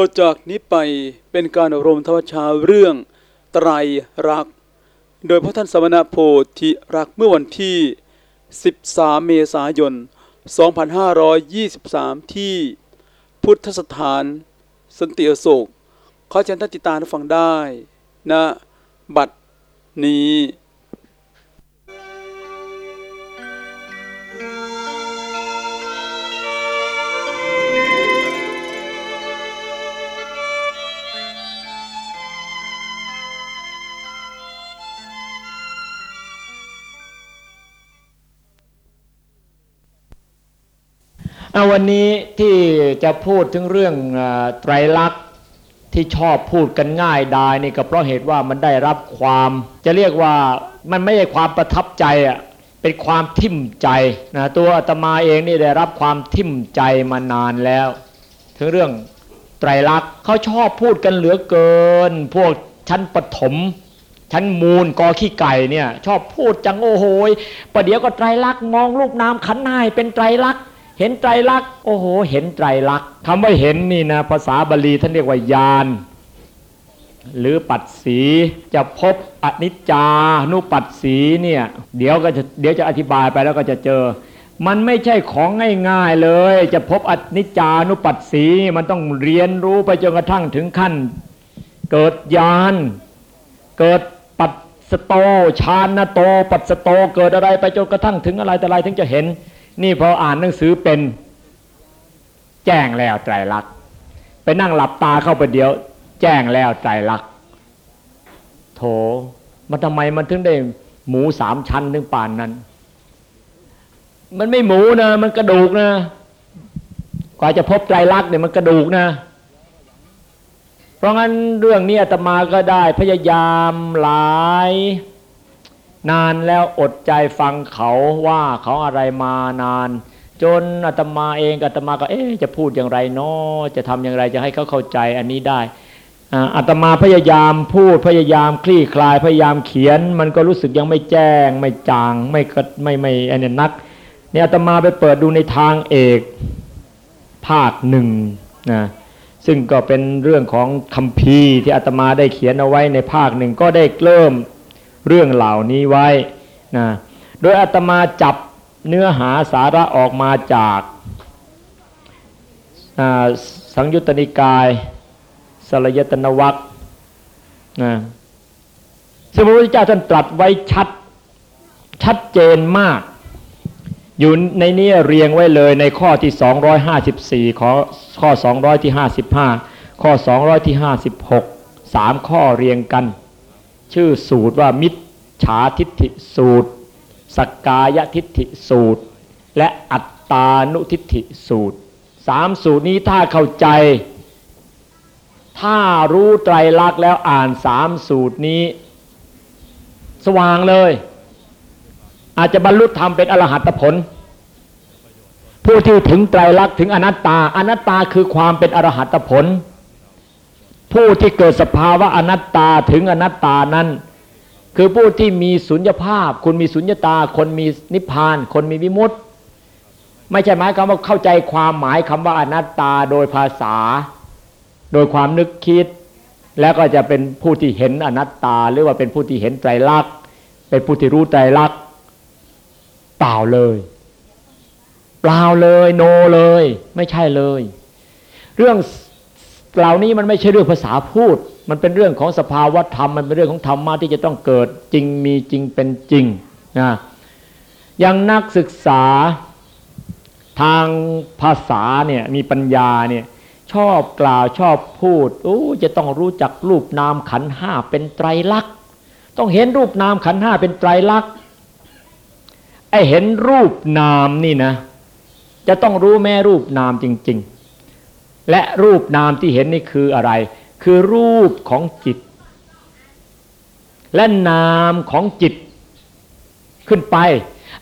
ต่อจากนี้ไปเป็นการอบรมธรรมชาเรื่องไตรรัก โดยพระท่านสมณโพธิรักเมื่อวันที่ 13 เมษายน 2523 ที่พุทธสถาน สันติอโศกขอเชิญท่านติดตามรับฟังได้นะ บัดนี้ วันนี้ที่จะพูดถึงเรื่องไตรลักษณ์ที่ชอบพูดกันง่ายดายนี่ก็เพราะเหตุว่ามันได้รับความ จะเรียกว่ามันไม่ใช่ความประทับใจอะเป็นความทิ่มใจนะตัวอาตมาเองนี่ได้รับความทิ่มใจมานานแล้ว ถึงเรื่องไตรลักษณ์เขาชอบพูดกันเหลือเกิน พวกชั้นปฐมชั้นมูลกอขี้ไก่เนี่ย ชอบพูดจังโอ้โหยประเดี๋ยวก็ไตรลักษณ์มองรูปนามขันธ์หายเป็นไตรลักษณ์ เห็นไตรลักษณ์โอ้โห เห็นไตรลักษณ์คำว่าเห็นนี่นะภาษาบาลีท่านเรียกว่ายานหรือปัดสีจะพบอนิจจานุปัดสีเนี่ยเดี๋ยวก็จะเดี๋ยวจะอธิบายไปแล้วก็จะเจอ มันไม่ใช่ของง่ายๆเลย จะพบอนิจจานุปัดสีมันต้องเรียนรู้ไปจนกระทั่งถึงขั้น เกิดญาณเกิดปัดสโตชานโต ปัดสโตเกิดอะไรไปจนกระทั่งถึงอะไรแต่อะไรถึงจะเห็น นี่พออ่านหนังสือเป็นแจ้งแล้วไตรลักษณ์ไปนั่งหลับตาเข้าไปเดียว แจ้งแล้วไตรลักษณ์โถมันทำไมมันถึงได้หมูสามชั้นถึงป่านนั้น มันไม่หมูนะ มันกระดูกนะ กว่าจะพบไตรลักษณ์เนี่ยมันกระดูกนะ เพราะงั้นเรื่องนี้อาตมาก็ได้พยายามหลาย นานแล้วอดใจฟังเขาว่าเขาอะไรมานาน จนอาตมาเองกับอาตมาก็เอ๊จะพูดอย่างไรเนาะจะทำอย่างไรจะให้เขาเข้าใจอันนี้ได้อาตมาพยายามพูดพยายามคลี่คลายพยายามเขียน มันก็รู้สึกยังไม่แจ้ง ไม่จางไม่กไม่ไม่อันนี้นักเนี่ยอาตมาไปเปิดดูในทางเอกภาคหนึ่งนะซึ่งก็เป็นเรื่องของคัมภีร์ที่อาตมาได้เขียนเอาไว้ในภาคหนึ่งก็ได้เริ่ม เรื่องเหล่านี้ไว้นะโดยอาตมาจับเนื้อหาสาระออกมาจากสังยุตตนิกายสลยตนวัคนะซึ่งพระพุทธเจ้าท่านตรัสไว้ชัดชัดเจนมาก อยู่ในนี้เรียงไว้เลยในข้อที่ 254 ข้อข้อ 200 ที่ 55 ข้อ 200 ที่ 56สามข้อเรียงกัน ชื่อสูตรว่ามิจฉาทิฏฐิสูตร สกกายทิฏฐิสูตร และอัตตานุทิฏฐิสูตรสามสูตรนี้ถ้าเข้าใจ ถ้ารู้ไตรลักษณ์แล้วอ่านสามสูตรนี้ สว่างเลย อาจจะบรรลุธรรมเป็นอรหัตผล ผู้ที่ถึงไตรลักษณ์ถึงอนัตตา อนัตตาคือความเป็นอรหัตผล ผู้ที่เกิดสภาวะอนัตตาถึงอนัตตานั้น คือผู้ที่มีสุญญภาพ คุณมีสุญญตา คนมีนิพพาน คนมีวิมุตติ ไม่ใช่หมายคำว่าเข้าใจความหมายคำว่าอนัตตาโดยภาษา โดยความนึกคิด แล้วก็จะเป็นผู้ที่เห็นอนัตตา หรือว่าเป็นผู้ที่เห็นไตรลักษณ์เป็นผู้ที่รู้ไตรลักษณ์เปล่าเลยเปล่าเลยโนเลย ไม่ใช่เลย เรื่อง เหล่านี้มันไม่ใช่เรื่องภาษาพูด มันเป็นเรื่องของสภาวะธรรม มันเป็นเรื่องของธรรมะที่จะต้องเกิดจริงมีจริงเป็นจริงนะอย่างนักศึกษาทางภาษาเนี่ยมีปัญญาเนี่ยชอบกล่าวชอบพูดโอ้จะต้องรู้จักรูปนามขันห้าเป็นไตรลักษณ์ ต้องเห็นรูปนามขันห้าเป็นไตรลักษณ์ไอเห็นรูปนามนี่นะ จะต้องรู้แม่รูปนามจริง ๆ และรูปนามที่เห็นนี่คืออะไร คือรูปของจิต และนามของจิตขึ้นไป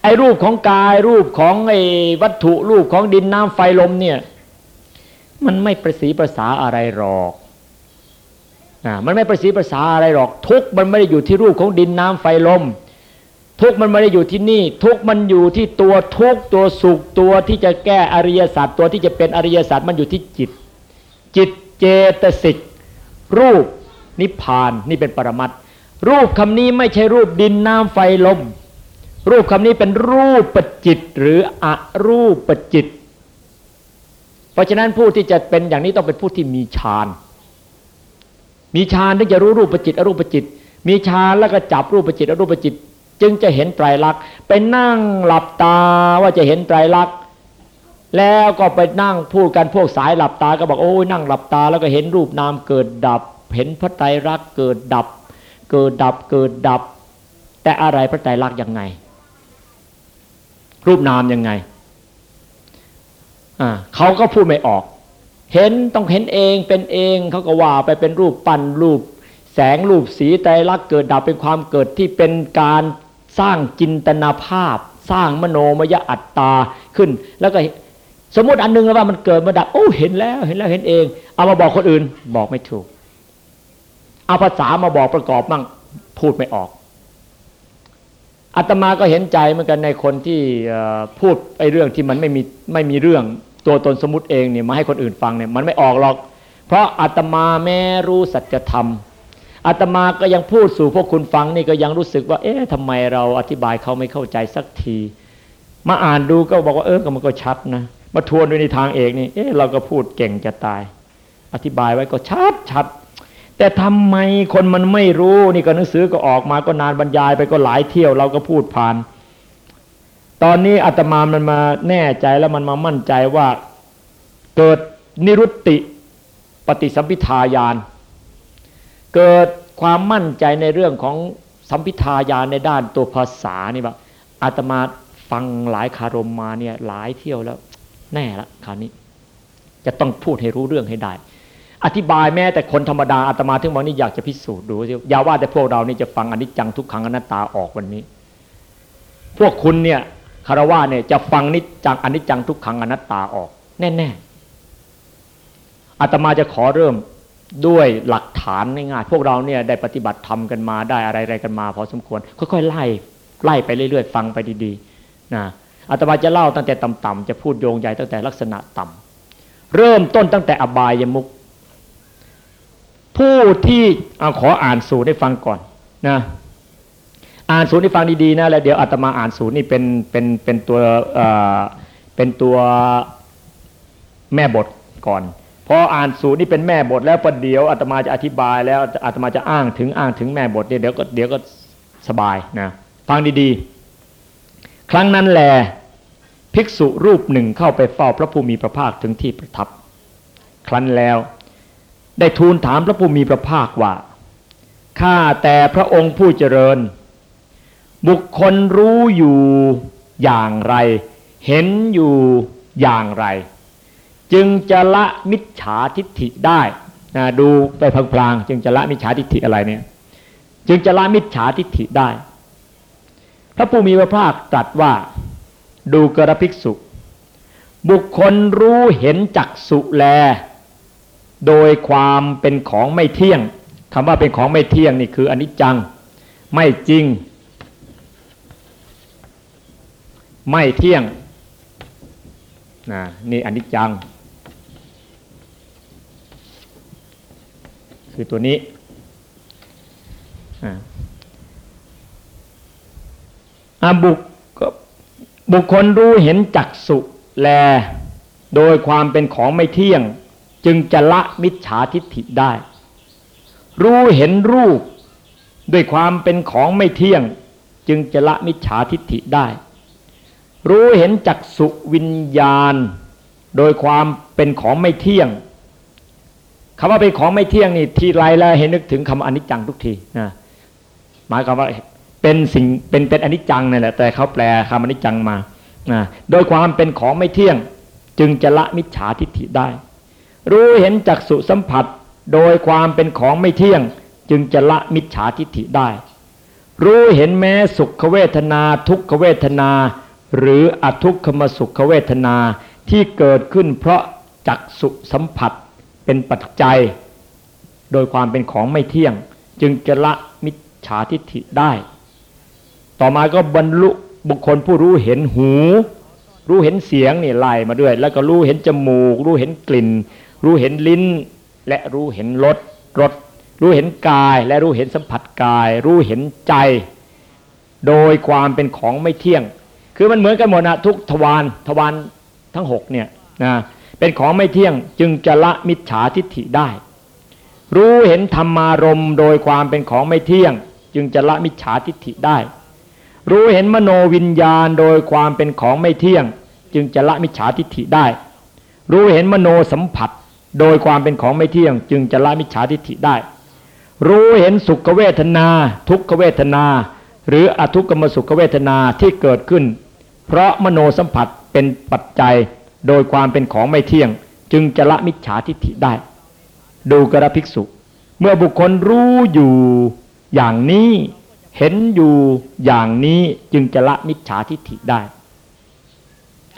ไอ้รูปของกาย รูปของไอ้วัตถุรูปของดินน้ำไฟลมเนี่ย มันไม่ประสีประสาอะไรหรอกอ่ามันไม่ประสีประสาอะไรหรอก ทุกมันไม่ได้อยู่ที่รูปของดินน้ำไฟลม ทุกมันไม่ได้อยู่ที่นี่ ทุกมันอยู่ที่ตัวทุกตัวสุขตัวที่จะแก้อริยสัจตัวที่จะเป็นอริยสัจมันอยู่ที่จิต จิตเจตสิก รูปนิพพานนี่เป็นปรมัตถ์รูปคำนี้ไม่ใช่รูปดินน้ำไฟลม รูปคำนี้เป็นรูปปจิตหรืออรูปปจิต เพราะฉะนั้นผู้ที่จะเป็นอย่างนี้ต้องเป็นผู้ที่มีฌานมีฌานถึงจะรู้รูปปจิตอรูปปจิต มีฌานแล้วก็จับรูปปจิตอรูปปจิต จึงจะเห็นไตรลักษณ์ไปนั่งหลับตาว่าจะเห็นไตรลักษณ์แล้วก็ไปนั่งพูดกันพวกสายหลับตาก็บอกโอ้ยนั่งหลับตาแล้วก็เห็นรูปนามเกิดดับ เห็นพระไตรลักษณ์เกิดดับ เกิดดับเกิดดับ แต่อะไรพระไตรลักษณ์ยังไง รูปนามยังไงอ่าเขาก็พูดไม่ออก เห็นต้องเห็นเองเป็นเองเขาก็ว่าไปเป็นรูปปั้นรูปแสงรูปสีไตรลักษณ์เกิดดับเป็นความเกิดที่เป็นการ สร้างจินตนาภาพ สร้างมโนมยอัตตาขึ้น แล้วก็สมมติอันนึงแล้วว่ามันเกิดมาดับโอ้เห็นแล้วเห็นแล้วเห็นเอง เอามาบอกคนอื่นบอกไม่ถูก เอาภาษามาบอกประกอบมั่งพูดไม่ออกอาตมาก็เห็นใจเหมือนกันในคนที่พูดไอ้เรื่องที่มันไม่มีไม่มีเรื่องตัวตนสมมติเองเนี่ยมาให้คนอื่นฟังเนี่ยมันไม่ออกหรอก เพราะอาตมาแม้รู้สัจธรรม อาตมาก็ยังพูดสู่พวกคุณฟังนี่ก็ยังรู้สึกว่า เอ๊ะทำไมเราอธิบายเขาไม่เข้าใจสักที มาอ่านดูก็บอกว่าเออก็มันก็ชัดนะ มาทวนด้วยในทางเอกนี่เอ๊ะเราก็พูดเก่งจะตาย อธิบายไว้ก็ชัดชัดแต่ทำไมคนมันไม่รู้นี่ก็หนังสือก็ออกมาก็นานบรรยายไปก็หลายเที่ยวเราก็พูดผ่าน ตอนนี้อาตมามันมาแน่ใจแล้วมันมามั่นใจว่าเกิดนิรุตติปฏิสัมพิทายาน เกิดความมั่นใจในเรื่องของสัมพิทายาในด้านตัวภาษานี่ว่าอาตมาฟังหลายคารมมาเนี่ยหลายเที่ยวแล้ว แน่ละคราวนี้ จะต้องพูดให้รู้เรื่องให้ได้ อธิบายแม้แต่คนธรรมดาอาตมาถึงวันนี้อยากจะพิสูจน์ดูอย่าว่าแต่พวกเรานี่จะฟังอนิจจังทุกขังอนัตตาออกวันนี้ พวกคุณเนี่ยคารวะเนี่ยจะฟังนิจจังอนิจจังทุกขังอนัตตาออก แน่ๆอาตมาจะขอเริ่ม ด้วยหลักฐานง่ายๆพวกเราเนี่ยได้ปฏิบัติธรรมกันมาได้อะไรๆกันมา พอสมควร ค่อยๆไล่ไล่ไปเรื่อยๆ ฟังไปดีๆนะอาตมาจะเล่าตั้งแต่ต่ำๆจะพูดโยงใหญ่ตั้งแต่ลักษณะต่ำเริ่มต้นตั้งแต่อบายมุกผู้ที่เอาขออ่านสูตรให้ฟังก่อนนะอ่านสูตรให้ฟังดีๆนะแล้วเดี๋ยวอาตมาอ่านสูตรนี่เป็นเป็นเป็นตัวเป็นตัวแม่บทก่อน พออ่านสูตรนี่เป็นแม่บทแล้วประเดี๋ยวอาตมาจะอธิบายแล้วอาตมาจะอ้างถึงอ้างถึงแม่บทเนี่ยเดี๋ยวก็เดี๋ยวก็สบายนะฟังดีๆ ครั้งนั้นแลภิกษุรูปหนึ่งเข้าไปเฝ้าพระผู้มีพระภาคถึงที่ประทับ ครั้นแล้ว ได้ทูลถามพระผู้มีพระภาคว่าข้าแต่พระองค์ผู้เจริญ บุคคลรู้อยู่อย่างไร เห็นอยู่อย่างไร จึงจะละมิจฉาทิฏฐิได้นะดูไปพลางๆจึงจะละมิจฉาทิฏฐิอะไรเนี่ย จึงจะละมิจฉาทิฏฐิได้ พระผู้มีพระภาคตรัสว่าดูกระภิกษุ บุคคลรู้เห็นจักสุแล โดยความเป็นของไม่เที่ยงคำว่าเป็นของไม่เที่ยงนี่คืออนิจจัง ไม่จริง ไม่เที่ยงนะนี่อนิจจัง คือตัวนี้ อาบุคบุคคลรู้เห็นจักสุแล โดยความเป็นของไม่เที่ยง จึงจะละมิจฉาทิฏฐิได้ รู้เห็นรูป ด้วยความเป็นของไม่เที่ยง จึงจะละมิจฉาทิฏฐิได้ รู้เห็นจักสุวิญญาณ โดยความเป็นของไม่เที่ยง คำว่าเป็นของไม่เที่ยงนี่ทีไรแล้วเห็นนึกถึงคำอนิจจังทุกทีนะหมายความว่าเป็นสิ่งเป็นเป็นอนิจจังนี่แหละแต่เขาแปลคำอนิจจังมานะโดยความเป็นของไม่เที่ยง จึงจะละมิจฉาทิฏฐิได้ รู้เห็นจักสุสัมผัส โดยความเป็นของไม่เที่ยง จึงจะละมิจฉาทิฏฐิได้ รู้เห็นแม้สุขเวทนา ทุกขเวทนา หรืออทุกขมสุขเวทนาที่เกิดขึ้นเพราะจักสุสัมผัส เป็นปัจจัย โดยความเป็นของไม่เที่ยง จึงจะละมิจฉาทิฏฐิได้ ต่อมาก็บรรลุบุคคลผู้รู้เห็นหู รู้เห็นเสียงนี่ไล่มาด้วย แล้วก็รู้เห็นจมูก รู้เห็นกลิ่น รู้เห็นลิ้น และรู้เห็นรสรสรู้เห็นกายและรู้เห็นสัมผัสกาย รู้เห็นใจ โดยความเป็นของไม่เที่ยง คือมันเหมือนกันหมดนะทุกทวารทวารทั้งหกเนี่ยนะ เป็นของไม่เที่ยงจึงจะละมิจฉาทิฏฐิได้ รู้เห็นธรรมารมโดยความเป็นของไม่เที่ยง จึงจะละมิจฉาทิฏฐิได้ รู้เห็นมโนวิญญาณโดยความเป็นของไม่เที่ยง จึงจะละมิจฉาทิฏฐิได้ รู้เห็นมโนสัมผัสโดยความเป็นของไม่เที่ยง จึงจะละมิจฉาทิฏฐิได้ รู้เห็นสุขเวทนา ทุกขเวทนา หรืออทุกขมสุขเวทนาที่เกิดขึ้น เพราะมโนสัมผัสเป็นปัจจัย โดยความเป็นของไม่เที่ยง จึงจะละมิจฉาทิฏฐิได้ ดูกระภิกษุ เมื่อบุคคลรู้อยู่อย่างนี้เห็นอยู่อย่างนี้จึงจะละมิจฉาทิฏฐิได้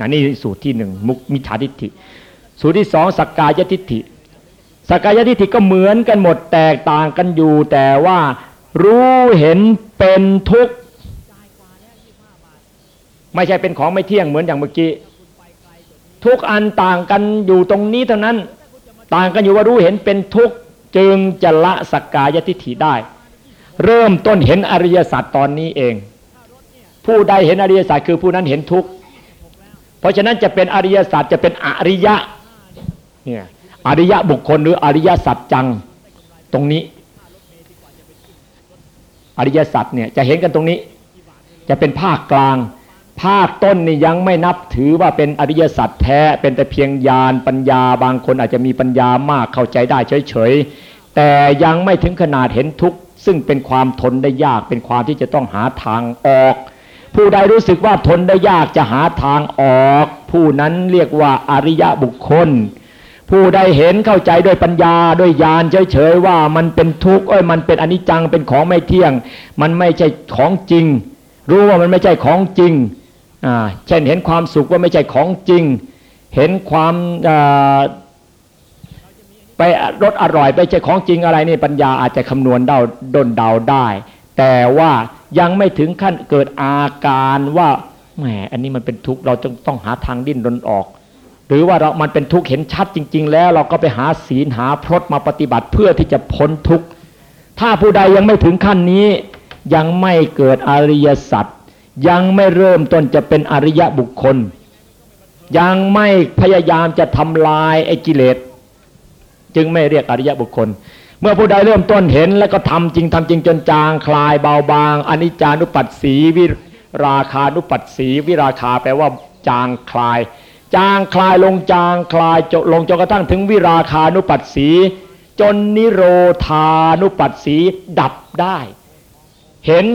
อันนี้สูตรที่หนึ่งมุกมิจฉาทิฏฐิ สูตรที่สองสักกายทิฏฐิสักกายทิฏฐิก็เหมือนกันหมดแตกต่างกันอยู่ แต่ว่ารู้เห็นเป็นทุกข์ ไม่ใช่เป็นของไม่เที่ยงเหมือนอย่างเมื่อกี้ ทุกอันต่างกันอยู่ตรงนี้เท่านั้น ต่างกันอยู่ว่ารู้เห็นเป็นทุกข์จึงจะละสักกายทิฏฐิได้ เริ่มต้นเห็นอริยสัจตอนนี้เอง ผู้ใดเห็นอริยสัจคือผู้นั้นเห็นทุกข์เพราะฉะนั้นจะเป็นอริยสัจจะเป็นอริยะเนี่ยอริยะบุคคลหรืออริยสัจจังตรงนี้ อริยสัจเนี่ยจะเห็นกันตรงนี้ จะเป็นภาคกลาง ภาคต้นนี่ยังไม่นับถือว่าเป็นอริยสัจแท้เป็นแต่เพียงญาณปัญญาบางคนอาจจะมีปัญญามากเข้าใจได้เฉยๆแต่ยังไม่ถึงขนาดเห็นทุกข์ซึ่งเป็นความทนได้ยากเป็นความที่จะต้องหาทางออก ผู้ใดรู้สึกว่าทนได้ยากจะหาทางออก ผู้นั้นเรียกว่าอริยบุคคล ผู้ใดเห็นเข้าใจด้วยปัญญาด้วยญาณเฉยๆว่ามันเป็นทุกข์เอ้ยมันเป็นอนิจจังเป็นของไม่เที่ยง มันไม่ใช่ของจริง รู้ว่ามันไม่ใช่ของจริง เช่นเห็นความสุขว่าไม่ใช่ของจริง เห็นความไปรสอร่อยไปใช่ของจริงอะไรนี่ปัญญาอาจจะคำนวณเดาดนเดาได้ แต่ว่ายังไม่ถึงขั้นเกิดอาการว่าแหมอันนี้มันเป็นทุกข์เราต้องต้องหาทางดิ้นรนออก หรือว่าเรามันเป็นทุกข์เห็นชัดจริง ๆ แล้วเราก็ไปหาศีลหาพรตมาปฏิบัติเพื่อที่จะพ้นทุกข์ถ้าผู้ใดยังไม่ถึงขั้นนี้ ยังไม่เกิดอริยสัจ ยังไม่เริ่มต้นจะเป็นอริยะบุคคล ยังไม่พยายามจะทำลายไอ้กิเลสจึงไม่เรียกอริยะบุคคล เมื่อผู้ใดเริ่มต้นเห็นแล้วก็ทำจริงทำจริงจนจางคลายเบาบางอนิจจานุปัสสีวิราคานุปัสสีวิราคาแปลว่าจางคลาย จางคลายลงจางคลายจลงจนกระทั่งถึงวิราคานุปัสสีจนนิโรธานุปัสสีดับได้ เห็น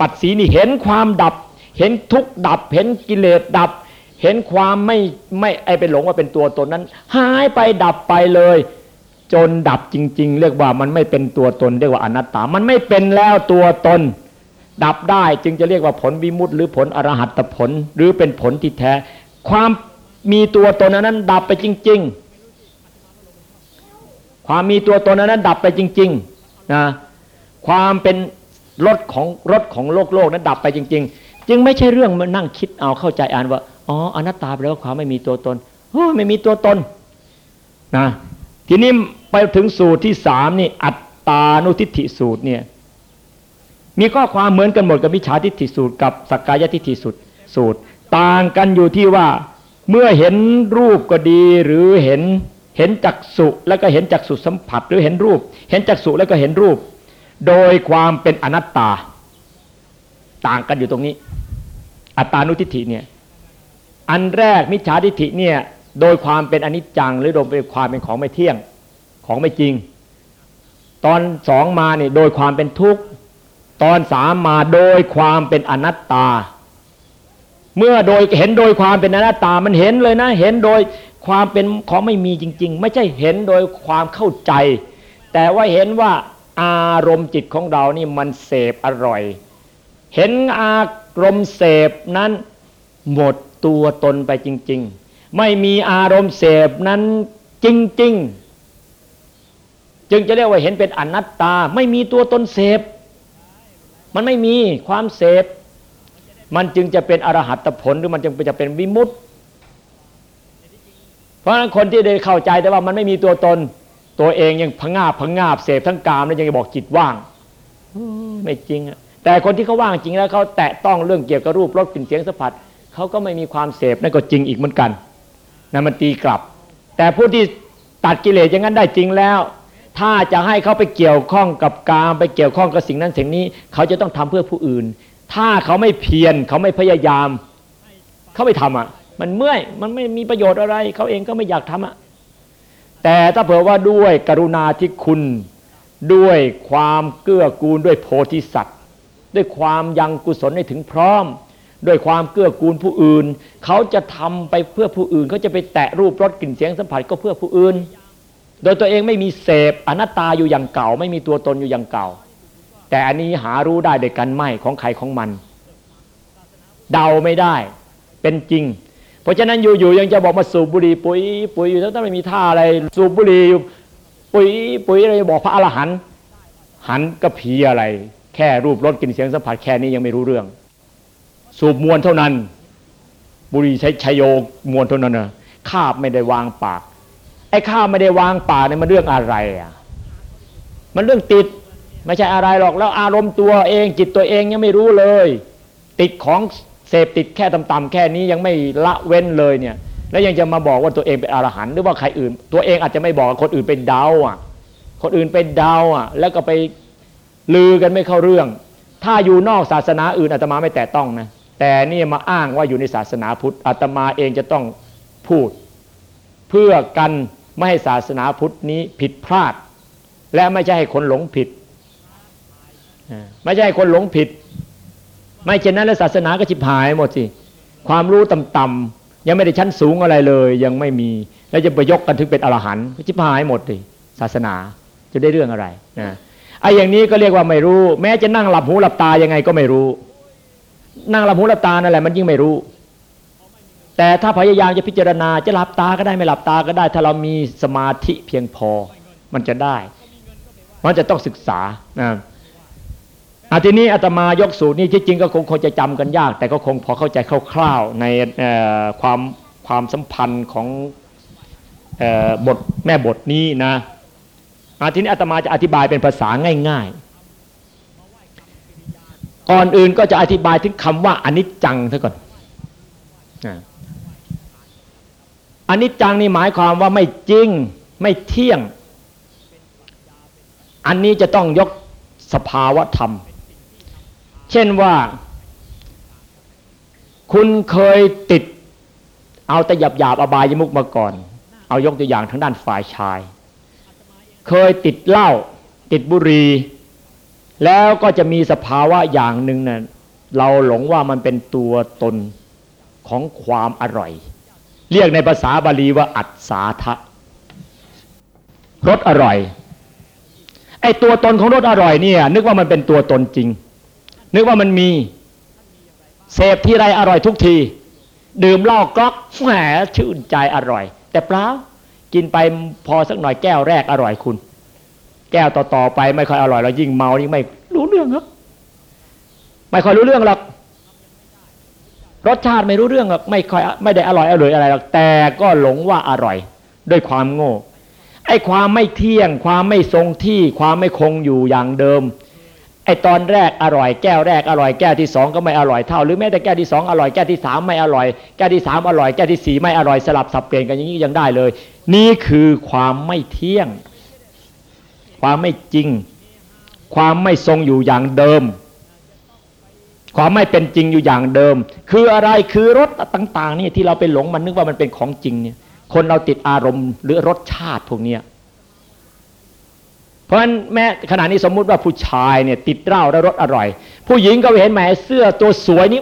ปัสสีนี่เห็นความดับ เห็นทุกดับ เห็นกิเลสดับ เห็นความไม่ไม่ไอไปหลงว่าเป็นตัวตนนั้น หายไปดับไปเลย จนดับจริง ๆ เรียกว่ามันไม่เป็นตัวตนเรียกว่าอนัตตา มันไม่เป็นแล้วตัวตน ดับได้จึงจะเรียกว่าผลวิมุตต์หรือผลอรหัตผลหรือเป็นผลที่แท้ ความมีตัวตนนั้น ดับไปจริง ๆ ความมีตัวตนนั้น ดับไปจริง ๆนะความเป็นรถของรถของโลกโลกนั้นดับไปจริง ๆ จึงไม่ใช่เรื่องมานั่งคิดเอาเข้าใจอ่านว่าอ๋ออนัตตาแปลว่าความไม่มีตัวตนโอ้ไม่มีตัวตนนะทีนี้ไปถึงสูตรที่สามนี่ อัตตานุทิฏฐิสูตรเนี่ยมีข้อความเหมือนกันหมดกับมิจฉาทิฏฐิสูตรกับสักกายทิฏฐิสูตรสูตร ต่างกันอยู่ที่ว่าเมื่อเห็นรูปก็ดีหรือเห็นเห็นจักสุแล้วก็เห็นจักสุสัมผัส หรือเห็นรูป เห็นจักสุแล้วก็เห็นรูป โดยความเป็นอนัตตา ต่างกันอยู่ตรงนี้ อัตตานุทิฏฐิเนี่ยอันแรกมิจฉาทิฏฐิเนี่ยโดยความเป็นอนิจจัง หรือโดยความเป็นของไม่เที่ยงของไม่จริง ตอนสองมาเนี่ยโดยความเป็นทุกข์ตอนสามมาโดยความเป็นอนัตตา เมื่อโดยเห็นโดยความเป็นอนัตตามันเห็นเลยนะ เห็นโดยความเป็นของไม่มีจริง ๆ ไม่ใช่เห็นโดยความเข้าใจ แต่ว่าเห็นว่าอารมณ์จิตของเรานี่มันเสพอร่อย เห็นอา รมณ์เสพนั้นหมดตัวตนไปจริง ๆ ไม่มีอารมณ์เสพนั้นจริง ๆ จึงจะเรียกว่าเห็นเป็นอนัตตา ไม่มีตัวตนเสพ มันไม่มีความเสพ มันจึงจะเป็นอรหัตผลหรือมันจึงจะเป็นวิมุตติ เพราะฉะนั้นคนที่ได้เข้าใจแต่ว่ามันไม่มีตัวตนตัวเองยังพงาบพงาบเสพทั้งกามแล้วยังบอกจิตว่าง ไม่จริงอะ แต่คนที่เขาว่างจริงแล้วเขาแตะต้องเรื่องเกี่ยวกับรูปรสกลิ่นเสียงสัมผัสเขาก็ไม่มีความเสพนั่นก็จริงอีกเหมือนกันนั่นมันตีกลับ แต่ผู้ที่ตัดกิเลสอย่างนั้นได้จริงแล้ว ถ้าจะให้เขาไปเกี่ยวข้องกับกามไปเกี่ยวข้องกับสิ่งนั้นสิ่งนี้ เขาจะต้องทำเพื่อผู้อื่น ถ้าเขาไม่เพียรเขาไม่พยายาม เขาไม่ทำอะ มันเมื่อยมันไม่มีประโยชน์อะไร เขาเองก็ไม่อยากทำอะแต่ถ้าเผื่อว่าด้วยกรุณาที่คุณด้วยความเกื้อกูลด้วยโพธิสัตว ด้วยความยังกุศลให้ถึงพร้อม ด้วยความเกื้อกูลผู้อื่น เขาจะทำไปเพื่อผู้อื่น เขาจะไปแตะรูปรสกลิ่นเสียงสัมผัสก็เพื่อผู้อื่น โดยตัวเองไม่มีเสพอนัตตาอยู่อย่างเก่า ไม่มีตัวตนอยู่อย่างเก่า แต่อันนี้หารู้ได้โดยกันไม่ของใครของมัน เดาไม่ได้เป็นจริง เพราะฉะนั้นอยู่ๆยังจะบอกมาสูบบุหรี่ปุ๋ยปุ๋ยอยู่ทั้งไม่มีท่าอะไรสูบบุหรี่ปุ๋ยปุ๋ยอะไรบอกพระอรหันต์หันกระพีอะไร แค่รูปรสกลิ่นเสียงสัมผัสแค่นี้ยังไม่รู้เรื่อง สูบมวลเท่านั้น บุรีใช้ชยโยมวลเท่านั้นนะคาไม่ได้วางปาก ไอ้ข้าไม่ได้วางปากเนี่ยมันเรื่องอะไรอะมันเรื่องติดไม่ใช่อะไรหรอกแล้วอารมณ์ตัวเองจิตตัวเองยังไม่รู้เลย ติดของเสพติดแค่ต่ำๆแค่นี้ยังไม่ละเว้นเลยเนี่ย แล้วยังจะมาบอกว่าตัวเองเป็นอรหันต์หรือว่าใครอื่น ตัวเองอาจจะไม่บอกคนอื่นเป็นดาวอะ คนอื่นเป็นดาวอะ แล้วก็ไป ลือกันไม่เข้าเรื่อง ถ้าอยู่นอกศาสนาอื่นอาตมาไม่แตะต้องนะแต่นี่มาอ้างว่าอยู่ในศาสนาพุทธอาตมาเองจะต้องพูด เพื่อกันไม่ให้ศาสนาพุทธนี้ผิดพลาด และไม่ใช่ให้คนหลงผิดไม่ใช่ให้คนหลงผิด ไม่เช่นนั้นแล้วศาสนาก็ชิบหายหมดสิความรู้ต่ำๆยังไม่ได้ชั้นสูงอะไรเลย ยังไม่มีแล้วจะไปยกกันถึงเป็นอรหันต์ชิบหายหมดสิศาสนาจะได้เรื่องอะไรนะ ไอ้อย่างนี้ก็เรียกว่าไม่รู้ แม้จะนั่งหลับหูหลับตายังไงก็ไม่รู้ นั่งหลับหูหลับตานั่นแหละมันยิ่งไม่รู้ แต่ถ้าพยายามจะพิจารณาจะหลับตาก็ได้ไม่หลับตาก็ได้ ถ้าเรามีสมาธิเพียงพอ มันจะได้ มันจะต้องศึกษานะอาทีนี้อาตมายกสูตรนี้ที่จริงก็คงคงจะจำกันยาก แต่ก็คงพอเข้าใจคร่าวๆในความความสัมพันธ์ของบทแม่บทนี้นะ อาทีนี้อาตมาจะอธิบายเป็นภาษาง่าย ๆ ก่อนอื่นก็จะอธิบายถึงคำว่าอนิจจังซะก่อนอนิจจังนี่หมายความว่าไม่จริงไม่เที่ยง อันนี้จะต้องยกสภาวะธรรม เช่นว่า คุณเคยติด เอาแต่หยาบหยาบอบายมุกมาก่อน เอายกตัวอย่างทางด้านฝ่ายชาย เคยติดเหล้าติดบุหรี่แล้วก็จะมีสภาวะอย่างหนึ่งนะ่ะเราหลงว่ามันเป็นตัวตนของความอร่อย เรียกในภาษาบาลีว่าอัศสาทะรสอร่อยไอตัวตนของรสอร่อยเนี่ยนึกว่ามันเป็นตัวตนจริง นึกว่ามันมีเสพที่ไรอร่อยทุกที ดื่มเหล้ากลอกแหมชื่นใจอร่อย แต่เปล่า กินไปพอสักหน่อยแก้วแรกอร่อยคุณ แก้วต่อๆไปไม่ค่อยอร่อยแล้วยิ่งเมายิ่งไม่รู้เรื่องครับไม่ค่อยรู้เรื่องหรอกรสชาติไม่รู้เรื่องไม่ค่อยไม่ได้อร่อยอร่อยอะไรหรอกแต่ก็หลงว่าอร่อย ด้วยความโง่ไอ้ความไม่เที่ยง ความไม่ทรงที่ความไม่คงอยู่อย่างเดิม ไอตอนแรกอร่อยแก้วแรกอร่อยแก้วที่สองก็ไม่อร่อยเท่า หรือแม้แต่แก้วที่สองอร่อยแก้วที่สามไม่อร่อยแก้วที่สามอร่อยแก้วที่สี่ไม่อร่อยสลับสับเปลี่ยนกันอย่างนี้ยังได้เลย นี่คือความไม่เที่ยง ความไม่จริง ความไม่ทรงอยู่อย่างเดิม ความไม่เป็นจริงอยู่อย่างเดิม คืออะไรคือรสต่าง ๆ นี่ที่เราไปหลงมันนึกว่ามันเป็นของจริงเนี่ยคนเราติดอารมณ์หรือรสชาติพวกเนี้ย เพราะฉะนั้นแม้ขณะนี้สมมุติว่าผู้ชายเนี่ยติดเหล้าแล้วรสอร่อย ผู้หญิงก็เห็นแหมเสื้อตัวสวยนี่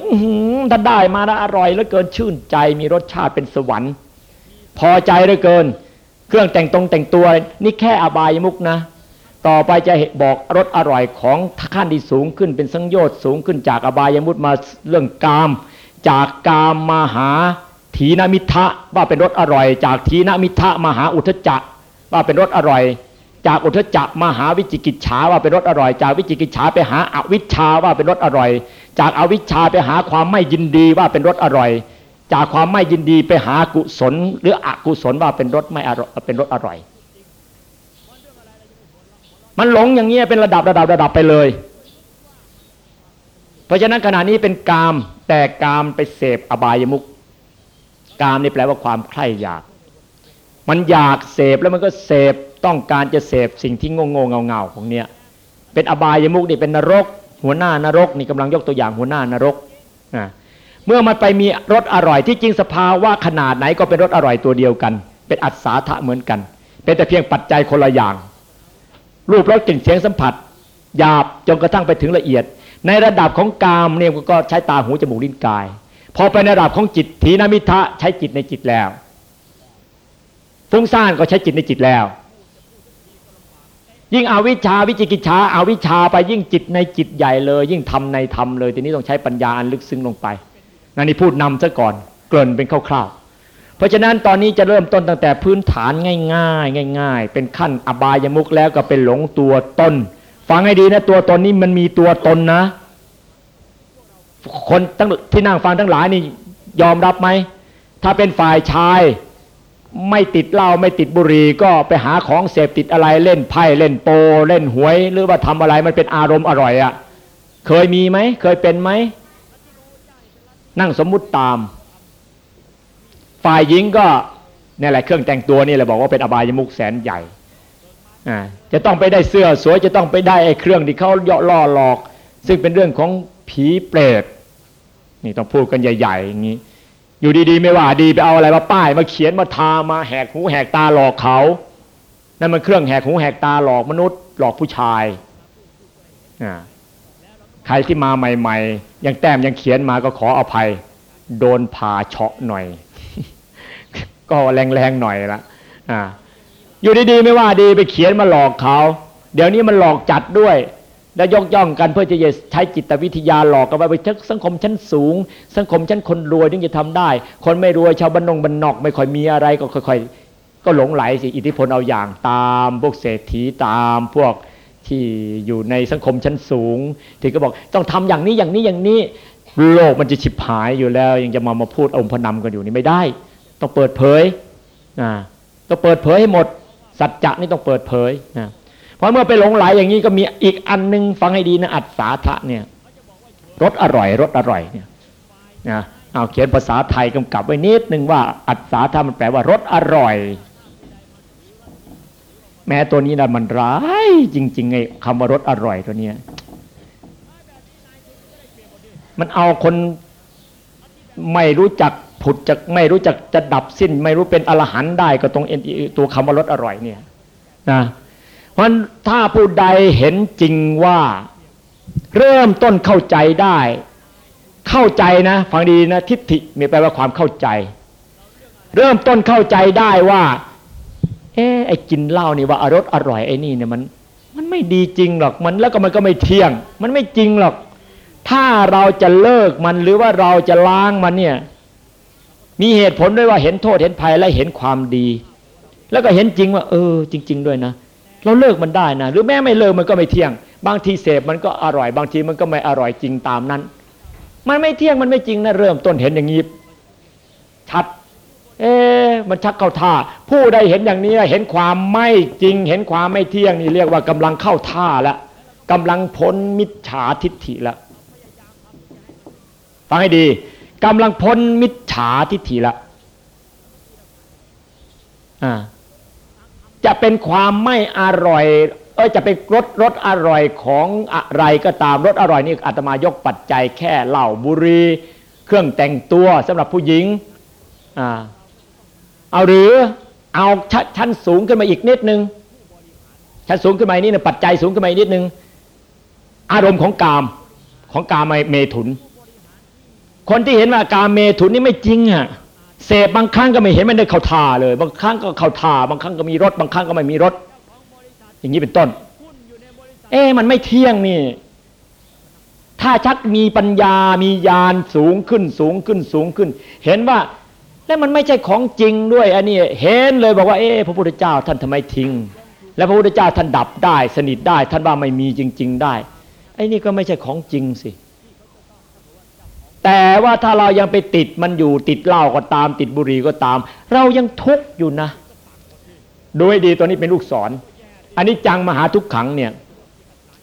ถ้าได้มาแล้วอร่อยแล้วเกินชื่นใจมีรสชาติเป็นสวรรค์ พอใจเหลือเกิน เครื่องแต่งตรงแต่งตัว นี่แค่อบายมุกนะ ต่อไปจะบอกรสอร่อยของขั้นที่สูงขึ้นเป็นสังโยชน์สูงขึ้นจากอบายมุตมาเรื่องกาม จากกามมาหาถีนมิทะว่าเป็นรสอร่อย จากถีนมิทะมาหาอุทจักว่าเป็นรสอร่อย จากอุทจักมาหาวิจิกิจฉาว่าเป็นรสอร่อย จากวิจิกิจฉาไปหาอวิชชาว่าเป็นรสอร่อย จากอวิชชาไปหาความไม่ยินดีว่าเป็นรสอร่อย จากความไม่ยินดีไปหากุศล หรืออกุศลว่าเป็นรสไม่อร่อยเป็นรสอร่อย มันหลงอย่างเงี้ยเป็นระดับระดับระดับไปเลย เพราะฉะนั้นขณะนี้เป็นกามแต่กามไปเสพอบายมุกกามนี่แปลว่าความใคร่อยาก มันอยากเสพแล้วมันก็เสพ ต้องการจะเสพสิ่งที่โง่โง่เงาเงาๆของเนี้ยเป็นอบายมุกนี่เป็นนรก หัวหน้านรกนี่กำลังยกตัวอย่างหัวหน้านรกอ่าเมื่อมันไปมีรสอร่อยที่จริงสภาวะขนาดไหนก็เป็นรสอร่อยตัวเดียวกัน เป็นอัศาทะเหมือนกัน เป็นแต่เพียงปัจจัยคนละอย่าง รูปรสกลิ่นเสียงสัมผัสหยาบจนกระทั่งไปถึงละเอียด ในระดับของกามเนี่ยก็ใช้ตาหูจมูกลิ้นกาย พอไปในระดับของจิตถีนมิทะใช้จิตในจิตแล้วฟุ้งซ่านก็ใช้จิตในจิตแล้ว ยิ่งอาวิชชาวิจิกิจฉาอาวิชชาไปยิ่งจิตในจิตใหญ่เลย ยิ่งทำในธรรมเลยทีนี้ต้องใช้ปัญญาอันลึกซึ้งลงไปนั่นนี่พูดนำซะก่อน เกริ่นเป็นคร่าวๆเพราะฉะนั้นตอนนี้จะเริ่มต้นตั้งแต่พื้นฐานง่ายๆง่าย ๆ เป็นขั้นอบายมุกแล้วก็เป็นหลงตัวตนฟังให้ดีนะตัวตนนี้มันมีตัวตนนะ คนทั้งที่นั่งฟังทั้งหลายนี่ยอมรับไหมถ้าเป็นฝ่ายชาย ไม่ติดเหล้าไม่ติดบุหรี่ก็ไปหาของเสพติดอะไรเล่นไพ่เล่นโป เล่นหวย หรือว่าทำอะไรมันเป็นอารมณ์อร่อยอะ่ะ เคยมีไหมเคยเป็นไหมนั่งสมมุติตาม ฝ่ายหญิงก็นี่แหละเครื่องแต่งตัวนี่แหละบอกว่าเป็นอบายมุกแสนใหญ่จะต้องไปได้เสื้อสวยจะต้องไปได้ไอ้เครื่องที่เขาเยาะล่อหลอก ซึ่งเป็นเรื่องของผีเปรตนี่ต้องพูดกันใหญ่ๆอย่างนี้ อยู่ดีๆ ไม่ว่าดีไปเอาอะไรมาป้าย มาเขียนมาทามาแหกหูแหกตาหลอกเขา นั่นมันเครื่องแหกหูแหกตาหลอกมนุษย์หลอกผู้ชายาใครที่มาใหม่ ๆ ยังแต้มยังเขียนมาก็ขออภัย โดนผ่าเฉาะหน่อย ก็แรงๆหน่อยละออยู่ดีๆ ไม่ว่าดีไปเขียนมาหลอกเขา เดี๋ยวนี้มันหลอกจัดด้วย และยกย่องกันเพื่อจะใช้จิตวิทยาหลอกกันไปไปสังคมชั้นสูง สังคมชั้นคนรวยถึงจะทำได้ คนไม่รวยชาวบ้านนงบ้านนอกไม่ค่อยมีอะไรก็ค่อยๆ ก็หลงไหลสิอิทธิพลเอาอย่างตามพวกเศรษฐีตามพวกที่อยู่ในสังคมชั้นสูง ที่ก็บอกต้องทำอย่างนี้อย่างนี้อย่างนี้โลกมันจะฉิบหายอยู่แล้ว ยังจะมามาพูดองค์พนำกันอยู่นี่ไม่ได้ ต้องเปิดเผยนะต้องเปิดเผยให้หมดสัจจะนี่ต้องเปิดเผยนะ เพราะเมื่อไปหลงไหลอย่างนี้ก็มีอีกอันหนึงฟังให้ดีนะอัศสาทะเนี่ยรสอร่อยรสอร่อยเนี่ยนะเอาเขียนภาษาไทยกำกับไว้นิดนึงว่า อัศสาทะมันแปลว่ารสอร่อย แม้ตัวนี้นะมันร้ายจริงๆไอ้คำว่ารสอร่อยตัวเนี้ยมันเอาคนไม่รู้จักผุดจากไม่รู้จักจะดับสิ้น ไม่รู้เป็นอรหันต์ได้ก็ตรงเอ็นตัวคำว่ารสอร่อยเนี่ยนะ เพราะฉะนั้นถ้าผู้ใดเห็นจริงว่า เริ่มต้นเข้าใจได้ เข้าใจนะฟังดีนะทิฏฐิมีแปลว่าความเข้าใจ เริ่มต้นเข้าใจได้ว่า เอ๊ไอ้กินเหล้านี่ว่าอรสอร่อยไอ้นี่เนี่ยมัน มันไม่ดีจริงหรอกมันแล้วก็มันก็ไม่เที่ยง มันไม่จริงหรอก ถ้าเราจะเลิกมันหรือว่าเราจะล้างมันเนี่ย มีเหตุผลด้วยว่าเห็นโทษเห็นภัยและเห็นความดี แล้วก็เห็นจริงว่า เออ จริง ๆ ด้วยนะเเราเลิกมันได้นะ หรือแม้ไม่เลิกมันก็ไม่เที่ยง บางทีเสพมันก็อร่อย บางทีมันก็ไม่อร่อยจริงตามนั้น มันไม่เที่ยงมันไม่จริงนะเริ่มต้นเห็นอย่างนี้ชัดเอ๊มันชักเข้าท่า ผู้ใดเห็นอย่างนี้เห็นความไม่จริง เห็นความไม่เที่ยงนี่เรียกว่ากำลังเข้าท่าแล้วกำลังพ้นมิจฉาทิฏฐิแล้วฟังให้ดีกำลังพ้นมิจฉาทิฏฐิละอ่า จะเป็นความไม่อร่อย เออจะเป็นรสรสอร่อยของอะไรก็ตามรสอร่อยนี่อาตมายกปัจจัยแค่เหล้าบุรีเครื่องแต่งตัวสำหรับผู้หญิงอ่าเอาหรือเอาชชั้นสูงขึ้นมาอีกนิดนึงชั้นสูงขึ้นมาอีกนิดนึงปัจจัยสูงขึ้นมาอีกนิดนึง อารมณ์ของกามของกามเมถุน คนที่เห็นว่ากามเมถุนนี่ไม่จริงอะ เสพบางครั้งก็ไม่เห็นมันได้เข้าท่าเลย บางครั้งก็เข้าท่าบางครั้งก็มีรถ บางครั้งก็ไม่มีรถ อย่างนี้เป็นต้น เอ๊ะมันไม่เที่ยงนี่ ถ้าชักมีปัญญามีญาณสูงขึ้นสูงขึ้นสูงขึ้น เห็นว่าแล้วมันไม่ใช่ของจริงด้วยอันนี้เห็นเลยบอกว่าเอ๊ะพระพุทธเจ้าท่านทำไมทิ้ง แล้วพระพุทธเจ้าท่านดับได้ สนิทได้ ท่านว่าไม่มีจริง ๆ ได้ไอ้นี่ก็ไม่ใช่ของจริงสิ แต่ว่าถ้าเรายังไปติดมันอยู่ติดเหล้าก็ตาม ติดบุหรี่ก็ตาม เรายังทุกข์อยู่นะ ดูให้ดีตัวนี้เป็นลูกศรอันนี้จังมหาทุกขังเนี่ย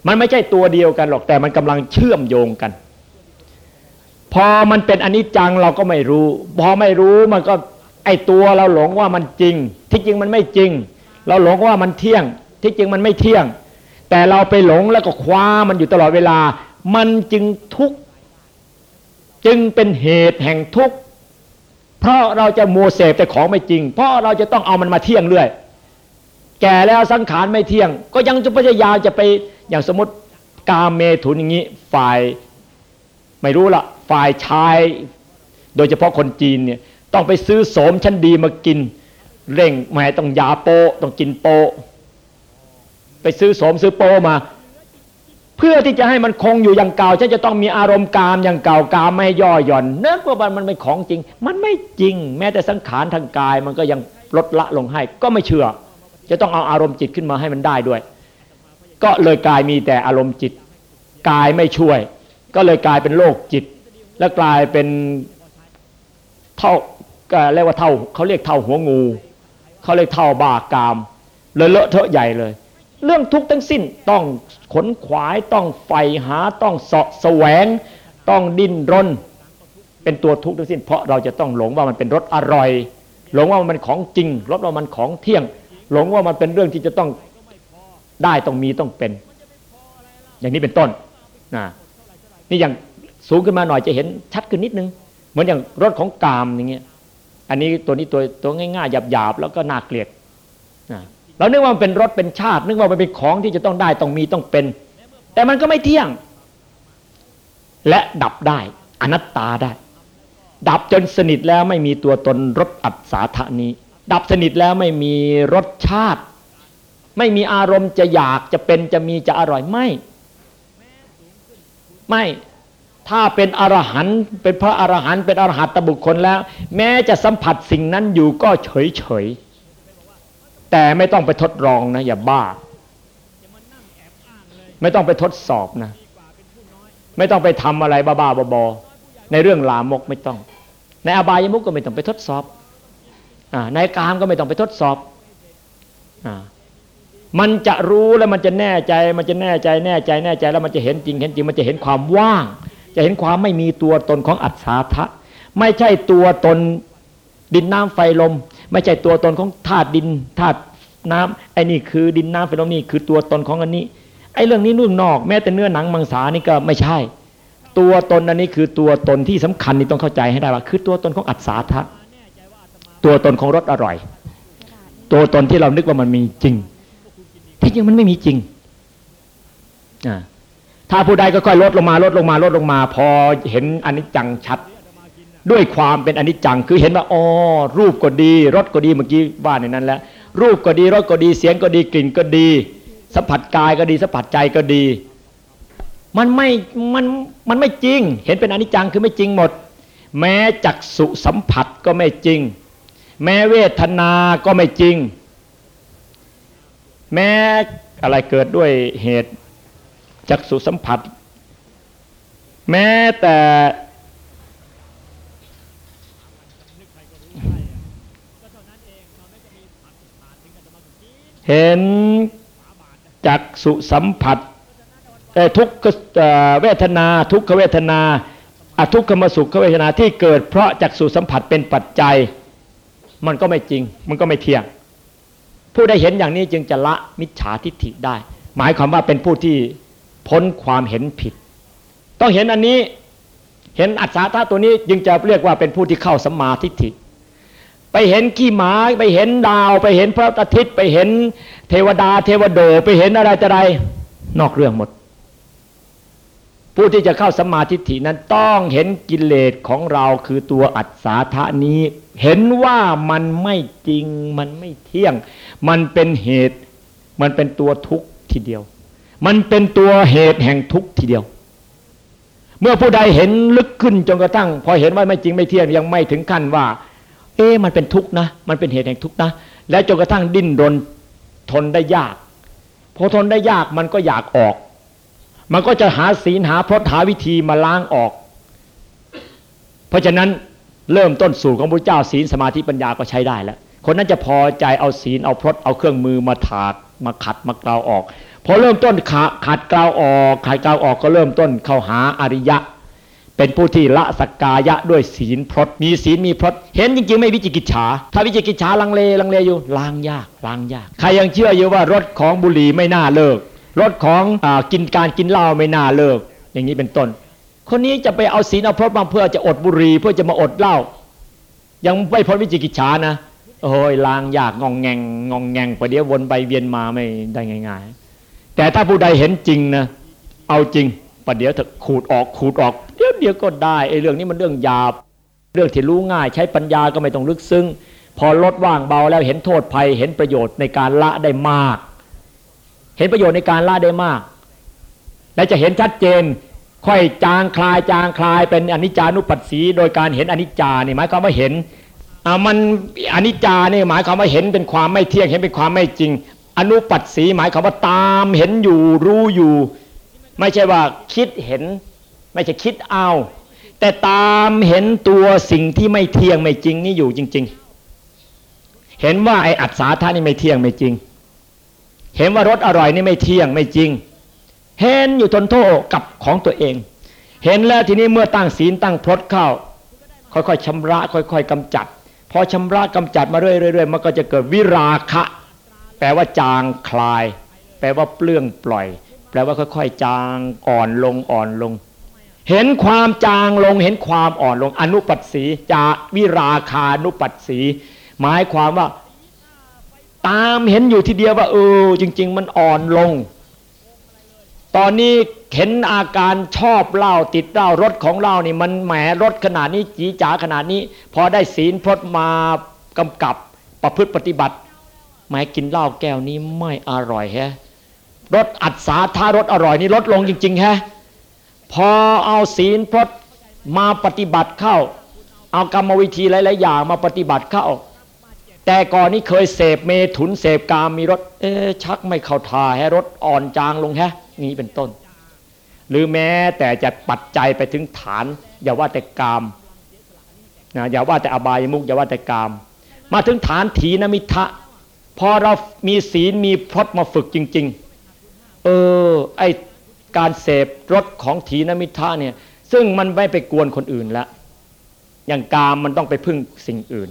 มันไม่ใช่ตัวเดียวกันหรอกแต่มันกำลังเชื่อมโยงกัน พอมันเป็นอันิจจังเราก็ไม่รู้ พอไม่รู้มันก็ไอตัวเราหลงว่ามันจริง ที่จริงมันไม่จริง เราหลงว่ามันเที่ยง ที่จริงมันไม่เที่ยง แต่เราไปหลงแล้วก็คว้ามันอยู่ตลอดเวลา มันจึงทุกข์ จึงเป็นเหตุแห่งทุกข์เพราะเราจะโมเสพแต่ของไม่จริง เพราะเราจะต้องเอามันมาเที่ยงเรื่อย แก่แล้วสังขารไม่เที่ยง ก็ยังจะพยายามจะไปอย่างสมมติกาเมถุนอย่างนี้ฝ่ายไม่รู้ละฝ่ายชาย โดยเฉพาะคนจีนเนี่ยต้องไปซื้อโสมชั้นดีมากิน เร่งแม่ต้องยาโปต้องกินโป ไปซื้อโสมซื้อโปมา เพื่อที่จะให้มันคงอยู่อย่างเก่าฉันจะต้องมีอารมณ์กามอย่างเก่ากามไม่ย่อหย่อนเนื่องว่ามันเป็นของจริง มันไม่จริง แม้แต่สังขารทางกายมันก็ยังลดละลงให้ ก็ไม่เชื่อ จะต้องเอาอารมณ์จิตขึ้นมาให้มันได้ด้วย ก็เลยกลายมีแต่อารมณ์จิตกายไม่ช่วย ก็เลยกลายเป็นโรคจิต และกลายเป็นเท่าเรียกว่าเท่าเขาเรียกเท่าหัวงูเขาเรียกเท่าบากามเลยเลอะเทอะใหญ่เลย เรื่องทุกข์ทั้งสิ้นต้องขนขวายต้องไฟหาต้องเสาะแสวง ต้องดิ้นรน เป็นตัวทุกข์ทั้งสิ้น เพราะเราจะต้องหลงว่ามันเป็นรสอร่อย หลงว่ามันของจริงรสว่ามันของเที่ยง หลงว่ามันเป็นเรื่องที่จะต้องได้ต้องมีต้องเป็น อย่างนี้เป็นต้นนะนี่อย่างสูงขึ้นมาหน่อยจะเห็นชัดขึ้นนิดนึง เหมือนอย่างรถของกามอย่างเงี้ยอันนี้ตัวนี้ตัวตัวง่ายๆหยาบๆแล้วก็น่าเกลียดนะ เรานึกว่ามันเป็นรถเป็นชาติ นึกว่ามันเป็นของที่จะต้องได้ต้องมีต้องเป็น แต่มันก็ไม่เที่ยง และดับได้ อนัตตาได้ ดับจนสนิทแล้วไม่มีตัวตนรสอัศาธานี้ ดับสนิทแล้วไม่มีรสชาติ ไม่มีอารมณ์จะอยากจะเป็นจะมีจะอร่อยไม่ ไม่ถ้าเป็นอรหันต์เป็นพระอรหันต์เป็นอรหัตตบุคคลแล้ว แม้จะสัมผัสสิ่งนั้นอยู่ก็เฉยเฉย แต่ไม่ต้องไปทดลองนะ อย่าบ้า ไม่ต้องไปทดสอบนะ ไม่ต้องไปทำอะไรบ้าๆบอๆในเรื่องลามกไม่ต้อง ในอบายมุกก็ไม่ต้องไปทดสอบอในกามก็ไม่ต้องไปทดสอบอมันจะรู้แล้วมันจะแน่ใจมันจะแน่ใจแน่ใจแน่ใจแล้วมันจะเห็นจริงเห็นจริงมันจะเห็นความว่าง จะเห็นความไม่มีตัวตนของอัศาทะ ไม่ใช่ตัวตนดินน้ำไฟลม ไม่ใช่ตัวตนของธาตุดินธาตุน้ำไอ้นี่คือดินน้ำไฟลมนี่คือตัวตนของอันนี้ไอ้เรื่องนี้นู่นนอก แม้แต่เนื้อหนังมังสานี่ก็ไม่ใช่ ตัวตนอันนี้คือตัวตนที่สำคัญนี่ต้องเข้าใจให้ได้ว่า คือตัวตนของอัศาทะตัวตนของรสอร่อย ตัวตนที่เรานึกว่ามันมีจริง ที่จริงมันไม่มีจริงถ้าผู้ใดก็ค่อยลดลงมาลดลงมาลดลงมา พอเห็นอันิจจังชัด ด้วยความเป็นอนิจจังคือเห็นว่าอ๋อรูปก็ดีรสก็ดีเมื่อกี้ว่าในนั้นแล้วรูปก็ดีรสก็ดีเสียงก็ดีกลิ่นก็ดี สัมผัสกายก็ดีสัมผัสใจก็ดี มันไม่มันมันไม่จริง เห็นเป็นอนิจจังคือไม่จริงหมด แม้จักสุสัมผัสก็ไม่จริง แม้เวทนา ก็ไม่จริง แม้อะไรเกิดด้วยเหตุจักสุสัมผัส แม้แต่ เห็นจักสุสัมผัสทุกเวทนา ทุกขเวทนาอทุกขมสุขเวทนาที่เกิด เพราะจักสุสัมผัสเป็นปัจจัย มันก็ไม่จริง มันก็ไม่เที่ยง ผู้ได้เห็นอย่างนี้จึงจะละมิจฉาทิฏฐิได้ หมายความว่าเป็นผู้ที่พ้นความเห็นผิด ต้องเห็นอันนี้เห็นอัศาธาตัวนี้จึงจะเรียกว่าเป็นผู้ที่เข้าสัมมาทิฏฐิ ไปเห็นขี้หมาไปเห็นดาว ไปเห็นพระอาทิตย์ไปเห็นเทวดา เทวโดไปเห็นอะไรจะไรนอกเรื่องหมด ผู้ที่จะเข้าสมาทิฏฐินั้นต้องเห็นกิเลสของเราคือตัวอัศาธานี้ เห็นว่ามันไม่จริงมันไม่เที่ยง มันเป็นเหตุ มันเป็นตัวทุกข์ทีเดียว มันเป็นตัวเหตุแห่งทุกข์ทีเดียวเมื่อผู้ใดเห็นลึกขึ้นจนกระทั่ง พอเห็นว่าไม่จริงไม่เที่ยงยังไม่ถึงขั้นว่า เอ๊มันเป็นทุกข์นะ มันเป็นเหตุแห่งทุกข์นะ และจนกระทั่งดิ้นรนทนได้ยาก พอทนได้ยากมันก็อยากออก มันก็จะหาศีลหาพรตหาวิธีมาล้างออก เพราะฉะนั้นเริ่มต้นสู่ของพระเจ้าศีลสมาธิปัญญาก็ใช้ได้แล้ว คนนั้นจะพอใจเอาศีลเอาพรตเอาเครื่องมือมาถากมาขัดมากลาออก พอเริ่มต้นขาขัดกลาออกขัดกลาออกก็เริ่มต้นเข้าหาอริยะ เป็นผู้ที่ละสกกายะด้วยศีลพรตมีศีลมีพรตเห็นจริงๆ ไม่วิจิกิจฉา ถ้าวิจิกิจฉาลังเลลังเลอยู่ล้างยากล้างยาก ใครยังเชื่ออยู่ว่ารถของบุหรี่ไม่น่าเลิกรถของอกินการกินเหล้าไม่น่าเลิก อย่างนี้เป็นต้น คนนี้จะไปเอาศีลเอาพรตมาเพื่อจะอดบุหรี่เพื่อจะมาอดเหล้ายังไม่พ้นวิจิกิจฉานะโอ้ยล้างยากงองแงงงองแงงประเดี๋ยววนไปเวียนมาไม่ได้ง่าย ๆ แต่ถ้าผู้ใดเห็นจริงนะเอาจริง ประเดี๋ยวขูดออกขูดออกเดี๋ยวเดียวก็ได้ไอ้เรื่องนี้มันเรื่องหยาบ เรื่องที่รู้ง่าย ใช้ปัญญาก็ไม่ต้องลึกซึ้งพอลดว่างเบาแล้วเห็นโทษภัยเห็นประโยชน์ในการละได้มาก เห็นประโยชน์ในการละได้มาก และจะเห็นชัดเจน ค่อยจางคลายจางคลายเป็นอนิจจานุปัสสีโดยการเห็นอนิจจานี่หมายความว่าเห็นอ่ามันอนิจจานี่หมายความว่าเห็นเป็นความไม่เที่ยงเห็นเป็นความไม่จริง อนุปัสสีหมายความว่าตามเห็นอยู่รู้อยู่ ไม่ใช่ว่าคิดเห็น ไม่ใช่คิดเอา แต่ตามเห็นตัวสิ่งที่ไม่เที่ยงไม่จริงนี่อยู่จริง ๆ เห็นว่าไอ้อัศาธานี่ไม่เที่ยงไม่จริง เห็นว่ารสอร่อยนี่ไม่เที่ยงไม่จริง เห็นอยู่ทนโทษกับของตัวเอง เห็นแล้วทีนี้เมื่อตั้งศีลตั้งพรตเข้า ค่อยๆชำระ ค่อยๆกำจัดพอชำระกำจัดมาเรื่อยๆมันก็จะเกิดวิราคะ แปลว่าจางคลาย แปลว่าเปลื้องปล่อย แปลว่าค่อยๆจางอ่อนลงอ่อนลง เห็นความจางลงเห็นความอ่อนลง อนุปัสสีจาวิราคานุปัสสี หมายความว่า ตามเห็นอยู่ทีเดียวว่าเออจริง ๆ มันอ่อนลง ตอนนี้เห็นอาการชอบเหล้าติดเหล้ารถของเหล้านี่มันแหมรถขนาดนี้จีจ๋าขนาดนี้ พอได้ศีลพรตมากำกับประพฤติปฏิบัติหมายกินเหล้าแก้วนี้ไม่อร่อยแฮะ รสอัดสาทารสอร่อยนี่ลดลงจริงๆแฮะพอเอาศีลพรตมาปฏิบัติเข้า เอากรรมวิธีหลายๆอย่างมาปฏิบัติเข้า แต่ก่อนนี้เคยเสพเมถุนเสพกามมีรสเอ๊ะชักไม่เข้าทาแฮะรสอ่อนจางลงแฮะนี้เป็นต้น หรือแม้แต่จะปัจจัยไปถึงฐาน อย่าว่าแต่กามนะอย่าว่าแต่อบายมุกอย่าว่าแต่กาม มาถึงฐานถีนมิทะพอเรามีศีลมีพรตมาฝึกจริง ๆ เออ ไอการเสพรสของถีนมิทะเนี่ย ซึ่งมันไม่ไปกวนคนอื่นแล้วอย่างกามมันต้องไปพึ่งสิ่งอื่น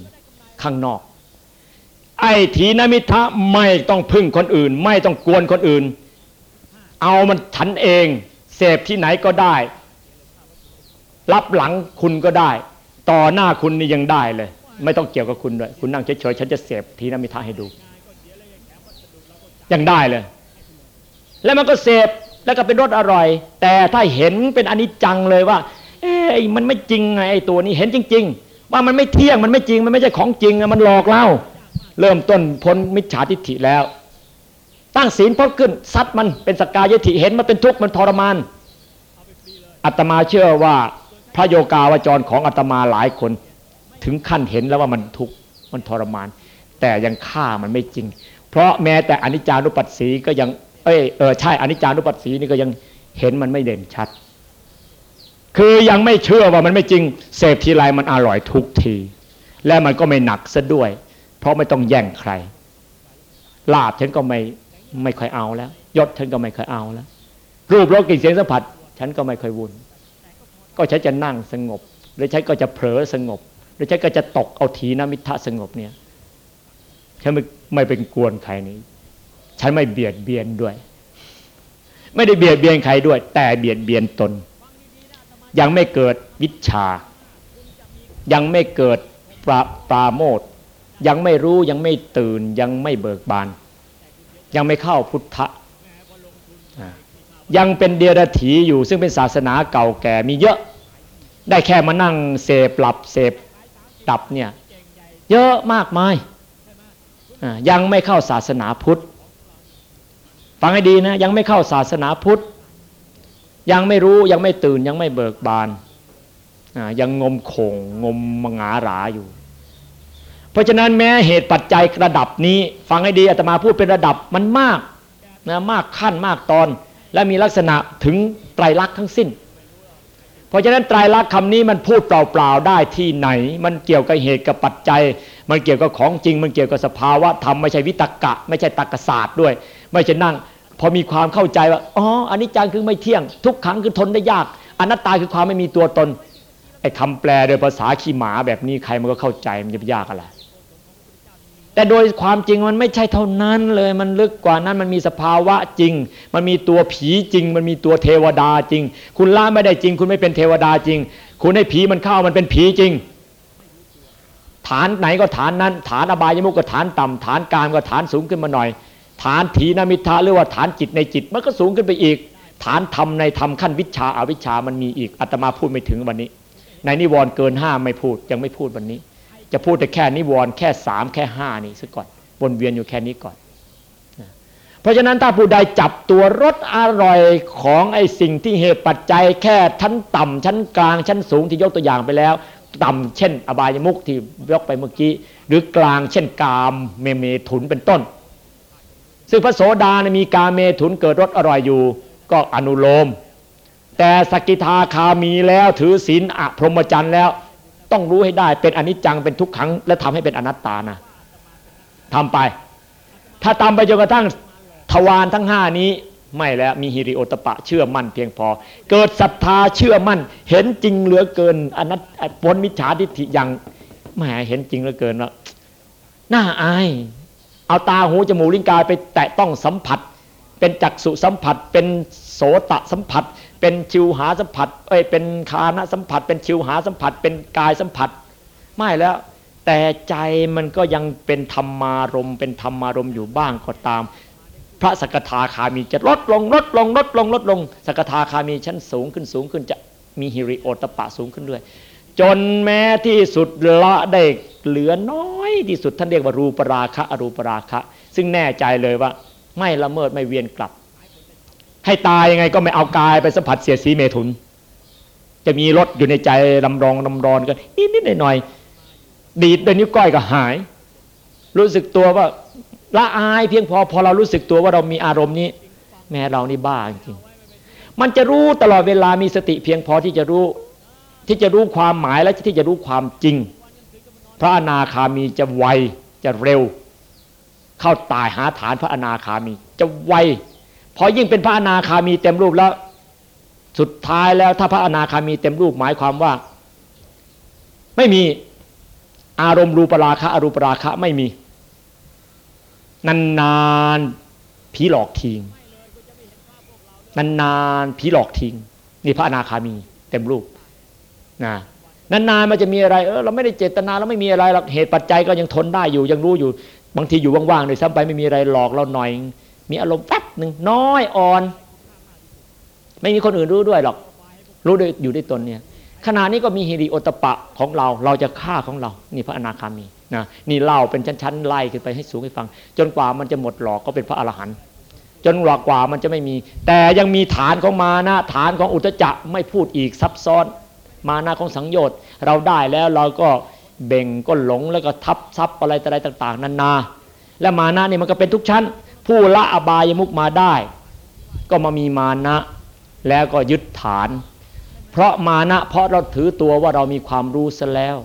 ข้างนอก ไอ้ถีนมิทะไม่ต้องพึ่งคนอื่น ไม่ต้องกวนคนอื่น เอามันฉันเองเสพที่ไหนก็ได้ รับหลังคุณก็ได้ ต่อหน้าคุณนี่ยังได้เลย ไม่ต้องเกี่ยวกับคุณด้วย คุณนั่งเฉยๆฉันจะเสพทีนมิทะให้ดู ยังได้เลย แล้วมันก็เสพแล้วก็เป็นรสอร่อย แต่ถ้าเห็นเป็นอนิจจังเลยว่าเอ้ยมันไม่จริงไงไอ้ตัวนี้เห็นจริง ๆ ว่ามันไม่เที่ยงมันไม่จริงมันไม่ใช่ของจริงมันหลอกเราเริ่มต้นพ้นมิจฉาทิฏฐิแล้ว ตั้งศีลพดขึ้นซัดมันเป็นสกกายทิเห็นมันเป็นทุกข์มันทรมานอาตมาเชื่อว่าพระโยกาวจรของอาตมาหลายคน ถึงขั้นเห็นแล้วว่ามันทุกข์มันทรมาน แต่ยังฆ่ามันไม่จริง เพราะแม้แต่อนิจจานุปัสสีก็ยัง เอยเออใช่อนิจจานุปัสสีนี่ก็ยังเห็นมันไม่เด่นชัด คือยังไม่เชื่อว่ามันไม่จริงเสพทีไรมันอร่อยทุกที และมันก็ไม่หนักซะด้วย เพราะไม่ต้องแย่งใคร ลาบฉันก็ไม่ไม่ค่อยเอาแล้ว ยศฉันก็ไม่ค่อยเอาแล้ว รูปรสกลิ่นเสียงสัมผัส ฉันก็ไม่ค่อยวุ่น ก็ฉันจะนั่งสงบ หรือฉันก็จะเผลอสงบ หรือฉันก็จะตกเอาทีนมิทะสงบเนี่ยฉันไม่ไม่เป็นกวนใครนี้ ฉันไม่เบียดเบียนด้วย ไม่ได้เบียดเบียนใครด้วย แต่เบียดเบียนตน ยังไม่เกิดวิชา ยังไม่เกิดปราปราโมทยังไม่รู้ยังไม่ตื่นยังไม่เบิกบาน ยังไม่เข้าพุทธะยังเป็นเดียรถีอยู่ซึ่งเป็นศาสนาเก่าแก่มีเยอะ ได้แค่มานั่งเสพหลับเสพดับเนี่ย เยอะมากมายยังไม่เข้าศาสนาพุทธ ฟังให้ดีนะยังไม่เข้าศาสนาพุทธ ยังไม่รู้ยังไม่ตื่นยังไม่เบิกบานยังงมคงงมมงาหราอยู่ เพราะฉะนั้นแม้เหตุปัจจัยระดับนี้ ฟังให้ดีอาตมาพูดเป็นระดับมันมากนะมากขั้นมากตอน และมีลักษณะถึงไตรลักษณ์ทั้งสิ้น เพราะฉะนั้นไตรลักษณ์คำนี้มันพูดเปล่าๆได้ที่ไหน มันเกี่ยวกับเหตุกับปัจจัย มันเกี่ยวกับของจริง มันเกี่ยวกับสภาวะธรรมไม่ใช่วิตกะ ไม่ใช่ตรรกศาสตร์ด้วย ไม่ใช่นั่ง พอมีความเข้าใจว่าอ๋ออันนี้จังคือไม่เที่ยง ทุกขังคือทนได้ยากอนัตตาคือความไม่มีตัวตนไอ้คำแปลโดยภาษาขี้หมาแบบนี้ใครมันก็เข้าใจมันจะไปยากอะไรแต่โดยความจริงมันไม่ใช่เท่านั้นเลยมันลึกกว่านั้นมันมีสภาวะจริง มันมีตัวผีจริง มันมีตัวเทวดาจริง คุณละไม่ได้จริง คุณไม่เป็นเทวดาจริง คุณให้ผีมันเข้ามันเป็นผีจริง ฐานไหนก็ฐานนั้น ฐานอบายมุกก็ฐานต่ำฐานกลางก็ฐานสูงขึ้นมาหน่อย ฐานถีนมิทาหรือว่าฐานจิตในจิตมันก็สูงขึ้นไปอีก ฐานธรรมในธรรมขั้นวิชาอาวิชามันมีอีกอาตมาพูดไม่ถึงวันนี้ ในนิวรณ์เกินห้าไม่พูดยังไม่พูดวันนี้ จะพูดแต่แค่นิวรณ์แค่สามแค่ห้านี่ซะก่อนวนเวียนอยู่แค่นี้ก่อนเพราะฉะนั้นถ้าผู้ใดจับตัวรสอร่อยของไอ้สิ่งที่เหตุปัจจัยแค่ชั้นต่ำชั้นกลางชั้นสูงที่ยกตัวอย่างไปแล้ว ต่ำเช่น อบายมุกที่ยกไปเมื่อกี้ หรือกลางเช่นกามเมเมถุนเป็นต้น ซึ่งพระโสดานะมีกาเมถุนเกิดรสอร่อยอยู่ ก็อนุโลม แต่สกิทาคามีแล้วถือศีลอพรหมจรรย์แล้ว ต้องรู้ให้ได้เป็นอนิจจังเป็นทุกขัง และทำให้เป็นอนัตตานะทำไป ถ้าตามไปจนกระทั่งทวารทั้งห้านี้ไม่แล้วมีฮิริโอตปะเชื่อมั่นเพียงพอ เกิดศรัทธาเชื่อมั่น เห็นจริงเหลือเกินอนัตพ้นมิจฉาทิฏฐิอย่างแหมเห็นจริงเหลือเกินว่าน่าอาย เอาตาหูจมูกลิ้นกายไปแตะต้องสัมผัส เป็นจักษุสัมผัส เป็นโสตสัมผัส เป็นชิวหาสัมผัส เอ้ยเป็นคานะสัมผัส เป็นชิวหาสัมผัส เป็นกายสัมผัส ไม่แล้วแต่ใจมันก็ยังเป็นธรรมารมเป็นธรรมารมอยู่บ้างก็ตาม พระสกทาคามีจะลดลงลดลงลดลงลดลงสกทาคามีชั้นสูงขึ้นสูงขึ้นจะมีฮิริโอตปะสูงขึ้นด้วย จนแม้ที่สุดละได้เหลือน้อยที่สุดท่านเรียกว่ารูปราคะอรูปราคะ ซึ่งแน่ใจเลยว่า ไม่ละเมิดไม่เวียนกลับ ให้ตายยังไงก็ไม่เอากายไปสัมผัสเสียสีเมถุน จะมีรสอยู่ในใจลำรองลำรอนกันนิดๆหน่อยหน่อยดีดด้วยนิ้วก้อยก็หาย รู้สึกตัวว่าละอายเพียงพอพอเรารู้สึกตัวว่าเรามีอารมณ์นี้ แม้เรานี่บ้าจริงมันจะรู้ตลอดเวลามีสติเพียงพอที่จะรู้ ที่จะรู้ความหมายและที่จะรู้ความจริง พระอนาคามีจะไวจะเร็ว เข้าตายหาฐานพระอนาคามี จะไวพอยิ่งเป็นพระอนาคามีเต็มรูปแล้ว สุดท้ายแล้วถ้าพระอนาคามีเต็มรูปหมายความว่า ไม่มีอารมณ์รูปราคะอรูปราคะไม่มี นานๆผีหลอกทิ้งนานๆผีหลอกทิ้งนี่พระอนาคามีเต็มรูป นะนานๆมันจะมีอะไรเออเราไม่ได้เจตนาเราไม่มีอะไรหรอกเหตุปัจจัยก็ยังทนได้อยู่ ยังรู้อยู่ บางทีอยู่ว่างๆโดยซ้ำไปไม่มีอะไรหลอกเราหน่อย มีอารมณ์แป๊บหนึ่งน้อยอ่อน ไม่มีคนอื่นรู้ด้วยหรอก รู้ด้วยอยู่ด้วยตนเนี่ยขณะนี้ก็มีฮิริโอตปะของเรา เราจะฆ่าของเรา นี่พระอนาคามีนะนี่เล่าเป็นชั้นๆไล่ขึ้นไปให้สูงให้ฟัง จนกว่ามันจะหมดหลอกก็เป็นพระอรหันต์จนหลอกกว่ามันจะไม่มี แต่ยังมีฐานของมานะฐานของอุตจักไม่พูดอีกซับซ้อน มานะของสังโยชน์เราได้แล้วเราก็เบ่งก็หลงแล้วก็ทับซับอะไรอะไรต่าง ๆนานา และมานะนี่มันก็เป็นทุกชั้น ผู้ละอบายมุกมาได้ ก็มามีมานะแล้วก็ยึดฐาน เพราะมานะเพราะเราถือตัวว่าเรามีความรู้ซะแล้ว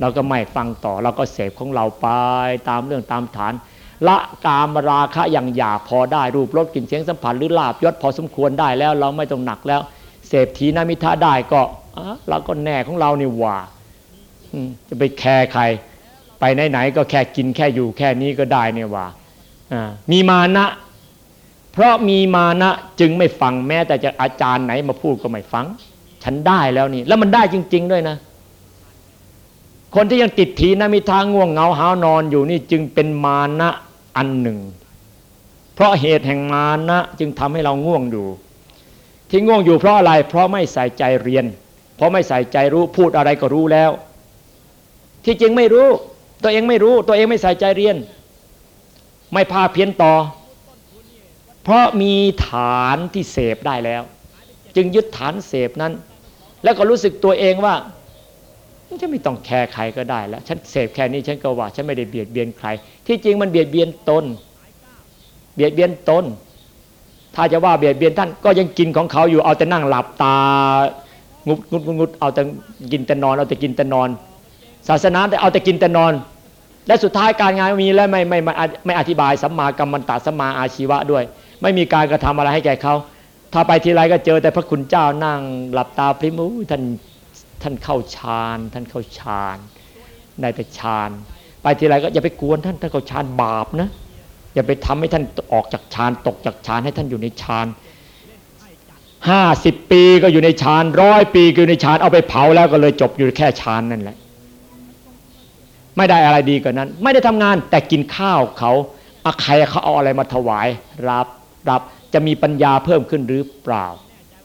เราก็ไม่ฟังต่อ เราก็เสพของเราไปตามเรื่องตามฐาน ละกามราคะอย่างหยาพอได้รูปรสกลิ่นเสียงสัมผัสหรือลาบยศพอสมควรได้แล้ว เราไม่ต้องหนักแล้ว เสพทีนามิทะได้ก็เราก็แน่ของเรานี่ว่าจะไปแคร์ใคร ไปไหนๆก็แค่กินแค่อยู่แค่นี้ก็ได้เนี่ยว่ามีมานะ เพราะมีมานะจึงไม่ฟังแม้แต่จะอาจารย์ไหนมาพูดก็ไม่ฟัง ฉันได้แล้วนี่ แล้วมันได้จริง ๆ ด้วยนะ คนที่ยังติดถีนะมีทางง่วงเหงาหานอนอยู่นี่จึงเป็นมานะอันหนึ่ง เพราะเหตุแห่งมานะจึงทำให้เราง่วงอยู่ ที่ง่วงอยู่เพราะอะไร เพราะไม่ใส่ใจเรียน เพราะไม่ใส่ใจรู้พูดอะไรก็รู้แล้ว ที่จริงไม่รู้ ตัวเองไม่รู้ ตัวเองไม่ใส่ใจเรียน ไม่พาเพี้ยนต่อ เพราะมีฐานที่เสพได้แล้ว จึงยึดฐานเสพนั้น แล้วก็รู้สึกตัวเองว่าฉันไม่ต้องแคร์ใครก็ได้แล้ว ฉันเสพแค่นี้ฉันก็ว่า ฉันไม่ได้เบียดเบียนใคร ที่จริงมันเบียดเบียนตน เบียดเบียนตน ถ้าจะว่าเบียดเบียนท่านก็ยังกินของเขาอยู่เอาแต่นั่งหลับตางุดงุดงุดเอาแต่กินแต่นอน เอาแต่กินแต่นอน ศาสนาแต่เอาแต่กินแต่นอน และสุดท้ายการงานมีและไม่ไม่ไม่ไม่อธิบายสัมมากรรมันตสัมมาอาชีวะด้วย ไม่มีการกระทำอะไรให้แก่เขาถ้าไปทีไรก็เจอแต่พระคุณเจ้านั่งหลับตาพริมูท่านท่านเข้าฌานท่านเข้าฌานได้แต่ฌานไปทีไรก็อย่าไปกวนท่านท่านเข้าฌานบาปนะ อย่าไปทำให้ท่านออกจากฌานตกจากฌานให้ท่านอยู่ในฌานห้าสิบปีก็อยู่ในฌานร้อยปีก็อยู่ในฌานเอาไปเผาแล้วก็เลยจบอยู่แค่ฌานนั่นแหละ ไม่ได้อะไรดีกว่านั้น ไม่ได้ทำงานแต่กินข้าวเขาอาใครเขาเอาอะไรมาถวายรับรับจะมีปัญญาเพิ่มขึ้นหรือเปล่า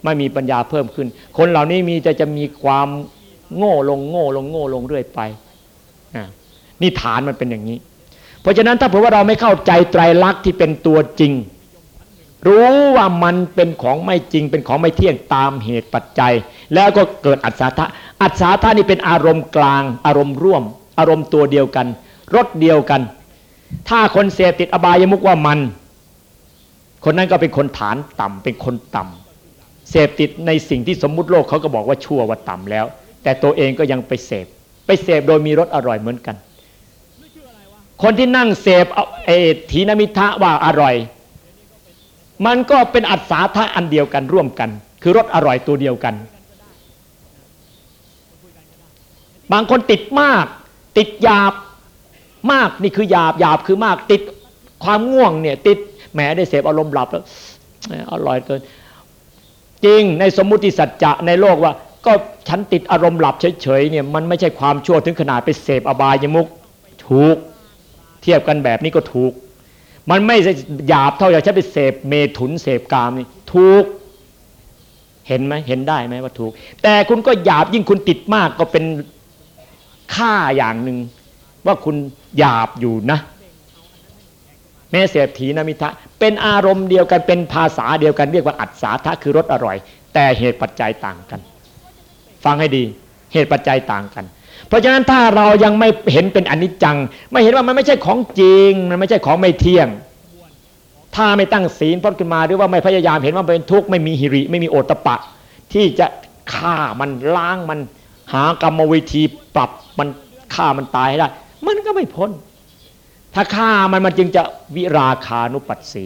ไม่มีปัญญาเพิ่มขึ้น คนเหล่านี้มีจะจะมีความโง่ลงโง่ลงโง่ลงเรื่อยไปนี่ฐานมันเป็นอย่างนี้ เพราะฉะนั้นถ้าเผื่อว่าเราไม่เข้าใจไตรลักษณ์ที่เป็นตัวจริง รู้ว่ามันเป็นของไม่จริง เป็นของไม่เที่ยงตามเหตุปัจจัย แล้วก็เกิดอัศทะอัศทะนี่เป็นอารมณ์กลาง อารมณ์ร่วม อารมณ์ตัวเดียวกันรสเดียวกัน ถ้าคนเสพติดอบายมุกว่ามัน คนนั้นก็เป็นคนฐานต่ำเป็นคนต่ำเสพติดในสิ่งที่สมมุติโลกเขาก็บอกว่าชั่วว่าต่ำแล้ว แต่ตัวเองก็ยังไปเสพไปเสพโดยมีรสอร่อยเหมือนกัน คนที่นั่งเสพเอทีนมิทะว่าอร่อย มันก็เป็นอัศาทะอันเดียวกันร่วมกัน คือรสอร่อยตัวเดียวกัน บางคนติดมาก ติดหยาบมากนี่คือหยาบหยาบคือมาก ติดความง่วงเนี่ย ติดแหมได้เสพอารมณ์หลับแล้วอร่อยเกินจริงในสมมุติสัจจะในโลกว่า ก็ฉันติดอารมณ์หลับเฉยๆเนี่ยมันไม่ใช่ความชั่วถึงขนาดไปเสพอบายมุกถูก เทียบกันแบบนี้ก็ถูก มันไม่หยาบเท่าอย่างฉันไปเสพเมถุนเสพกามนี่ถูก เห็นไหมเห็นได้ไหมว่าถูก แต่คุณก็หยาบยิ่งคุณติดมากก็เป็นค่าอย่างหนึ่งว่าคุณหยาบอยู่นะ แม้เสพถีนมิทะเป็นอารมณ์เดียวกันเป็นภาษาเดียวกันเรียกว่าอัศาทะคือรสอร่อย แต่เหตุปัจจัยต่างกัน ฟังให้ดี เหตุปัจจัยต่างกัน เพราะฉะนั้นถ้าเรายังไม่เห็นเป็นอนิจจัง ไม่เห็นว่ามันไม่ใช่ของจริง มันไม่ใช่ของไม่เที่ยง ถ้าไม่ตั้งศีลพ้นขึ้นมาหรือว่าไม่พยายามเห็นว่าเป็นทุกข์ไม่มีหิริไม่มีโอตปะ ที่จะฆ่ามันล้างมันหากรรมวิธีปรับมันฆ่ามันตายให้ได้ มันก็ไม่พ้น ถ้าฆ่ามันมันจึงจะวิราคานุปัสสี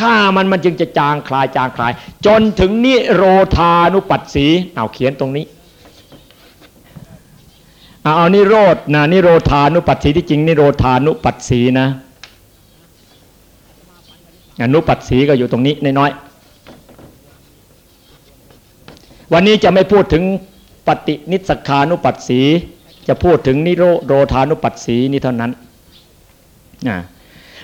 ฆ่ามันมันจึงจะจางคลายจางคลาย จนถึงนิโรธานุปัสสีเอาเขียนตรงนี้ เอานิโรธนะนิโรธานุปัสสีที่จริง นิโรธานุปัสสีนะอนุปัสสีก็อยู่ตรงนี้น้อยๆวันนี้จะไม่พูดถึงปฏินิสขานุปัสสี จะพูดถึงนิโรโรธานุปัสสีนี้เท่านั้น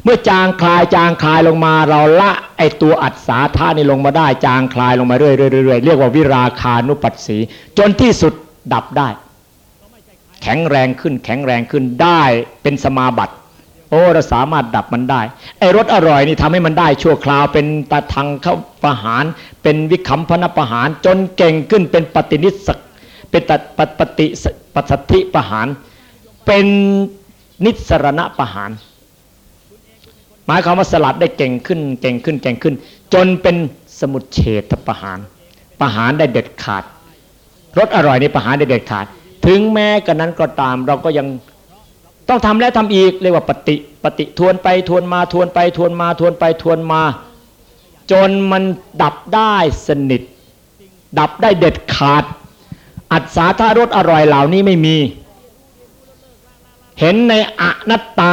เมื่อจางคลายจางคลายลงมาเราละไอตัวอัศาธานี่ลงมาได้ จางคลายลงมาเรื่อยๆเรียกว่าวิราคานุปัสสี จนที่สุดดับได้ แข็งแรงขึ้น แข็งแรงขึ้นได้เป็นสมาบัติ โอ้เราสามารถดับมันได้ไอรสอร่อยนี่ทำให้มันได้ชั่วคราวเป็นตะทังเข้าประหาร เป็นวิคัมพนประหาร จนเก่งขึ้นเป็นปฏินิสเป็นตปฏิปัสสธิประหาร เป็นนิสรณะประหาร หมายความว่าสลัดได้เก่งขึ้น เก่งขึ้นเก่งขึ้น จนเป็นสมุดเฉดประหาร ประหารได้เด็ดขาดรสอร่อยในประหารได้เด็ดขาด ถึงแม้กันนั้นก็ตาม เราก็ยังต้องทำและทำอีกเรียกว่าปฏิปฏิทวนไปทวนมาทวนไปทวนมาทวนไปทวนมา จนมันดับได้สนิท ดับได้เด็ดขาด อัศาธารสอร่อยเหล่านี้ไม่มี เห็นในอนัตตา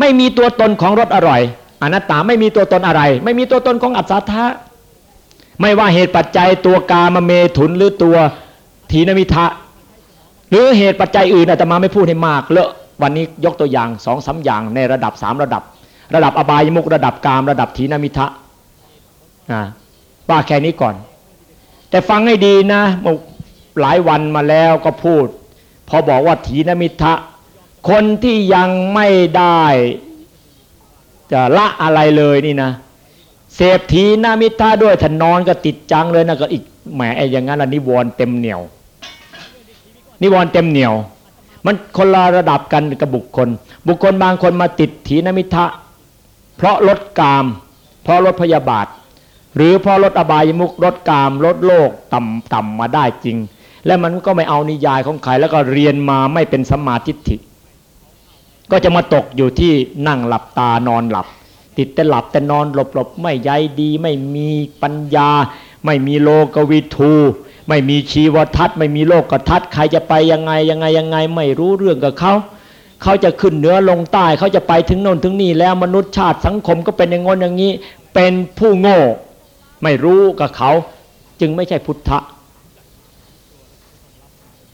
ไม่มีตัวตนของรสอร่อยอนัตตาไม่มีตัวตนอะไร ไม่มีตัวตนของอัศทะไม่ว่าเหตุปัจจัยตัวกามเมถุนหรือตัวถีนมิทะ หรือเหตุปัจจัยอื่นอาตมาไม่พูดให้มากเลอะวันนี้ยกตัวอย่างสองสาอย่างในระดับสามระดับ ระดับอบายมุกระดับกามระดับถีนมิทะว่าแค่นี้ก่อน แต่ฟังให้ดีนะหลายวันมาแล้วก็พูด พอบอกว่าถีนมิทะ คนที่ยังไม่ได้จะละอะไรเลยนี่นะเสพทีนามิตาด้วยถ้านอนก็ติดจังเลยนะก็อีกแหมไอ้อย่างนั้นละนิวรณ์เต็มเหนียว นิวรณ์เต็มเหนียว มันคนละระดับกันกับบุคคล บุคคลบางคนมาติดทีนามิทะ เพราะลดกาม เพราะลดพยาบาท หรือเพราะลดอบายมุกลดกามลดโลกต่ำต่ำมาได้จริง และมันก็ไม่เอานิยายของใครแล้วก็เรียนมาไม่เป็นสมาธิิก็จะมาตกอยู่ที่นั่งหลับตานอนหลับ ติดแต่หลับแต่นอนหลบหลบไม่ใยดี ไม่มีปัญญา ไม่มีโลกวิทู ไม่มีชีวทัศน์ไม่มีโลกทัศน์ใครจะไปยังไงยังไงยังไง ไม่รู้เรื่องกับเขาเขาจะขึ้นเหนือลงใต้เขาจะไปถึงโน่นถึงนี่แล้วมนุษย์ชาติสังคมก็เป็นอย่างงนอย่างนี้ เป็นผู้โง่ ไม่รู้กับเขา จึงไม่ใช่พุทธะ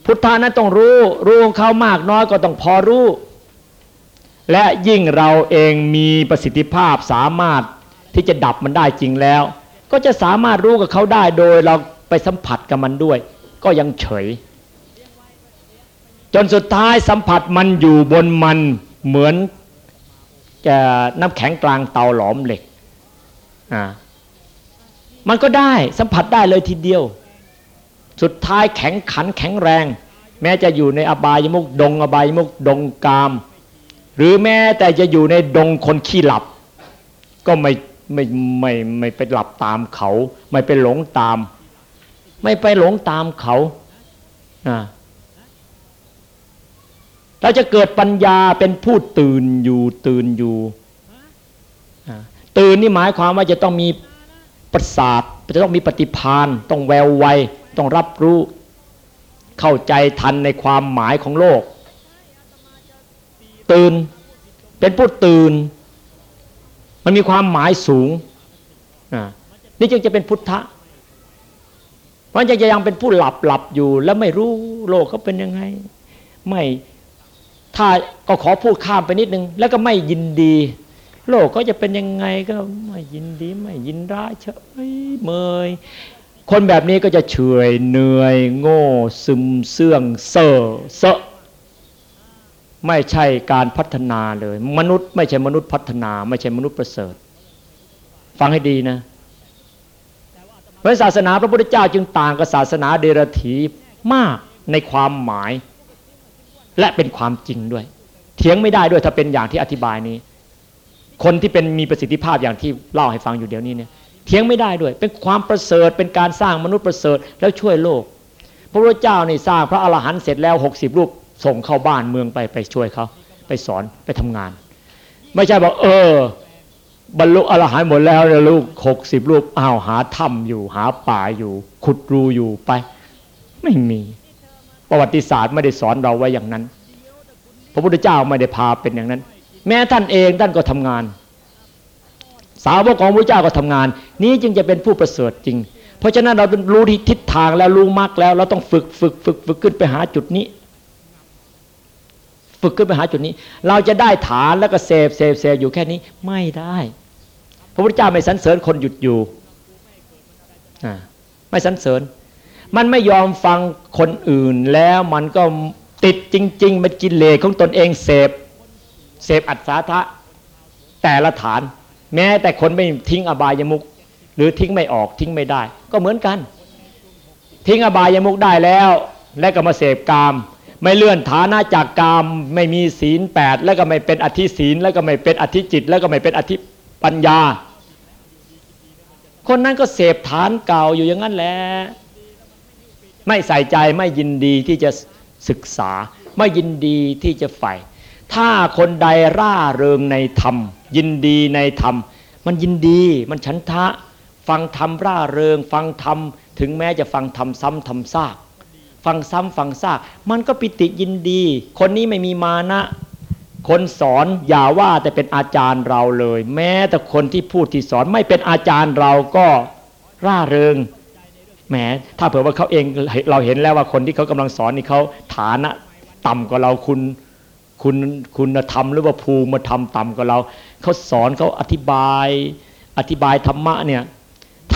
พุทธานั้นต้องรู้รู้ของเขามากน้อยก็ต้องพอรู้ และยิ่งเราเองมีประสิทธิภาพสามารถที่จะดับมันได้จริงแล้ว ก็จะสามารถรู้กับเขาได้โดยเรา ไปสัมผัสกับมันด้วย ก็ยังเฉย จนสุดท้ายสัมผัสมันอยู่บนมันเหมือนน้ำแข็งกลางเตาหลอมเหล็กอ่ามันก็ได้สัมผัสได้เลยทีเดียว สุดท้ายแข็งขันแข็งแรง แม้จะอยู่ในอบายมุกดงอบายมุกดงกาม หรือแม้แต่จะอยู่ในดงคนขี้หลับ ก็ไม่ไม่ไม่ไม่ไปหลับตามเขา ไม่ไปหลงตาม ไม่ไปหลงตามเขาเราจะเกิดปัญญาเป็นผู้ตื่นอยู่ตื่นอยู่ ตื่นนี่หมายความว่าจะต้องมีประสาทจะต้องมีปฏิพานต้องแววไวต้องรับรู้ เข้าใจทันในความหมายของโลก ตื่นเป็นผู้ตื่น มันมีความหมายสูง นี่จึงจะเป็นพุทธะ เพราะจะยังเป็นผู้หลับหลับอยู่ แล้วไม่รู้โลกเขาเป็นยังไง ไม่ถ้าก็ขอพูดข้ามไปนิดนึง แล้วก็ไม่ยินดี โลกก็จะเป็นยังไงก็ไม่ยินดีไม่ยินร้ายเฉยเมยคนแบบนี้ก็จะเฉยเหนื่อย โง่ ซึมเสื่องเซ่อเซะไม่ใช่การพัฒนาเลย มนุษย์ไม่ใช่มนุษย์พัฒนา ไม่ใช่มนุษย์ประเสริฐ ฟังให้ดีนะ ราะศาสนาพระพุทธเจ้าจึงต่างกับศาสนาเดรัจฉีมากในความหมาย และเป็นความจริงด้วย เถียงไม่ได้ด้วยถ้าเป็นอย่างที่อธิบายนี้ คนที่เป็นมีประสิทธิภาพอย่างที่เล่าให้ฟังอยู่เดี๋ยวนี้เนี่ยเถียงไม่ได้ด้วย เป็นความประเสริฐเป็นการสร้างมนุษย์ประเสริฐแล้วช่วยโลก พระพุทธเจ้านี่สร้างพระอรหันต์เสร็จแล้วหกสิบรูปส่งเข้าบ้านเมืองไปไปช่วยเขาไปสอนไปทำงาน ไม่ใช่บอกเออ บรรลุอรหันต์หมดแล้วเลูกหกสิบรูปอ้าวหาถ้ำอยู่ หาป่าอยู่ ขุดรูอยู่ไป ไม่มี ประวัติศาสตร์ไม่ได้สอนเราไว้อย่างนั้น พระพุทธเจ้าไม่ได้พาเป็นอย่างนั้น แม้ท่านเองท่านก็ทำงาน สาวกของพระเจ้าก็ทำงาน นี้จึงจะเป็นผู้ประเสริฐจริง เพราะฉะนั้นเรารู้ทิศทางแล้วรู้มรรคแล้ว เราต้องฝึกฝึกฝึกฝึกขึ้นไปหาจุดนี้ ฝึกขึ้นไปหาจุดนี้ เราจะได้ฐานแล้วก็เสพเสพเสพอยู่แค่นี้ไม่ได้ พระพุทธเจ้าไม่สรรเสริญคนหยุดอยู่ไม่สรรเสริญ มันไม่ยอมฟังคนอื่นแล้วมันก็ติดจริง ๆ มันกินเลของตนเองเสพเสพอัศทะแต่ละฐาน แม้แต่คนไม่ทิ้งอบายมุกหรือทิ้งไม่ออกทิ้งไม่ได้ ก็เหมือนกัน ทิ้งอบายมุกได้แล้ว และก็มาเสพกาม ไม่เลื่อนฐานะจากกามไม่มีศีลแปดแล้วก็ไม่เป็นอธิศีลแล้วก็ไม่เป็นอธิจิต แล้วก็ไม่เป็นอธิปัญญา คนนั้นก็เสพฐานเก่าอยู่อย่างนั้นแหละไม่ใส่ใจไม่ยินดีที่จะศึกษา ไม่ยินดีที่จะใฝ่ถ้าคนใดร่าเริงในธรรม ยินดีในธรรม มันยินดีมันฉันทะ ฟังธรรมร่าเริง ฟังธรรมถึงแม้จะฟังธรรมซ้ำธรรมซาก ฟังซ้ำฟังซาก มันก็ปิติยินดี คนนี้ไม่มีมานะ คนสอนอย่าว่าแต่เป็นอาจารย์เราเลย แม้แต่คนที่พูดที่สอนไม่เป็นอาจารย์เราก็ร่าเริงแหมถ้าเผื่อว่าเขาเองเราเห็นแล้วว่าคนที่เขากำลังสอนนี่เขาฐานะต่ำกว่าเราคุณคุณคุณธรรมหรือว่าภูมิธรรมต่ำกว่าเรา เขาสอนเขาอธิบาย อธิบายธรรมะเนี่ย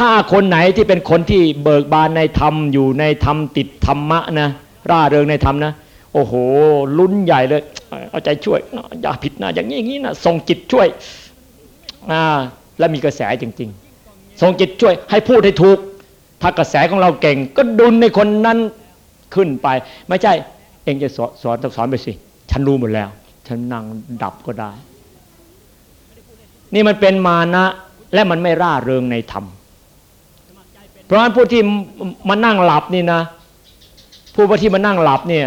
ถ้าคนไหนที่เป็นคนที่เบิกบานในธรรมอยู่ในธรรมติดธรรมะนะร่าเริงในธรรมนะ โอ้โห ลุ้นใหญ่เลย เอาใจช่วยอย่าผิดนะอย่างนี้อย่างนี้นะส่งจิตช่วยอ่าแล้วมีกระแสจริง ๆ ส่งจิตช่วย ให้พูดให้ถูก ถ้ากระแสของเราเก่ง ก็ดุลในคนนั้นขึ้นไป ไม่ใช่ เองจะสอนสอนสอนไปสิฉันรู้หมดแล้ว ฉันนั่งดับก็ได้ นี่มันเป็นมานะ และมันไม่ร่าเริงในธรรม เพราะฉะนั้นผู้ที่มานั่งหลับนี่นะผู้ที่มานั่งหลับเนี่ย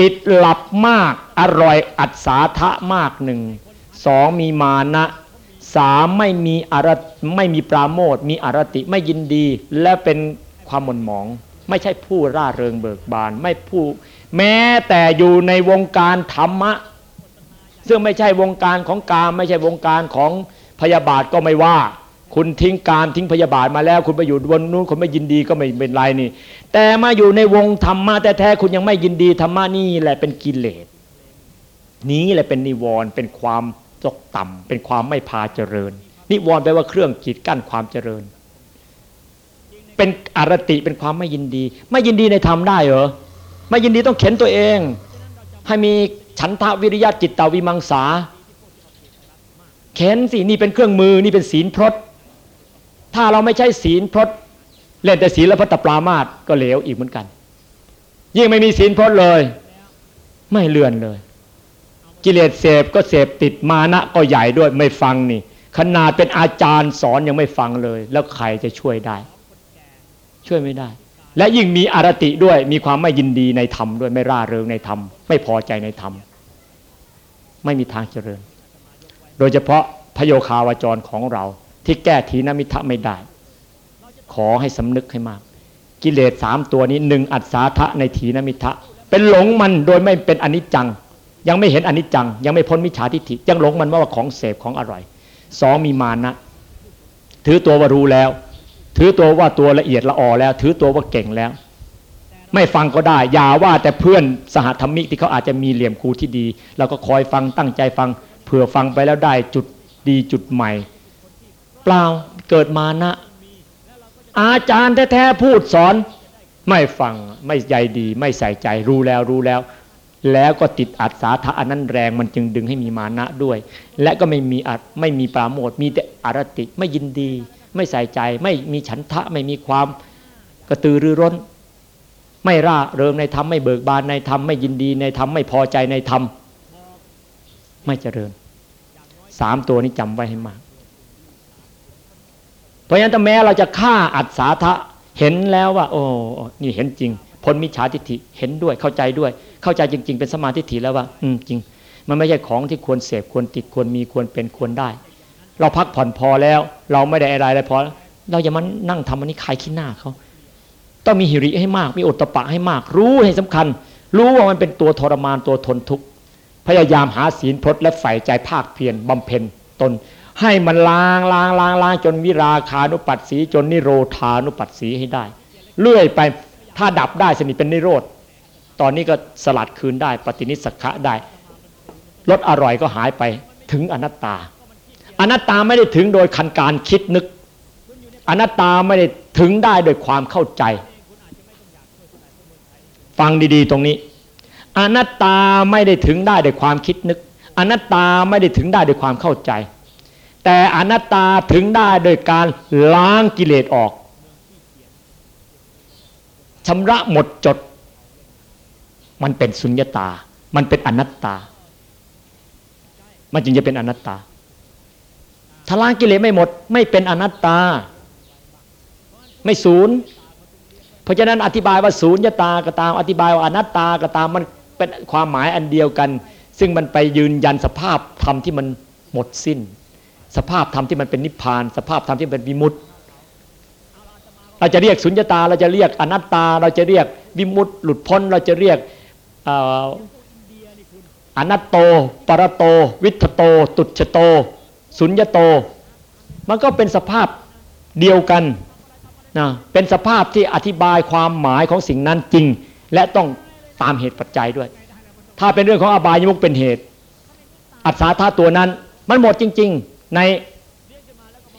ติดหลับมากอร่อยอัศาทะมากหนึ่งสองมีมานะสามไม่มีอารไม่มีปราโมทมีอารติไม่ยินดี และเป็นความหม่นหมอง ไม่ใช่ผู้ร่าเริงเบิกบาน ไม่ผู้ แม้แต่อยู่ในวงการธรรมะ ซึ่งไม่ใช่วงการของกามไม่ใช่วงการของพยาบาทก็ไม่ว่า คุณทิ้งการทิ้งพยาบาทมาแล้ว คุณไปอยู่บนนู้นคุณไม่ยินดีก็ไม่เป็นไรนี่ แต่มาอยู่ในวงธรรมะแท้ๆคุณยังไม่ยินดีธรรมะนี่แหละเป็นกิเลสนี้แหละเป็นนิวรณ์เป็นความตกต่ำเป็นความไม่พาเจริญ นิวรณ์แปลว่าเครื่องกีดกั้นความเจริญ เป็นอารติเป็นความไม่ยินดี ไม่ยินดีในธรรมได้เหรอไม่ยินดีต้องเข็นตัวเอง ให้มีฉันทะวิริยะจิตตาวิมังสาเข็นสินี่เป็นเครื่องมือนี่เป็นศีลพรต ถ้าเราไม่ใช่ศีลพรตเล่นแต่ศีลและพัตตปรามาตก็เหลวอีกเหมือนกัน ยิ่งไม่มีศีลพรตเลย ไม่เลื่อนเลย กิเลสเสพก็เสพติดมานะก็ใหญ่ด้วยไม่ฟังนี่ ขนาดเป็นอาจารย์สอนยังไม่ฟังเลย แล้วใครจะช่วยได้ ช่วยไม่ได้ และยิ่งมีอารติด้วยมีความไม่ยินดีในธรรมด้วยไม่ร่าเริงในธรรมไม่พอใจในธรรมไม่มีทางเจริญ โดยเฉพาะพโยคาวาจรของเรา ที่แก้ทีนมิทะไม่ได้ ขอให้สำนึกให้มาก กิเลสสามตัวนี้หนึ่งอัศทะในทีนมิทะ เป็นหลงมันโดยไม่เป็นอนิจจัง ยังไม่เห็นอนิจจัง ยังไม่พ้นมิจฉาทิฏฐิยังหลงมันว่าของเสพของอร่อยสองมีมานะถือตัวว่ารู้แล้ว ถือตัวว่าตัวละเอียดละออแล้ว ถือตัวว่าเก่งแล้ว ไม่ฟังก็ได้ อย่าว่าแต่เพื่อนสหธรรมิกที่เขาอาจจะมีเหลี่ยมครูที่ดีเราก็คอยฟังตั้งใจฟังเผื่อฟังไปแล้วได้จุดดีจุดใหม่ ปล่า เกิดมานะ อาจารย์แท้ๆพูดสอน ไม่ฟังไม่ใยดี ไม่ใส่ใจรู้แล้วรู้แล้ว แล้วก็ติดอัดสาธะอันนั้นแรงมันจึงดึงให้มีมานะด้วย และก็ไม่มีอัดไม่มีปราโมทมีแต่อารติไม่ยินดี ไม่ใส่ใจ ไม่มีฉันทะไม่มีความกระตือรือร้น ไม่ร่าเริงในธรรมไม่เบิกบานในธรรมไม่ยินดีในธรรมไม่พอใจในธรรมไม่เจริญสามตัวนี้จำไว้ให้มาก เพราะฉะนั้นถ้าแม้เราจะฆ่าอัศาทะเห็นแล้วว่า โอ้นี่เห็นจริงพ้นมิจฉาทิฏฐิเห็นด้วยเข้าใจด้วย เข้าใจจริง ๆ เป็นสมาธิฏฐิแล้วว่า อืมจริง มันไม่ใช่ของที่ควรเสพควรติดควรมีควรเป็นควรได้ เราพักผ่อนพอแล้ว เราไม่ได้อะไรอะไรพอเราอย่ามานั่งทำอันนี้ขายขี้หน้าเขาต้องมีหิริให้มาก มีอดตะปะให้มาก รู้ให้สำคัญ รู้ว่ามันเป็นตัวทรมานตัวทนทุกข์พยายามหาศีลพรตและใฝ่ใจภาคเพียรบำเพ็ญตน ให้มันล้างล้างล้างล้างจนวิราคานุปัสสี จนนิโรธานุปัสสีให้ได้ เลื่อยไปถ้าดับได้สนิทเป็นนิโรธ ตอนนี้ก็สลัดคืนได้ ปฏินิสักะได้รสอร่อยก็หายไปถึงอนัตตา อนัตตาไม่ได้ถึงโดยคันการคิดนึก อนัตตาไม่ได้ถึงได้โดยความเข้าใจ ฟังดีๆ ตรงนี้ อนัตตาไม่ได้ถึงได้โดยความคิดนึก อนัตตาไม่ได้ถึงได้โดยความเข้าใจ แต่อนัตตาถึงได้โดยการล้างกิเลสออกชำระหมดจด มันเป็นสุญญตา มันเป็นอนัตตา มันจึงจะเป็นอนัตตา ถ้าล้างกิเลสไม่หมด ไม่เป็นอนัตตา ไม่ศูนย์ เพราะฉะนั้นอธิบายว่าศูนย์ตาก็ตาม อธิบายว่าอนัตตาก็ตาม มันเป็นความหมายอันเดียวกัน ซึ่งมันไปยืนยันสภาพธรรมที่มันหมดสิ้น สภาพธรรมที่มันเป็นนิพพาน สภาพธรรมที่เป็นวิมุตติเราจะเรียกสุญญตา เราจะเรียกอนัตตา เราจะเรียกวิมุตติ หลุดพ้น เราจะเรียกอนัตโต ปรโต วิทโต ตุจโต สุญญโต มันก็เป็นสภาพเดียวกันนะเป็นสภาพที่อธิบายความหมายของสิ่งนั้นจริง และต้องตามเหตุปัจจัยด้วย ถ้าเป็นเรื่องของอบายมุกเป็นเหตุ อัศาธาตัวนั้น มันหมดจริง ๆ ใน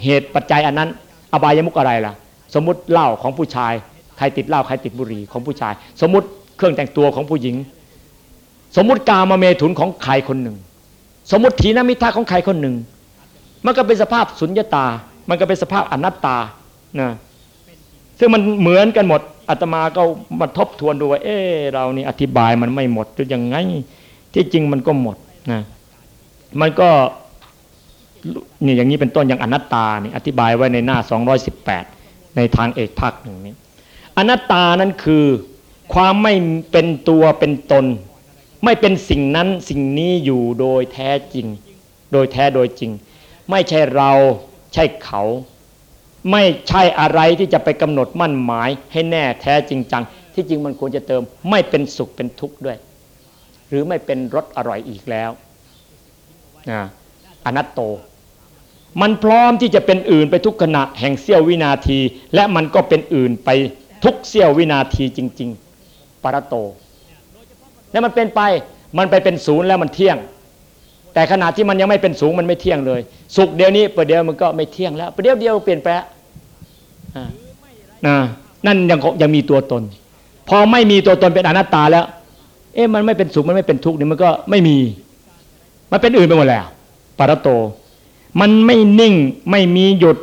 เหตุปัจจัยอันนั้น อบายมุกอะไรล่ะ สมมติเหล้าของผู้ชาย ใครติดเหล้าใครติดบุหรี่ของผู้ชาย สมมติเครื่องแต่งตัวของผู้หญิง สมมติกามาเมถุนของใครคนหนึ่ง สมมติถีนมิทะของใครคนหนึ่ง มันก็เป็นสภาพสุญญตา มันก็เป็นสภาพอนัตตานะซึ่งมันเหมือนกันหมดอาตมาก็มาทบทวนดูว่าเออเรานี่อธิบายมันไม่หมดจะยังไง ที่จริงมันก็หมดนะมันก็ นี่อย่างนี้เป็นต้นอย่างอนัตตานี่อธิบายไว้ในหน้า 218 ในทางเอกภาคหนึ่งนี้ อนัตตานั้นคือความไม่เป็นตัวเป็นตน ไม่เป็นสิ่งนั้นสิ่งนี้อยู่โดยแท้จริง โดยแท้โดยจริง ไม่ใช่เราใช่เขา ไม่ใช่อะไรที่จะไปกำหนดมั่นหมายให้แน่แท้จริงจัง ที่จริงมันควรจะเติม ไม่เป็นสุขเป็นทุกข์ด้วย หรือไม่เป็นรสอร่อยอีกแล้วนะ อนัตโต มันพร้อมที่จะเป็นอื่นไปทุกขณะแห่งเสี้ยววินาที และมันก็เป็นอื่นไปทุกเสี้ยววินาทีจริง ๆ ปรโต แล้วมันเป็นไปมันไปเป็นศูนย์แล้วมันเที่ยง แต่ขณะที่มันยังไม่เป็นสูงมันไม่เที่ยงเลย สุขเดียวนี้ประเดี๋ยวมันก็ไม่เที่ยงแล้วประเดี๋ยวเดียวเปลี่ยนแปลงอ่านะนั่นยังยังมีตัวตน พอไม่มีตัวตนเป็นอนัตตาแล้ว เอ๊ะมันไม่เป็นสุขมันไม่เป็นทุกข์นี่มันก็ไม่มี มันเป็นอื่นไปหมดแล้ว ปรโต มันไม่นิ่งไม่มีหยุด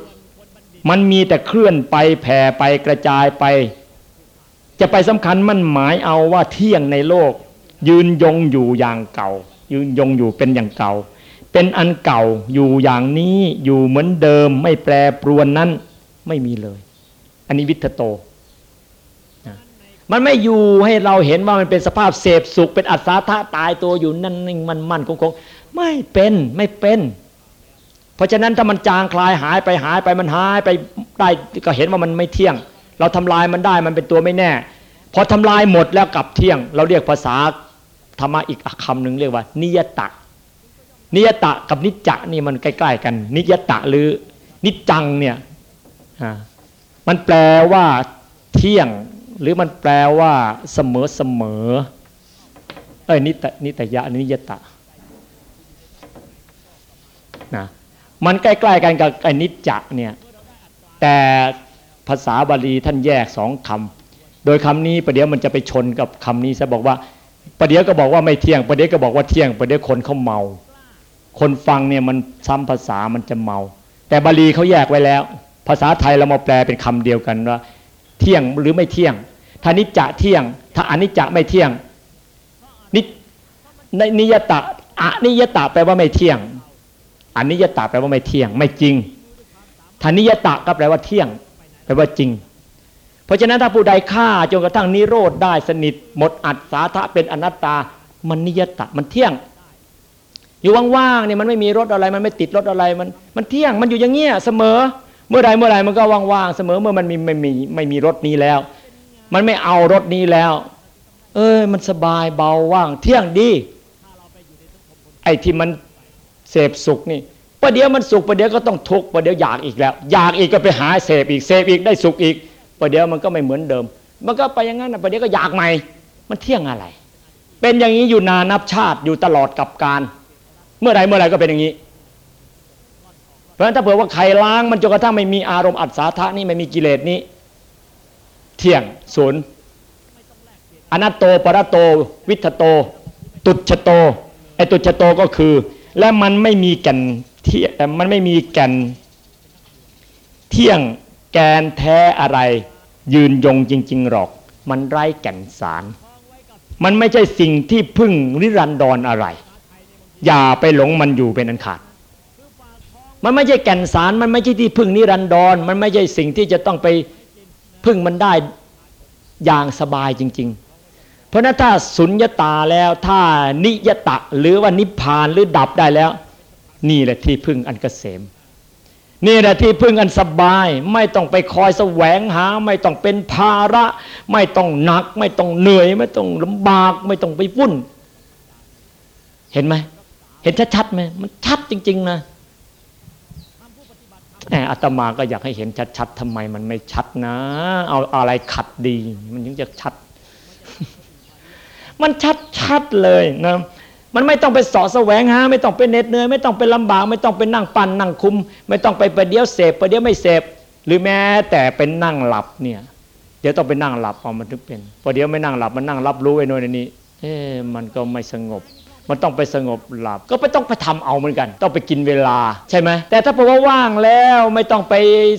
มันมีแต่เคลื่อนไปแผ่ไปกระจายไป จะไปสำคัญมั่นหมายเอาว่าเที่ยงในโลก ยืนยงอยู่อย่างเก่า ยืนยงอยู่เป็นอย่างเก่า เป็นอันเก่าอยู่อย่างนี้อยู่เหมือนเดิม ไม่แปรปรวนนั้นไม่มีเลย อันนี้วิทโตมันไม่อยู่ให้เราเห็นว่ามันเป็นสภาพเสพสุขเป็นอัศธาตายตัวอยู่นั่นนิ่งมันมันคงคง ไม่เป็นไม่เป็น เพราะฉะนั้นถ้ามันจางคลายหายไปหายไปมันหายไปได้ก็เห็นว่ามันไม่เที่ยง เราทำลายมันได้มันเป็นตัวไม่แน่พอทำลายหมดแล้วกลับเที่ยง เราเรียกภาษาธรรมะอีกคำหนึ่งเรียกว่า นิยตะนิยตะกับนิจจะนี่มันใกล้ ๆ กัน นิยตะหรือนิจจังเนี่ยมันแปลว่าเที่ยง หรือมันแปลว่าเสมอเสมอเอ้ยนิตนิตยะนิยตะ นะมันใกล้ๆกันกับไอ้นิจจะเนี่ยแต่ภาษาบาลีท่านแยกสองคำโดยคำนี้ประเดี๋ยวมันจะไปชนกับคำนี้จะบอกว่าประเดี๋ยวก็บอกว่าไม่เที่ยงประเดี๋ยวก็บอกว่าเที่ยงประเดี๋ยวคนเขาเมา คนฟังเนี่ยมันซ้ำภาษามันจะเมา แต่บาลีเขาแยกไว้แล้ว ภาษาไทยเรามาแปลเป็นคำเดียวกันว่า เที่ยงหรือไม่เที่ยงถ้านิจจะเที่ยง ถ้าอนิจจะไม่เที่ยงนินิยตะอนิยตะแปลว่าไม่เที่ยง อันนิยตะแปลว่าไม่เที่ยง ไม่จริงธานิยตะก็แปลว่าเที่ยง แปลว่าจริง เพราะฉะนั้นถ้าผู้ใดฆ่าจนกระทั่งนิโรธได้สนิท หมดอัตสาทะเป็นอนัตตา มันนิยตะมันเที่ยง อยู่ว่างๆเนี่ยมันไม่มีรถอะไร มันไม่ติดรถอะไรมันมันเที่ยงมันอยู่อย่างเงี้ยเสมอ เมื่อใดเมื่อไรมันก็ว่างๆเสมอเมื่อมันมีไม่มีไม่มีรถนี้แล้ว มันไม่เอารถนี้แล้ว เออมันสบายเบาว่าง เที่ยงดีไอ้ที่มัน เสพสุขนี่ประเดี๋ยวมันสุขประเดี๋ยวก็ต้องทุกข์ประเดี๋ยวอยากอีกแล้ว อยากอีกก็ไปหาเสพอีกเสพอีกได้สุขอีกประเดี๋ยวมันก็ไม่เหมือนเดิม มันก็ไปอย่างนั้นนะประเดี๋ยวก็อยากใหม่ มันเที่ยงอะไร เป็นอย่างนี้อยู่นานับชาติอยู่ตลอดกับการ เมื่อไรเมื่อไรก็เป็นอย่างนี้ เพราะฉะนั้นถ้าเผื่อว่าใครล้างมันจนกระทั่งไม่มีอารมณ์อัศธานี่ไม่มีกิเลสนี้ เที่ยงศูนย์อนัตโตปรโต วิทโต ตุจโตไอตุจโตก็คือ และมันไม่มีแก่นเที่ยมันไม่มีแก่นเที่ยงแกนแท้อะไร ยืนยงจริง ๆ หรอก มันไร้แก่นสาร มันไม่ใช่สิ่งที่พึ่งนิรันดรออะไร อย่าไปหลงมันอยู่เป็นอันขาด มันไม่ใช่แก่นสาร มันไม่ใช่ที่พึ่งนิรันดร มันไม่ใช่สิ่งที่จะต้องไปพึ่งมันได้อย่างสบายจริง ๆ เพราะนั้นถ้าสุญญตาแล้วถ้านิยตะหรือว่านิพพานหรือดับได้แล้ว นี่แหละที่พึ่งอันกเกษม นี่แหละที่พึ่งอันสบาย ไม่ต้องไปคอยแสวงหา ไม่ต้องเป็นภาระ ไม่ต้องหนัก ไม่ต้องเหนื่อย ไม่ต้องลำบาก ไม่ต้องไปวุ่น เห็นไหมเห็นชัดๆไหมมันชัดจริง ๆ นะแอบอาตมาก็อยากให้เห็นชัดๆทำไมมันไม่ชัดนะ เอาอะไรขัดดี มันถึงจะชัด มันชัดๆเลยนะมันไม่ต้องไปสอแสวงหาไม่ต้องไปเหน็ดเหนื่อยไม่ต้องไปลำบากไม่ต้องไปนั่งปั่นนั่งคุม ไม่ต้องไปประเดี๋ยวเสพประเดี๋ยวไม่เสพหรือแม้แต่เป็นนั่งหลับเนี่ย เดี๋ยวต้องไปนั่งหลับเอามันถึงเป็นประเดี๋ยวไม่นั่งหลับมันนั่งรับรู้ไอ้โน่นนี่เอ๊มันก็ไม่สงบ มันต้องไปสงบหลับ ก็ไม่ต้องไปทำเอาเหมือนกัน ต้องไปกินเวลาใช่ไหมแต่ถ้าบอกว่าว่างแล้วไม่ต้องไป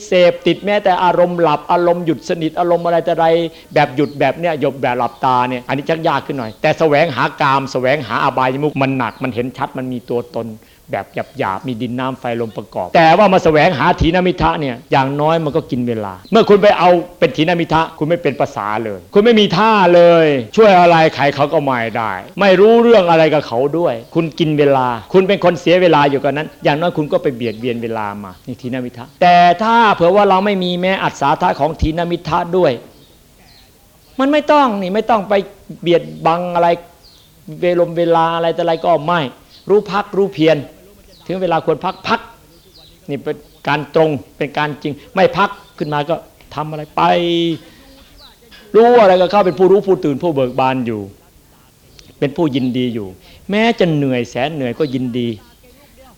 เสพติดแม้แต่อารมณ์หลับอารมณ์หยุดสนิทอารมณ์อะไรแต่ไรแบบหยุดแบบเนี้ยหยบแบบหลับตาเนี่ยอันนี้ชักยากขึ้นหน่อย แต่แสวงหากามแสวงหาอบายมุกมันหนักมันเห็นชัดมันมีตัวตน แบบหยาบๆมีดินน้ำไฟลมประกอบ แต่ว่ามาแสวงหาถีนมิทะเนี่ยอย่างน้อยมันก็กินเวลา เมื่อคุณไปเอาเป็นถีนมิทะคุณไม่เป็นภาษาเลย คุณไม่มีท่าเลย ช่วยอะไรใครเขาก็ไม่ได้ ไม่รู้เรื่องอะไรกับเขาด้วย คุณกินเวลา คุณเป็นคนเสียเวลาอยู่กับนั้น อย่างน้อยคุณก็ไปเบียดเบียนเวลามานี่ถีนมิทะแต่ถ้าเผื่อว่าเราไม่มีแม้อัศาธาของถีนมิทะด้วย มันไม่ต้องนี่ไม่ต้องไปเบียดบังอะไรเวลมเวลาอะไรแต่อะไรก็ไม่รู้พักรู้เพียร ถึงเวลาควรพักพักนี่เป็นการตรงเป็นการจริง ไม่พักขึ้นมาก็ทำอะไรไป รู้อะไรก็เข้าเป็นผู้รู้ผู้ตื่นผู้เบิกบานอยู่ เป็นผู้ยินดีอยู่ แม้จะเหนื่อยแสนเหนื่อยก็ยินดี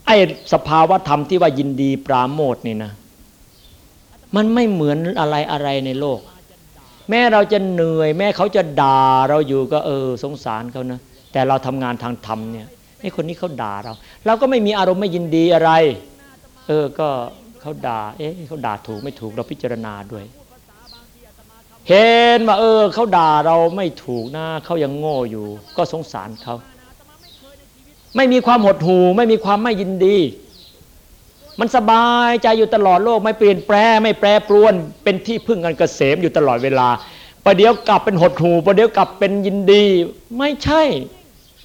ไอ้สภาวะธรรมที่ว่ายินดีปราโมทนี่นะ มันไม่เหมือนอะไรอะไรในโลก แม้เราจะเหนื่อย แม้เขาจะด่าเราอยู่ก็เออ สงสารเขานะแต่เราทำงานทางธรรมเนี่ย ไอ้คนนี้เขาด่าเรา เราก็ไม่มีอารมณ์ไม่ยินดีอะไร เออก็เขาด่า เอ๊ะเขาด่าถูกไม่ถูกเราพิจารณาด้วย เห็นว่าเออเขาด่าเราไม่ถูกนะเขายังโง่อยู่ ก็สงสารเขาไม่มีความหดหู่ไม่มีความไม่ยินดี มันสบายใจอยู่ตลอดโลก ไม่เปลี่ยนแปลไม่แปรปรวน เป็นที่พึ่งกันเกษมอยู่ตลอดเวลาประเดี๋ยวกลับเป็นหดหู่ประเดี๋ยวกลับเป็นยินดี ไม่ใช่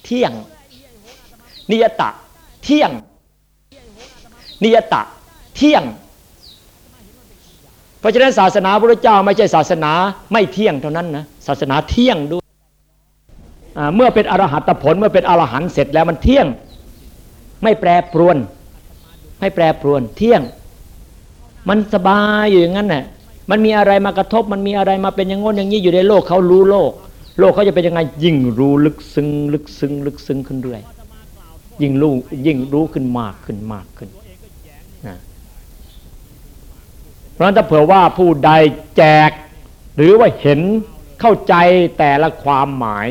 เที่ยง นิยตะ เที่ยง นิยตะ เที่ยง เพราะฉะนั้นศาสนาพระเจ้าไม่ใช่ศาสนาไม่เที่ยงเท่านั้นนะศาสนาเที่ยงด้วยเมื่อเป็นอรหัตผลเมื่อเป็นอรหันต์เสร็จแล้วมันเที่ยง ไม่แปรปรวน ไม่แปรปรวน เที่ยง มันสบายอยู่อย่างนั้นน่ะมันมีอะไรมากระทบ มันมีอะไรมาเป็นอย่างงน้นอย่างนี้อยู่ในโลกเขารู้โลก โลกเขาจะเป็นยังไงยิ่งรู้ลึกซึ้งลึกซึ้งลึกซึ้งขึ้นเรื่อย ยิ่งรู้ยิ่งรู้ขึ้นมากขึ้นมากขึ้นนะเพราะฉะนั้นถ้าเผื่อว่าผู้ใดแจก หรือว่าเห็นเข้าใจแต่ละความหมาย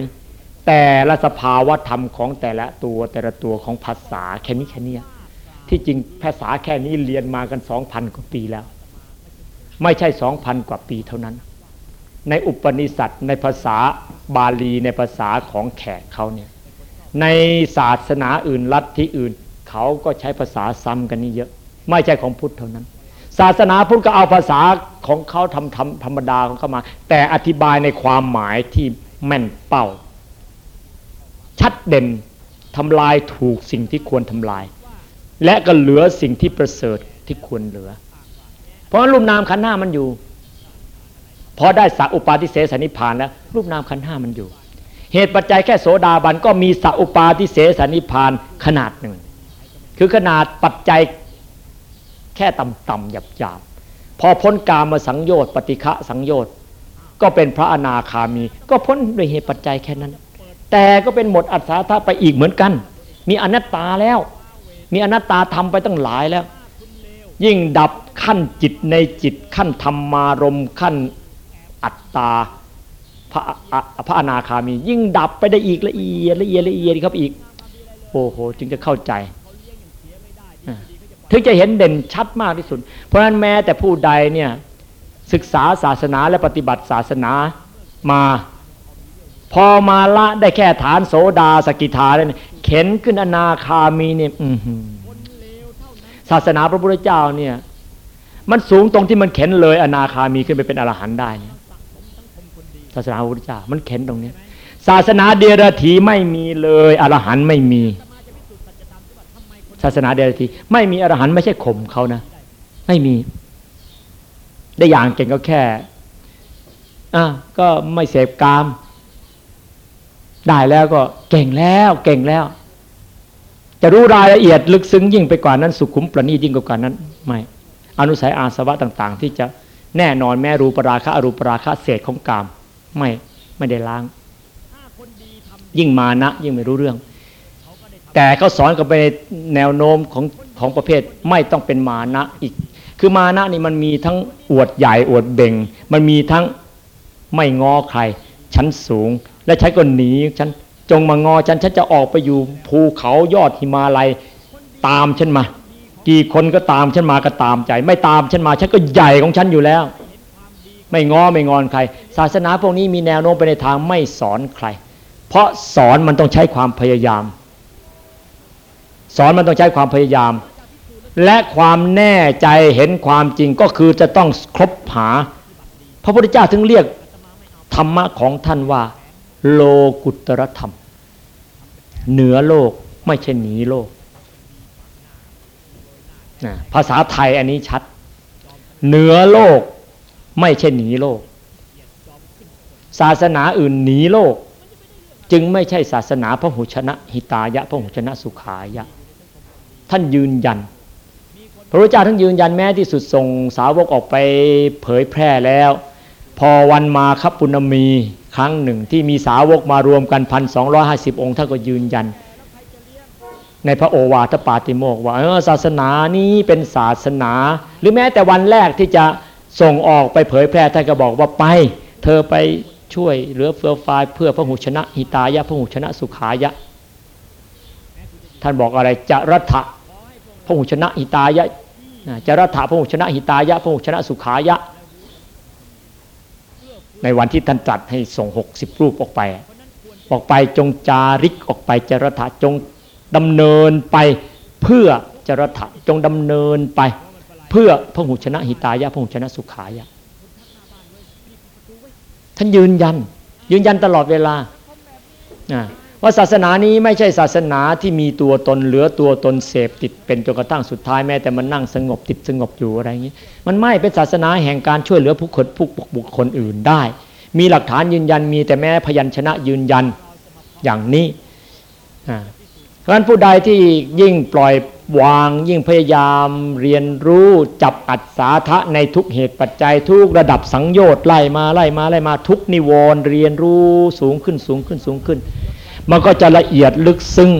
แต่ละสภาวะธรรมของแต่ละตัวแต่ละตัวของภาษาแค่นี้แค่นี้ที่จริงภาษาแค่นี้เรียนมากันสองพันกว่าปีแล้ว ไม่ใช่สองพันกว่าปีเท่านั้น ในอุปนิสัตในภาษาบาลีในภาษาของแขกเขาเนี่ย ในศาสนาอื่นรัที่อื่น เขาก็ใช้ภาษาซ้ำกันนี่เยอะ ไม่ใช่ของพุทธเท่านั้น ศาสนาพุทธก็เอาภาษาของเขาทำทำธรรมดาของเขามา แต่อธิบายในความหมายที่แม่นเป้า ชัดเด่นทำลายถูกสิ่งที่ควรทำลาย และก็เหลือสิ่งที่ประเสริฐที่ควรเหลือ เพราะรูปนามขันธ์ห้ามันอยู่พอได้สักอุปาทิเสสนิพานแล้ว รูปนามขันธ์ห้ามันอยู่ เหตุปัจจัยแค่โสดาบันก็มีสักอุปาทิเสสนิพานขนาดหนึ่ง คือขนาดปัจจัยแค่ต่ำๆหยาบๆพอพ้นกามาสังโยชน์ปฏิฆะสังโยชน์ก็เป็นพระอนาคามี ก็พ้นด้วยเหตุปัจจัยแค่นั้น แต่ก็เป็นหมดอัศาธาไปอีกเหมือนกัน มีอนัตตาแล้ว มีอนัตตาทำไปตั้งหลายแล้ว ยิ่งดับขั้นจิตในจิตขั้นธรรมารมขั้นอัตตา พระพระอนาคามี ยิ่งดับไปได้อีกละเอียดละเอียดละเอียดครับอีก โอ้โห จึงจะเข้าใจ ถึงจะเห็นเด่นชัดมากที่สุด เพราะฉะนั้นแม้แต่ผู้ใดเนี่ยศึกษาศาสนาและปฏิบัติศาสนามา พอมาละได้แค่ฐานโสดาสกิทาเนี่ยเข็นขึ้นอนาคามีเนี่ยศาสนาพระพุทธเจ้าเนี่ย มันสูงตรงที่มันเข็นเลยอนาคามีขึ้นไปเป็นอรหันต์ได้เนี่ย ศาสนาพระพุทธเจ้ามันเข็นตรงนี้ ศาสนาเดียรถีไม่มีเลยอรหันไม่มี ศาสนาเดียรถีไม่มีอรหันไม่ใช่ข่มเขานะ ไม่มี ได้อย่างเก่งก็แค่อะก็ไม่เสพกาม ได้แล้วก็เก่งแล้วเก่งแล้ว จะรู้รายละเอียดลึกซึ้งยิ่งไปกว่านั้น สุขุมประณียิ่งกว่านั้นไม่อนุสัยอาสวะต่าง ๆ ที่จะแน่นอนแม่รูปราคะอรูปราคะเศษของกาม ไม่ไม่ได้ล้าง ยิ่งมานะ ยิ่งไม่รู้เรื่อง แต่เขาสอนกันไปในแนวโน้มของของประเภทไม่ต้องเป็นมานะอีก คือมานะนี่มันมีทั้งอวดใหญ่อวดเบ่ง มันมีทั้งไม่งอใคร ชั้นสูง และฉันก็หนีฉันจงมางอฉันฉันจะออกไปอยู่ภูเขายอดหิมาลัยตามฉันมา กี่คนก็ตามฉันมาก็ตามใจ ไม่ตามฉันมาฉันก็ใหญ่ของฉันอยู่แล้ว ไม่ง้อไม่งอนใคร ศาสนาพวกนี้มีแนวโน้มไปในทางไม่สอนใคร เพราะสอนมันต้องใช้ความพยายาม สอนมันต้องใช้ความพยายาม และความแน่ใจเห็นความจริงก็คือจะต้องครบหา พระพุทธเจ้าถึงเรียกธรรมะของท่านว่า โลกุตรธรรม เหนือโลกไม่ใช่หนีโลกภาษาไทยอันนี้ชัด เหนือโลก ไม่ใช่หนีโลก ศาสนาอื่นหนีโลก จึงไม่ใช่ศาสนาพระหุชนะ หิตายะพระหุชนะสุขายะ ท่านยืนยัน พระพุทธเจ้าท่านยืนยันแม้ที่สุดส่งสาวกออกไปเผยแพร่แล้ว พอวันมาคับปุณมีครั้งหนึ่งที่มีสาวกมารวมกันพันสององค์ท่านก็ยืนยัน ในพระโอวาทปาติโมกว่าศาสนานี้เป็นศาสนา หรือแม้แต่วันแรกที่จะ ส่งออกไปเผยแพร่ท่านก็บอกว่าไป เธอไปช่วยเหลือเฟือฟายเพื่อพระหุชนะหิตายะพระหุชนะสุขายะ ท่านบอกอะไรจะรัฐะพระหุชนะหิตายะจะรัฐะพระหุชนะหิตายะพระหุชนะสุขายะ ในวันที่ท่านตรัสให้ส่งหกสิบรูปออกไป ออกไปจงจาริกออกไปจรถะจงดำเนินไปเพื่อจรถะจงดำเนินไป เพื่อพระหุชนะหิตายะพระหุชนะสุขายะ ท่านยืนยัน ยืนยันตลอดเวลาว่าศาสนานี้ไม่ใช่ศาสนาที่มีตัวตนเหลือตัวตนเสพติดเป็นจนกระทั่งสุดท้ายแม้แต่มันนั่งสงบติดสงบอยู่อะไรอย่างนี้ มันไม่เป็นศาสนาแห่งการช่วยเหลือผู้คนผู้บุคคลอื่นได้ มีหลักฐานยืนยันมีแต่แม้พยัญชนะยืนยันอย่างนี้เพราะฉะนั้นผู้ใดที่ยิ่งปล่อย วางยิ่งพยายามเรียนรู้จับอัศสาทะในทุกเหตุปัจจัยทุกระดับสังโยชน์ไล่มาไล่มาไล่มาทุกนิวรณ์เรียนรู้สูงขึ้นสูงขึ้นสูงขึ้น มันก็จะละเอียดลึกซึ้ง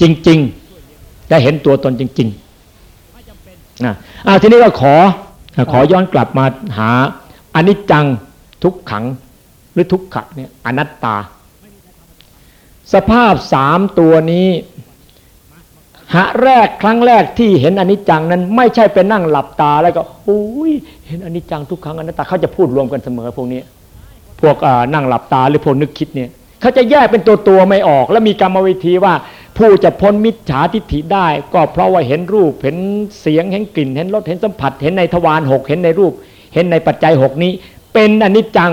จริงๆได้เห็นตัวตนจริงๆนะอ่าทีนี้ก็ขอขอย้อนกลับมาหาอนิจจังทุกขังหรือทุกขะเนี่ยอนัตตา สภาพสามตัวนี้ หะแรกครั้งแรกที่เห็นอนิจจังนั้น ไม่ใช่ไปนั่งหลับตาแล้วก็อุ้ยเห็นอนิจจังทุกครั้งอนัตตาเขาจะพูดรวมกันเสมอพวกนี้ พวกนั่งหลับตาหรือพวกนึกคิดเนี่ยเขาจะแยกเป็นตัวตัวไม่ออก แล้วมีกรรมวิธีว่า ผู้จะพ้นมิจฉาทิฏฐิได้ ก็เพราะว่าเห็นรูปเห็นเสียงเห็นกลิ่น เห็นรสเห็นสัมผัส เห็นในทวารหกเห็นในรูป เห็นในปัจจัยหกนี้ เป็นอนิจจัง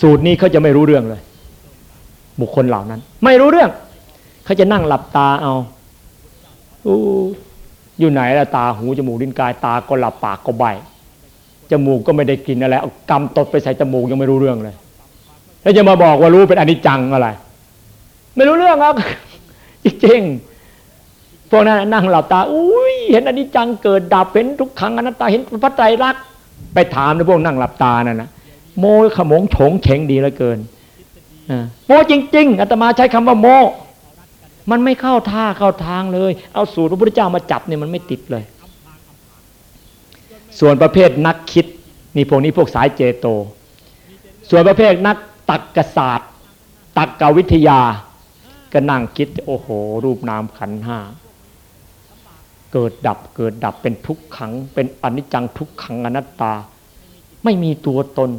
สูตรนี้เขาจะไม่รู้เรื่องเลย บุคคลเหล่านั้น ไม่รู้เรื่องเขาจะนั่งหลับตาเอา อยู่ไหนละตาหูจมูกลิ้นกาย ตาก็หลับปากก็ใบจมูกก็ไม่ได้กินอะไรเอากำตดไปใส่จมูกยังไม่รู้เรื่องเลย แล้วจะมาบอกว่ารู้เป็นอนิจจังอะไร ไม่รู้เรื่องครับจริงพวกนั้นนั่งหลับตา อุ้ยเห็นอนิจจังเกิดดับเห็นทุกขังอนัตตาเห็นพระไตรลักษณ์ไปถามในพวกนั่งหลับตานั่นนะโมขมงโฉงเฉงดีเหลือเกินโมจริง ๆอาตมาใช้คำว่าโม มันไม่เข้าท่าเข้าทางเลย เอาสูตรพระพุทธเจ้ามาจับเนี่ยมันไม่ติดเลย ส่วนประเภทนักคิดนี่พวกนี้พวกสายเจโต ส่วนประเภทนักตักกศาสตร์ ตักกวิทยา ก็นั่งคิด โอ้โห รูปนามขันห้าเกิดดับเกิดดับเป็นทุกขัง เป็นอนิจจังทุกขังอนัตตา ไม่มีตัวตน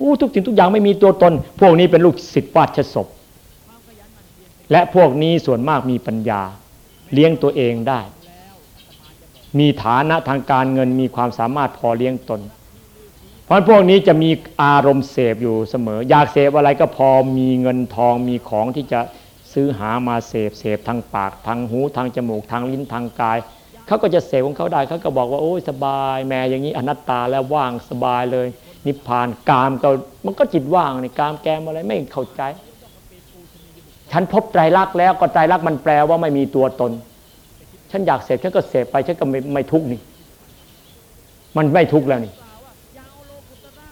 อู้ทุกสิ่งทุกอย่างไม่มีตัวตน พวกนี้เป็นลูกศิษย์วาชศพ และพวกนี้ส่วนมากมีปัญญา เลี้ยงตัวเองได้ มีฐานะทางการเงินมีความสามารถพอเลี้ยงตน เพราะพวกนี้จะมีอารมณ์เสพอยู่เสมอ อยากเสพอะไรก็พอมีเงินทองมีของที่จะซื้อหามาเสพเสพทางปากทางหูทางจมูกทางลิ้นทางกายเขาก็จะเสพของเขาได้เขาก็บอกว่าโอ้ยสบายแม่อย่างนี้อนัตตาแล้วว่างสบายเลย นิพพานกามก็มันก็จิตว่างในกามแกมอะไรไม่เข้าใจ ฉันพบไตรลักษณ์แล้วก็ไตรลักษณ์มันแปลว่าไม่มีตัวตน ฉันอยากเสพฉันก็เสพไปฉันก็ไม่ไม่ทุกนี่ มันไม่ทุกแล้วนี่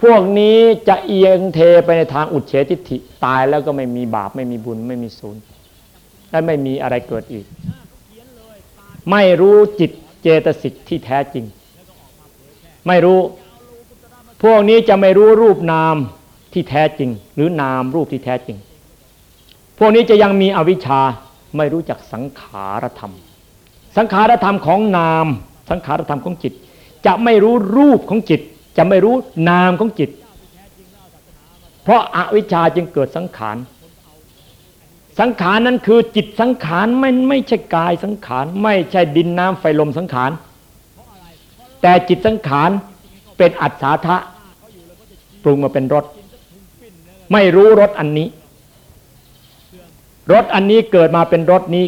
พวกนี้จะเอียงเทไปในทางอุดเฉทิฏฐิตายแล้วก็ไม่มีบาปไม่มีบุญไม่มีศูนย์และไม่มีอะไรเกิดอีก ไม่รู้จิตเจตสิกที่แท้จริง ไม่รู้ พวกนี้จะไม่รู้รูปนามที่แท้จริง หรือนามรูปที่แท้จริง พวกนี้จะยังมีอวิชชาไม่รู้จักสังขารธรรม สังขารธรรมของนาม สังขารธรรมของจิต จะไม่รู้รูปของจิต จะไม่รู้นามของจิต เพราะอาวิชชาจึงเกิดสังขาร สังขารนั้นคือจิตสังขารไม่ไม่ใช่กายสังขารไม่ใช่ดินน้ำไฟลมสังขาร แต่จิตสังขารเป็นอัศทะปรุงมาเป็นรสไม่รู้รสอันนี้ รสอันนี้เกิดมาเป็นรสนี้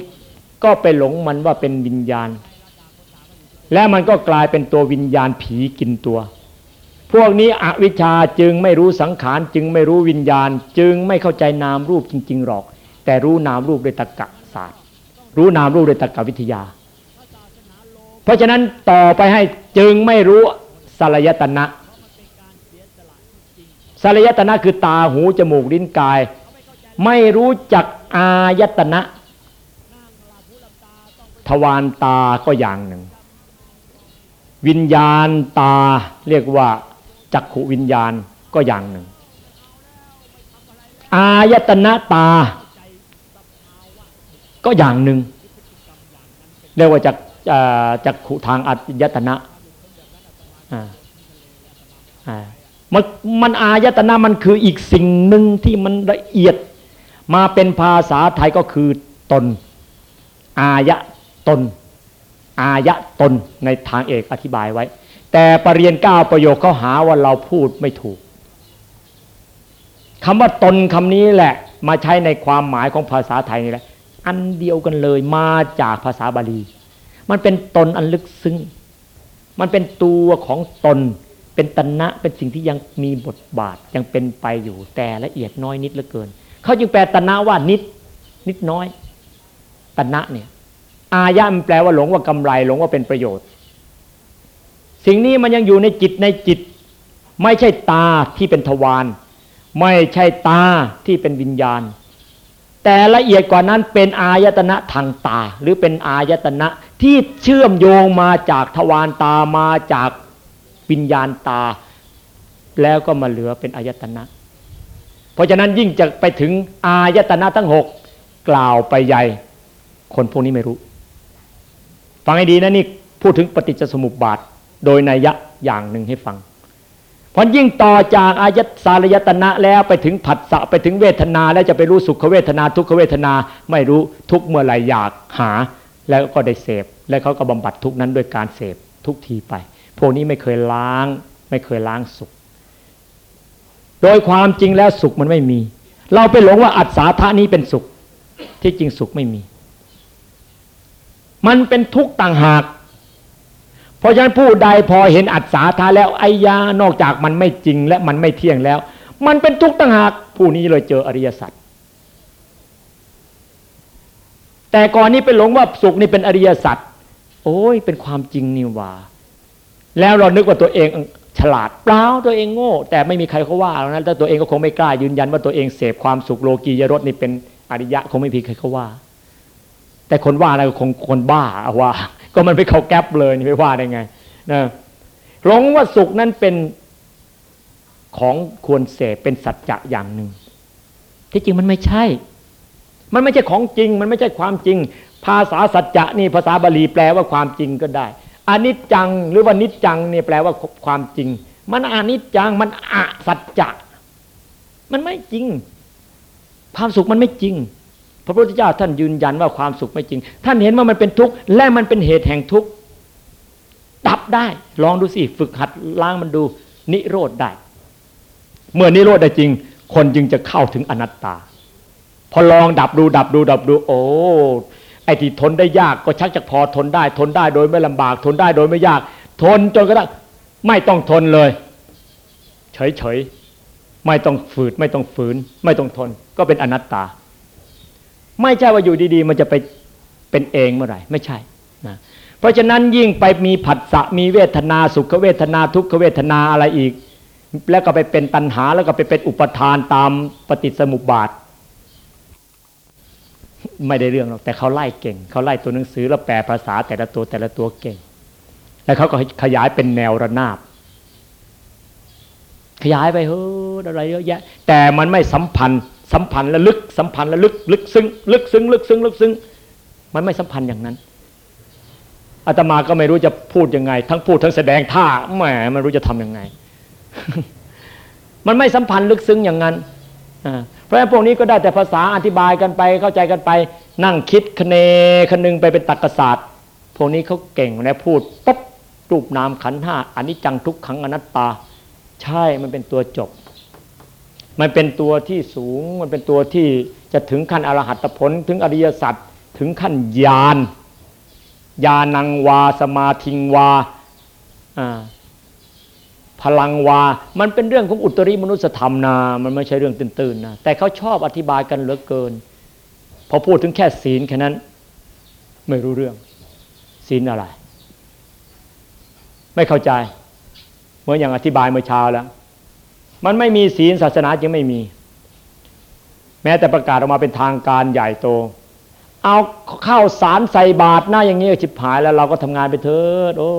ก็ไปหลงมันว่าเป็นวิญญาณ และมันก็กลายเป็นตัววิญญาณผีกินตัว พวกนี้อวิชชาจึงไม่รู้สังขารจึงไม่รู้วิญญาณ จึงไม่เข้าใจนามรูปจริง ๆหรอก แต่รู้นามรูปโดยตรรกะศาสตร์ รู้นามรูปโดยตรรกะวิทยา เพราะฉะนั้นต่อไปให้จึงไม่รู้สลายตนะสลายตนะคือตาหูจมูกลิ้นกาย ไม่รู้จัก อายตนะ ทวารตาก็อย่างหนึ่ง วิญญาณตาเรียกว่าจักขุวิญญาณก็อย่างหนึ่ง อายตนะตา ก็อย่างหนึ่ง เรียกว่าจักจักขุทางอัยตนะมันมันอายตนะมันคืออีกสิ่งหนึ่งที่มันละเอียด มาเป็นภาษาไทยก็คือตน อายะตน อายะตนในทางเอกอธิบายไว้ แต่ปรริญญาเก้าประโยคเขาหาว่าเราพูดไม่ถูกคำว่าตนคำนี้แหละ มาใช้ในความหมายของภาษาไทยนี่แหละ อันเดียวกันเลยมาจากภาษาบาลี มันเป็นตนอันลึกซึ้ง มันเป็นตัวของตน เป็นตนะ เป็นสิ่งที่ยังมีบทบาทยังเป็นไปอยู่ แต่ละเอียดน้อยนิดเหลือเกิน เขาจึงแปลตนะว่านิด นิดน้อย ตนะเนี่ย อายะมันแปลว่าหลงว่ากำไร หลงว่าเป็นประโยชน์ สิ่งนี้มันยังอยู่ในจิตในจิต ไม่ใช่ตาที่เป็นทวารไม่ใช่ตาที่เป็นวิญญาณ แต่ละเอียดกว่านั้นเป็นอายตนะทางตา หรือเป็นอายตนะที่เชื่อมโยงมาจากทวารตามาจากวิญญาณตา แล้วก็มาเหลือเป็นอายตนะ เพราะฉะนั้นยิ่งจะไปถึงอายตนะทั้งหกกล่าวไปใหญ่ คนพวกนี้ไม่รู้ ฟังให้ดีนะนี่พูดถึงปฏิจจสมุปบาท โดยนัยยะอย่างหนึ่งให้ฟังพอยิ่งต่อจากอายตสารยตนะแล้วไปถึงผัสสะไปถึงเวทนา แล้วจะไปรู้สุขเวทนาทุกขเวทนาไม่รู้ทุกเมื่อไรอยากหา แล้วก็ได้เสพ แล้วเขาก็บำบัดทุกนั้นด้วยการเสพทุกทีไป พวกนี้ไม่เคยล้าง ไม่เคยล้างสุข โดยความจริงแล้วสุขมันไม่มี เราไปหลงว่าอัศาธานี้เป็นสุข ที่จริงสุขไม่มี มันเป็นทุกข์ต่างหาก เพราะฉะนั้นผู้ใดพอเห็นอัศาธาแล้วไอยานอกจากมันไม่จริงและมันไม่เที่ยงแล้ว มันเป็นทุกข์ต่างหาก ผู้นี้เลยเจออริยสัจแต่ก่อนนี้ไปหลงว่าสุขนี่เป็นอริยสัจโอ้ยเป็นความจริงนี่ว่า แล้วเรานึกว่าตัวเอง ฉลาดเปล่าตัวเองโง่ แต่ไม่มีใครเขาว่าแล้วนะแต่ตัวเองก็คงไม่กล้ายืนยันว่าตัวเองเสพความสุขโลกียรสนี่เป็นอริยะคงไม่มีใครเขาว่า แต่คนว่าอะไรคงคนบ้าว่า ก็มันไปเขาแก๊ปเลยไม่ว่าได้ไงนะหลงว่าสุขนั้นเป็นของควรเสพเป็นสัจจะอย่างหนึ่ง ที่จริงมันไม่ใช่ มันไม่ใช่ของจริง มันไม่ใช่ความจริง ภาษาสัจจะนี่ภาษาบาลีแปลว่าความจริงก็ได้ อนิจจังหรือว่านิจจังเนี่ยแปลว่าความจริง มันอนิจจังมันอสัจจะมันไม่จริง ความสุขมันไม่จริง พระพุทธเจ้าท่านยืนยันว่าความสุขไม่จริง ท่านเห็นว่ามันเป็นทุกข์และมันเป็นเหตุแห่งทุกข์ดับได้ ลองดูสิฝึกหัดล้างมันดู นิโรธได้ เมื่อนิโรธได้จริง คนจึงจะเข้าถึงอนัตตา พอลองดับดูดับดูดับดู โอ้ ไอ้ที่ทนได้ยากก็ชักจะพอทนได้ ทนได้โดยไม่ลำบาก ทนได้โดยไม่ยาก ทนจนกระทั่งไม่ต้องทนเลย เฉยเฉยไม่ต้องฝืด ไม่ต้องฝืน ไม่ต้องทน ก็เป็นอนัตตา ไม่ใช่ว่าอยู่ดีๆ มันจะไปเป็นเองเมื่อไหร่ ไม่ใช่นะเพราะฉะนั้นยิ่งไปมีผัสสะมีเวทนาสุขเวทนาทุกขเวทนาอะไรอีก แล้วก็ไปเป็นตัณหาแล้วก็ไปเป็นอุปทานตามปฏิสมุปบาท ไม่ได้เรื่องหรอกแต่เขาไล่เก่งเขาไล่ตัวหนังสือแล้วแปลภาษาแต่ละตัวแต่ละตัวเก่ง แล้วเขาก็ขยายเป็นแนวระนาบ ขยายไปเฮ้ยอะไรเยอะแยะ แต่มันไม่สัมพันธ์ สัมพันธ์และลึกสัมพันธ์และลึกลึกซึ้งลึกซึ้งลึกซึ้งลึกซึ้งมันไม่สัมพันธ์อย่างนั้นอาตมาก็ไม่รู้จะพูดยังไง ทั้งพูดทั้งแสดงท่าแหมไม่รู้จะทํำยังไง มันไม่สัมพันธ์ลึกซึ้งอย่างนั้น เพราะฉะนั้นพวกนี้ก็ได้แต่ภาษาอธิบายกันไปเข้าใจกันไป นั่งคิดคเนคนึงไปเป็นตรรกศาสตร์พวกนี้เขาเก่งนะพูดปุ๊บรูปนามขันห้าอันิจจังทุกขังอนัตตา ใช่มันเป็นตัวจบ มันเป็นตัวที่สูงมันเป็นตัวที่จะถึงขั้นอรหัตผลถึงอริยสัจถึงขั้นญาณญาณังวาสมาธิงวาอ่า พลังวา มันเป็นเรื่องของอุตริมนุสธรรมนามันไม่ใช่เรื่องตื่นๆนะแต่เขาชอบอธิบายกันเหลือเกิน พอพูดถึงแค่ศีลแค่นั้น ไม่รู้เรื่อง ศีลอะไร ไม่เข้าใจ เหมื่อนอย่างอธิบายเมื่อเช้าแล้ว มันไม่มีศีลศาสนาจึงไม่มี แม้แต่ประกาศออกมาเป็นทางการใหญ่โต เอาข้าวสารใส่บาตรหน้าอย่างนี้ฉิบหายแล้วเราก็ทำงานไปเถิดโอ้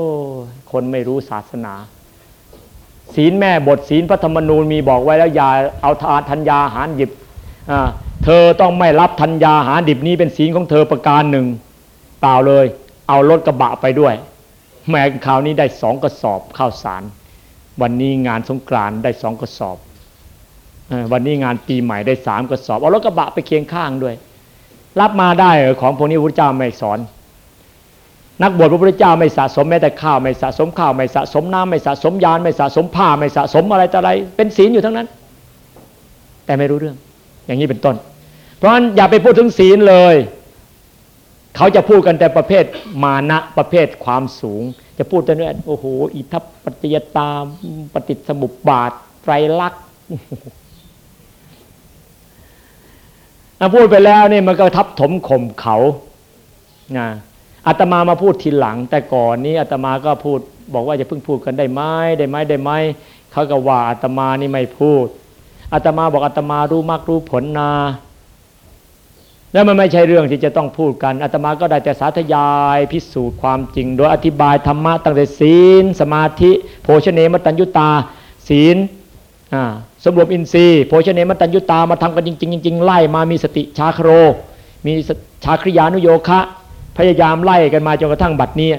คนไม่รู้ศาสนา ศีลแม่บทศีลพระธรรมนูญมีบอกไว้แล้วอย่าเอาทานธัญญาหารหยิบเธอต้องไม่รับธัญญาหารดิบนี้เป็นศีลของเธอประการหนึ่งเปล่าเลย เอารถกระบะไปด้วยแม้คราวนี้ได้สองกระสอบข้าวสาร วันนี้งานสงกรานได้สองกระสอบวันนี้งานปีใหม่ได้สามกระสอบ เอารถกระบะไปเคียงข้างด้วย รับมาได้ของพวกนี้พระเจ้าไม่สอน นักบวชพระพุทธเจ้าไม่สะสมแม้แต่ข้าวไม่สะสมข้าวไม่สะสมน้ำไม่สะสมยาน ไม่สะสมผ้าไม่สะสมอะไรต่ออะไร เป็นศีลอยู่ทั้งนั้น แต่ไม่รู้เรื่อง อย่างนี้เป็นต้น เพราะฉะนั้นอย่าไปพูดถึงศีลเลย เขาจะพูดกันแต่ประเภทมานะประเภทความสูง จะพูดแต่เรื่อโอ้โหอิทัปปฏิยตาปฏิสมุปบาทไตรลักษณ์พูดไปแล้วนี่มันก็ทับถมข่มเขานะ อาตมามาพูดทีหลัง แต่ก่อนนี้อาตมาก็พูดบอกว่าจะเพิ่งพูดกันได้ไหมได้ไหมได้ไหมเขาก็ว่าอาตมานี่ไม่พูดอาตมาบอกอาตมารู้มากรู้ผลนาแล้วมันไม่ใช่เรื่องที่จะต้องพูดกันอาตมาก็ได้แต่สาธยายพิสูจน์ความจริง โดยอธิบายธรรมะตั้งแต่ศีล สมาธิ โภชเนมตัญยุตา ศีลสมรวมอินทรีย์โภชเนมตัญยุตามาทำกันจริงๆจริงๆไล่มามีสติชาคโร มีชาคริยานุโยคะ พยายามไล่กันมาจนกระทั่งบัดนี้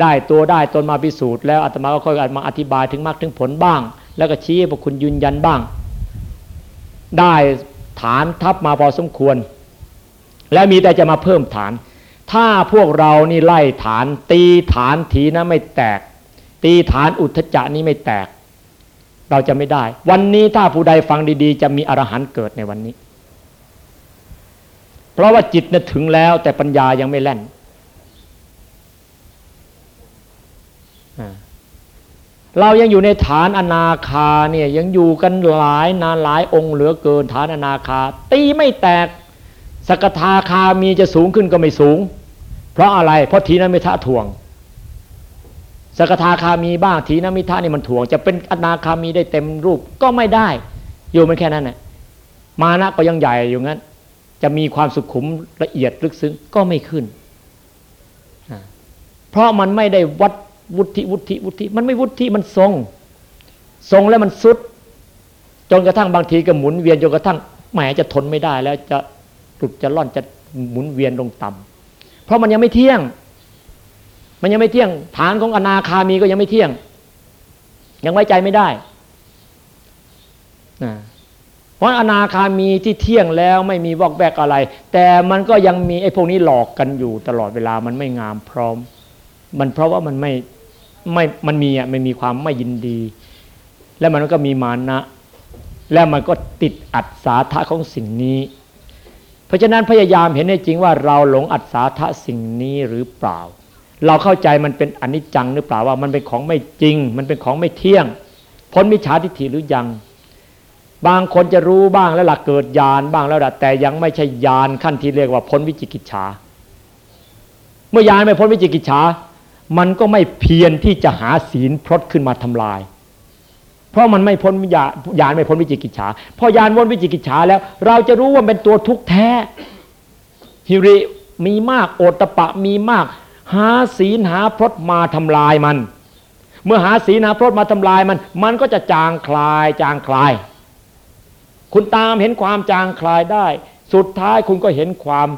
ได้ตัวได้ตนมาพิสูจน์แล้วอาตมาก็ค่อยมาอธิบายถึงมรรคถึงผลบ้าง แล้วก็ชี้พวกคุณยืนยันบ้าง ได้ฐานทับมาพอสมควร แล้วมีแต่จะมาเพิ่มฐาน ถ้าพวกเรานี่ไล่ฐาน ตีฐานถีนะไม่แตก ตีฐานอุทธจะนี้ไม่แตก เราจะไม่ได้ วันนี้ถ้าผู้ใดฟังดี ๆ จะมีอรหันต์เกิดในวันนี้ เพราะว่าจิตเนี่ยถึงแล้ว แต่ปัญญายังไม่แล่นเรายังอยู่ในฐานอนาคาเนี่ยยังอยู่กันหลายนานหลายองค์เหลือเกินฐานอนาคา ตีไม่แตกสกทาคามีจะสูงขึ้นก็ไม่สูง เพราะอะไร เพราะทีนั้นไม่ท่าถ่วง สกทาคามีบ้างทีนมิทานี่มันถ่วง จะเป็นอนาคามีได้เต็มรูปก็ไม่ได้ อยู่มันแค่นั้นแหละมานะก็ยังใหญ่อยู่งั้น จะมีความสุขุมละเอียดลึกซึ้งก็ไม่ขึ้น เพราะมันไม่ได้วัดวุฒิวุฒิวุฒิมันไม่วุฒิมันทรง ทรงแล้วมันสุด จนกระทั่งบางทีก็หมุนเวียนจนกระทั่งแหมจะทนไม่ได้แล้วจะหลุดจะล่อนจะหมุนเวียนลงต่ำเพราะมันยังไม่เที่ยง มันยังไม่เที่ยง ฐานของอนาคามีก็ยังไม่เที่ยง ยังไว้ใจไม่ได้เพ ราะอนาคามีที่เที่ยงแล้วไม่มีวอกแวกอะไร แต่มันก็ยังมีไอ้พวกนี้หลอกกันอยู่ตลอดเวลามันไม่งามพร้อม มันเพราะว่ามันไม่ไม่มันมีอะไม่มีความไม่ยินดี และมันก็มีมานะ แล้วมันก็ติดอัศาทะของสิ่งนี้ เพราะฉะนั้นพยายามเห็นให้จริงว่าเราหลงอัศาทะสิ่งนี้หรือเปล่า เราเข้าใจมันเป็นอนิจจังหรือเปล่าว่ามันเป็นของไม่จริง มันเป็นของไม่เที่ยงพ้นมิจฉาทิฏฐิหรือยัง บางคนจะรู้บ้างแล้วหลักเกิดญาณบ้างแล้วแต่ยังไม่ใช่ญาณขั้นที่เรียกว่าพ้นวิจิกิจฉา เมื่อยานไม่พ้นวิจิกิจฉา มันก็ไม่เพียรที่จะหาศีลพรตขึ้นมาทำลาย เพราะมันไม่พ้นญาณไม่พ้นวิจิกิจฉาพอยานพ้นวิจิกิจฉาแล้ว เราจะรู้ว่าเป็นตัวทุกข์แท้ฮิริมีมากโอตปะมีมาก หาศีลหาพรตมาทำลายมัน เมื่อหาศีลหาพรตมาทำลายมัน มันก็จะจางคลายจางคลาย คุณตามเห็นความจางคลายได้ สุดท้ายคุณก็เห็นความ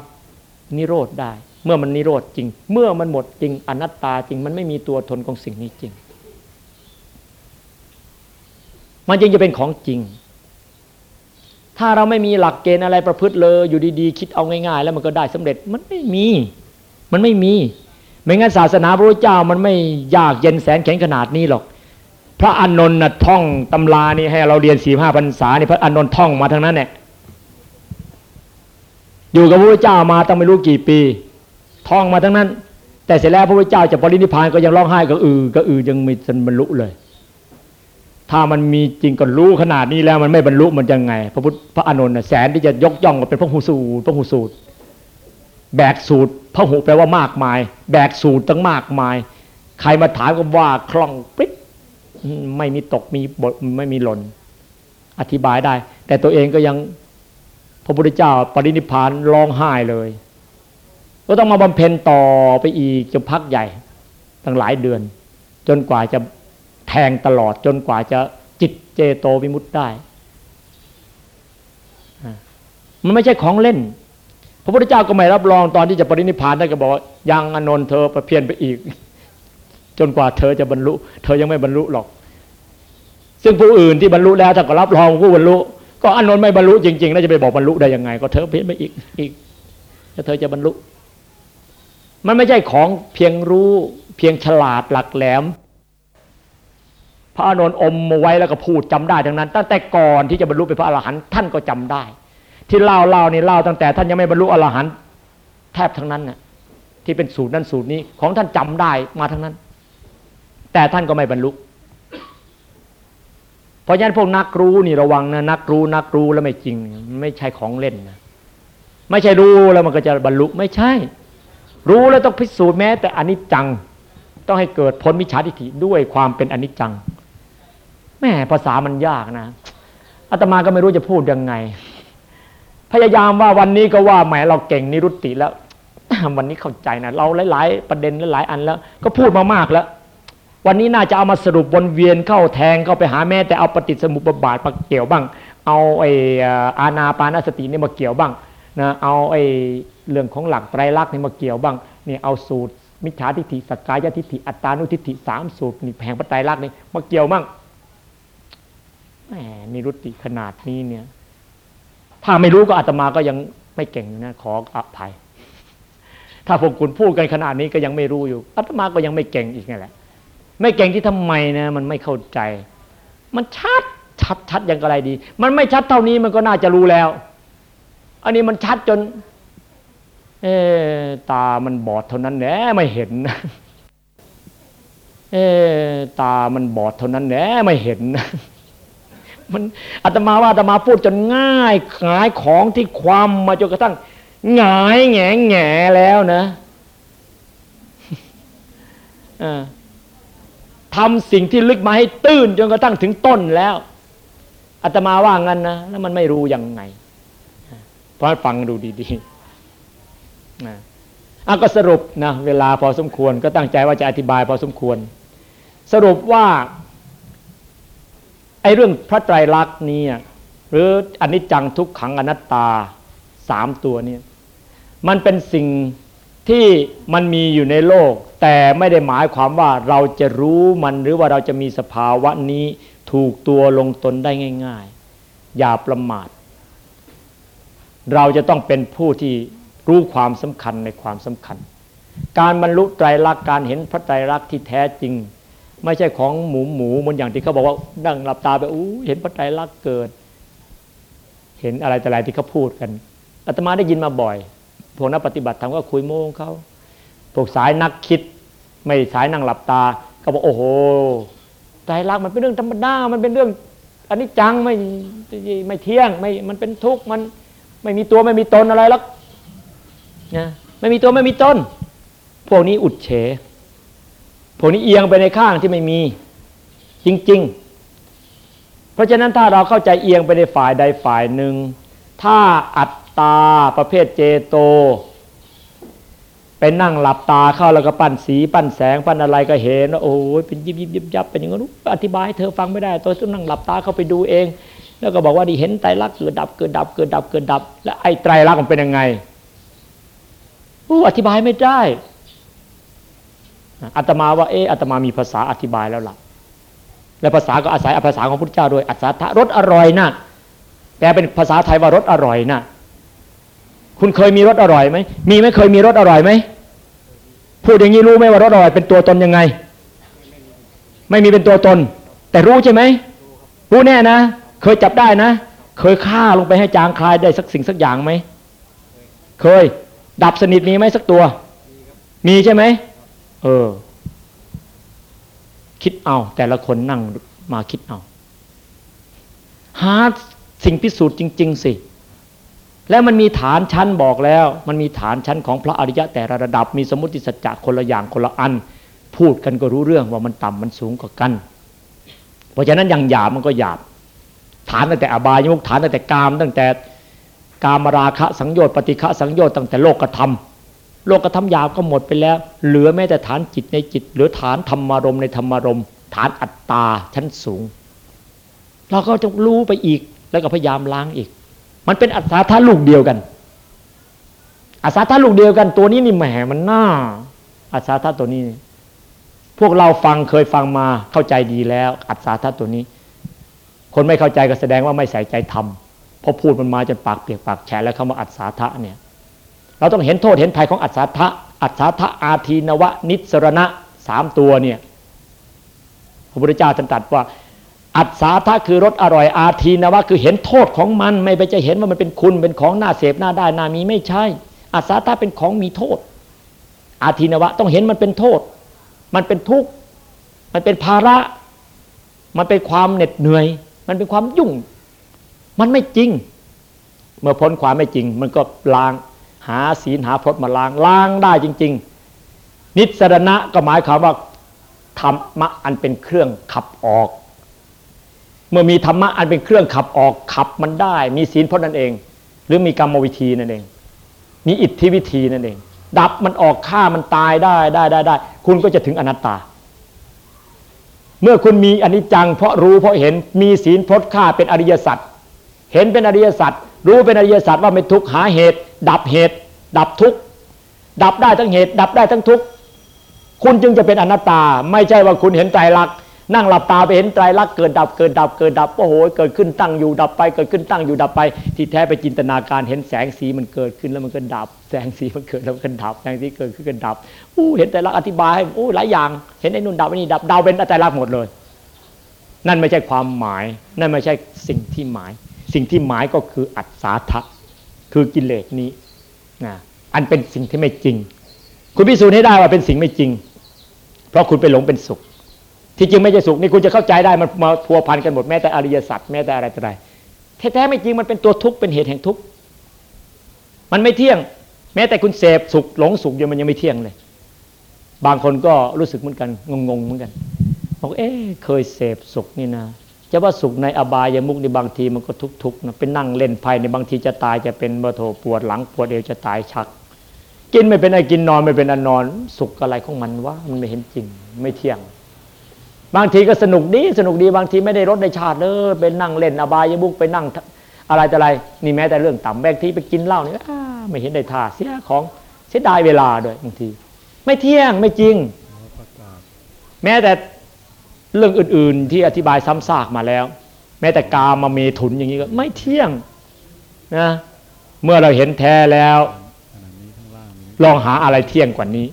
นิโรธได้ เมื่อมันนิโรธจริง เมื่อมันหมดจริงอนัตตาจริง มันไม่มีตัวทนของสิ่งนี้จริง มันจึงจะเป็นของจริง ถ้าเราไม่มีหลักเกณฑ์อะไรประพฤติเลยอยู่ดีๆ คิดเอาง่าย ๆ แล้วมันก็ได้สำเร็จมันไม่มี มันไม่มี ไม่งั้นศาสนาพระพุทธเจ้ามันไม่ยากเย็นแสนแข็งขนาดนี้หรอก พระอานนท์น่ะท่องตำรานี่ให้เราเรียนสี่ห้าพรรษานี่พระอานนท์ท่องมาทั้งนั้นเนี่ยอยู่กับพระพุทธเจ้ามาตั้งไม่รู้กี่ปี ท่องมาทั้งนั้น แต่เสร็จแล้วพระพุทธเจ้าจะปรินิพานก็ยังร้องไห้ก็อือก็อือยังไม่ทันบรรลุเลย ถ้ามันมีจริงก็รู้ขนาดนี้แล้วมันไม่บรรลุมันยังไง พระพุทธพระอานนท์น่ะแสนที่จะยกย่องว่าเป็นพระหูสูตรพระหูสูตร แบกสูตรพระหูแปลว่ามากมาย แบกสูตรตั้งมากมาย ใครมาถามก็ว่าคล่องปิ๊บอืม ไม่มีตกมีบทไม่มีหล่น อธิบายได้ แต่ตัวเองก็ยังพระพุทธเจ้าปรินิพานร้องไห้เลย ก็ต้องมาบำเพ็ญต่อไปอีกจนพักใหญ่ ตั้งหลายเดือน จนกว่าจะแทงตลอดจนกว่าจะจิตเจโตวิมุตต์ได้มันไม่ใช่ของเล่น พระพุทธเจ้าก็ไม่รับรองตอนที่จะปรินิพานท่านก็บอกยังอนนท์เธอประเพียนไปอีก จนกว่าเธอจะบรรลุ เธอยังไม่บรรลุหรอก ซึ่งผู้อื่นที่บรรลุแล้วถ้าก็รับรองผู้บรรลุ ก็อานนท์ไม่บรรลุจริงๆแล้วจะไปบอกบรรลุได้ยังไง ก็เธอเพียนไปอีกอีกแล้วเธอจะบรรลุ มันไม่ใช่ของเพียงรู้เพียงฉลาดหลักแหลม พระอานนท์อมมาไว้แล้วก็พูดจำได้ทั้งนั้น ตั้งแต่ก่อนที่จะบรรลุเป็นพระอรหันต์ท่านก็จำได้ ที่เล่าเล่านี่เล่าตั้งแต่ท่านยังไม่บรรลุอรหันต์แทบทั้งนั้นน่ะที่เป็นสูตรนั้นสูตรนี้ของท่านจำได้มาทั้งนั้น แต่ท่านก็ไม่บรรลุ เพราะฉะนั้นพวกนักรู้นี่ระวังนะนักรู้นักรู้แล้วไม่จริง ไม่ใช่ของเล่นนะไม่ใช่รู้แล้วมันก็จะบรรลุไม่ใช่ รู้แล้วต้องพิสูจน์แม้แต่อนิจจัง ต้องให้เกิดพ้นมิจฉาทิฏฐิด้วยความเป็นอนิจจังแม่ภาษามันยากนะอาตมาก็ไม่รู้จะพูดยังไง พยายามว่าวันนี้ก็ว่าแหมเราเก่งนิรุตติแล้ววันนี้เข้าใจนะเราหลาย ๆ ประเด็นหลายๆอันแล้ว ก็พูดมามากแล้ว วันนี้น่าจะเอามาสรุปวนเวียนเข้าแทงเข้าไปหาแม่แต่เอาปฏิสมุปบาทมาเกี่ยวบ้าง เอาไอ้อาณาปานสตินี่มาเกี่ยวบ้างนะเอาไอ้เรื่องของหลักไตรลักษณ์นี่มาเกี่ยวบ้างนี่เอาสูตร มิจฉาทิฏฐิสกายทิฏฐิอัตตานุทิฏฐิสามสูตรนี่แผงพระไตรลักษณ์นี่มาเกี่ยวบ้างแหมนิรุตติขนาดนี้เนี่ย ถ้าไม่รู้ก็อาตมาก็ยังไม่เก่งนะขออภัย ถ้าพวกคุณพูดกันขนาดนี้ก็ยังไม่รู้อยู่อาตมาก็ยังไม่เก่งอีกนั่นแหละ ไม่เก่งที่ทำไมนะมันไม่เข้าใจ มันชัดชัดชัดอย่างไรดี มันไม่ชัดเท่านี้มันก็น่าจะรู้แล้ว อันนี้มันชัดจน เอตามันบอดเท่านั้นแหละไม่เห็นเอตามันบอดเท่านั้นแหละไม่เห็นมันอาตมาว่าอาตมาพูดจนง่ายขายของที่ความมาจนกระทั่งหงายแง่แง่แล้วนะอ่า ทำสิ่งที่ลึกมาให้ตื้นจนกระทั่งถึงต้นแล้วอาตมาว่างั้นนะแล้วมันไม่รู้ยังไงเพราะฟังดูดีๆนะอะก็สรุปนะเวลาพอสมควรก็ตั้งใจว่าจะอธิบายพอสมควร สรุปว่าไอ้เรื่องพระไตรลักษณ์นี้หรืออนิจจังทุกขังอนัตตาสามตัวนี้มันเป็นสิ่งที่มันมีอยู่ในโลก แต่ไม่ได้หมายความว่าเราจะรู้มันหรือว่าเราจะมีสภาวะนี้ถูกตัวลงตนได้ง่าย ๆ อย่าประมาท เราจะต้องเป็นผู้ที่รู้ความสำคัญในความสำคัญ การบรรลุไตรลักษณ์การเห็นพระไตรลักษณ์ที่แท้จริง ไม่ใช่ของหมูหมูมือนอย่างที่เขาบอกว่านั่งหลับตาไปอู้เห็นพระไตรลักษณ์เกิด เห็นอะไรแต่อะไรที่เขาพูดกันอาตมาได้ยินมาบ่อยพวกนักปฏิบัติธรรมก็คุยโม้งเขาพวกสายนักคิด ไม่สายนั่งหลับตา ก็บอกโอ้โหไตรลักมันเป็นเรื่องธรรมดา มันเป็นเรื่องอันนี้จังไม่ไม่เที่ยงไม่มันเป็นทุกข์มันไม่มีตัวไม่มีตนอะไรหรอกนะไม่มีตัวไม่มีตนพวกนี้อุดเฉพวกนี้เอียงไปในข้างที่ไม่มี จริง ๆ เพราะฉะนั้นถ้าเราเข้าใจเอียงไปในฝ่ายใดฝ่ายหนึ่ง ถ้าอัตตาประเภทเจโต เป็นนั่งหลับตาเข้าแล้วก็ปั้นสีปั้นแสงปั้นอะไรก็เห็นว่าโอ้ยเป็นยิบยิบยิบยับเป็นอย่างนั้นอธิบายเธอฟังไม่ได้ ตัวต้องนั่งหลับตาเข้าไปดูเอง แล้วก็บอกว่าดีเห็นไตรลักษณ์เกิดดับเกิดดับเกิดดับเกิดดับ แล้วไอ้ไตรลักษณ์มันเป็นยังไงอู้อธิบายไม่ได้อาตมาว่าเอออาตมามีภาษาอธิบายแล้วล่ะ และภาษาก็อาศัยภาษาของพุทธเจ้าด้วยอัศธารสอร่อยนะแปลเป็นภาษาไทยว่ารสอร่อยน่ะ คุณเคยมีรสอร่อยไหมมีไหมเคยมีรสอร่อยไหมพูดอย่างนี้รู้ไหมว่ารสอร่อยเป็นตัวตนยังไง ไม่มีเป็นตัวตน แต่รู้ใช่ไหมรู้แน่นะ เคยจับได้นะ เคยฆ่าลงไปให้จางคลายได้สักสิ่งสักอย่างไหมเคย ดับสนิทมีไหมสักตัว มีใช่ไหมเออ คิดเอา แต่ละคนนั่งมาคิดเอา หาสิ่งพิสูจน์จริง ๆ สิ แล้วมันมีฐานชั้นบอกแล้ว มันมีฐานชั้นของพระอริยะแต่ละระดับมีสมมติสัจจะคนละอย่างคนละอัน พูดกันก็รู้เรื่องว่ามันต่ำมันสูงกว่ากัน เพราะฉะนั้นอย่างหยาบมันก็หยาบ ฐานตั้งแต่อบายมุกฐานตั้งแต่กาม ตั้งแต่กามราคะสังโยชน์ปฏิฆะสังโยชน์ตั้งแต่โลกธรรมโลกธรรมหยาบก็หมดไปแล้ว เหลือแม้แต่ฐานจิตในจิตเหลือฐานธรรมารมในธรรมารมฐานอัตตาชั้นสูงเราก็จะรู้ไปอีกแล้วก็พยายามล้างอีก มันเป็นอัศธาลูกเดียวกันอัศธาลูกเดียวกัน ตัวนี้นี่แหมมันน่าอัศธาตัวนี้ พวกเราฟังเคยฟังมาเข้าใจดีแล้ว อัศธาตัวนี้ คนไม่เข้าใจก็แสดงว่าไม่ใส่ใจธรรมพอพูดมันมาจนปากเปียกปากแฉะแล้วคำว่าอัศธาเนี่ย เราต้องเห็นโทษเห็นภัยของอัศธาอัศธาอาทีนวะนิสรณะสามตัวเนี่ยพระพุทธเจ้าตรัสว่า อัศาทะคือรสอร่อยอาทีนวะคือเห็นโทษของมัน ไม่ไปจะเห็นว่ามันเป็นคุณเป็นของน่าเสพน่าได้น่ามีไม่ใช่อัศาทะเป็นของมีโทษ อาทีนวะต้องเห็นมันเป็นโทษ มันเป็นทุกข์มันเป็นภาระ มันเป็นความเหน็ดเหนื่อย มันเป็นความยุ่ง มันไม่จริง เมื่อพ้นความไม่จริง มันก็ล้างหาศีลหาพจน์มาล้างล้างได้จริง ๆ นิสรณะก็หมายความว่าธรรมะอันเป็นเครื่องขับออก มื่อมีธรรมะอันเป็นเครื่องขับออกขับมันได้ มีศีลพจน์นั่นเอง หรือมีกรรมวิธีนั่นเอง มีอิทธิวิธีนั่นเอง ดับมันออกฆ่ามันตายได้ได้ได้ได้ คุณก็จะถึงอนัตตา เมื่อคุณมีอนิจจังเพราะรู้เพราะเห็นมีศีลพจน์ฆ่าเป็นอริยสัจเห็นเป็นอริยสัจรู้เป็นอริยสัจว่าเป็นทุกข์หาเหตุ ดับเหตุ ดับทุกข์ดับได้ทั้งเหตุ ดับได้ทั้งทุกข์คุณจึงจะเป็นอนัตตา ไม่ใช่ว่าคุณเห็นไตรลักษ นั่งหลับตาไปเห็นไตรลักษณ์เกิดดับเกิดดับเกิดดับโอ้โหเกิดขึ้นตั้งอยู่ดับไป เกิดขึ้นตั้งอยู่ดับไป ที่แท้ไปจินตนาการเห็นแสงสีมันเกิดขึ้นแล้วมันก็ดับ แสงสีมันเกิดแล้วมันก็ดับแสงสีเกิดขึ้นก็ดับอู้เห็นไตรลักษณ์อธิบายให้อู้หลายอย่าง เห็นไอ้นู่นดับไอ้นี่ดับดาวเป็นไตรลักษณ์หมดเลย นั่นไม่ใช่ความหมาย นั่นไม่ใช่สิ่งที่หมาย สิ่งที่หมายก็คืออัศาทะคือกิเลสนี้นะอันเป็นสิ่งที่ไม่จริง คุณพิสูจน์ให้ได้ว่าเป็นสิ่งไม่จริง เพราะคุณไปหลงเป็นสุข ที่จริงไม่ใช่สุขนี่คุณจะเข้าใจได้มันมาพัวพันกันหมดแม้แต่อริยสัจแม้แต่อะไรต่ออะไรแท้ๆไม่จริงมันเป็นตัวทุกข์เป็นเหตุแห่งทุกข์มันไม่เที่ยง แม้แต่คุณเสพสุขหลงสุขยังมันยังไม่เที่ยงเลย บางคนก็รู้สึกเหมือนกันงงๆเหมือนกันบอกเอ๊เคยเสพสุขนี่นะจะว่าสุขในอบายมุกในบางทีมันก็ทุกข์นะเป็นนั่งเล่นไพ่ในบางทีจะตายจะเป็นบโทปวดหลังปวดเอวจะตายชัก กินไม่เป็นไอกินนอนไม่เป็นอันนอน สุขอะไรของมันวะมันไม่เห็นจริง ไม่เที่ยง บางทีก็สนุกดีสนุกดีบางทีไม่ได้รสได้ชาติเลยเป็นนั่งเล่นอบายมุกไปนั่งอะไรแต่อะไร นี่แม้แต่เรื่องต่ำแบงทีไปกินเหล้านี่ไม่เห็นได้ท่าเสียของเสียดายเวลาด้วยบางที ไม่เที่ยงไม่จริง แม้แต่เรื่องอื่น ๆ ที่อธิบายซ้ำซากมาแล้ว แม้แต่กามาเมถุนอย่างนี้ก็ไม่เที่ยงนะเมื่อเราเห็นแท้แล้ว ลองหาอะไรเที่ยงกว่านี้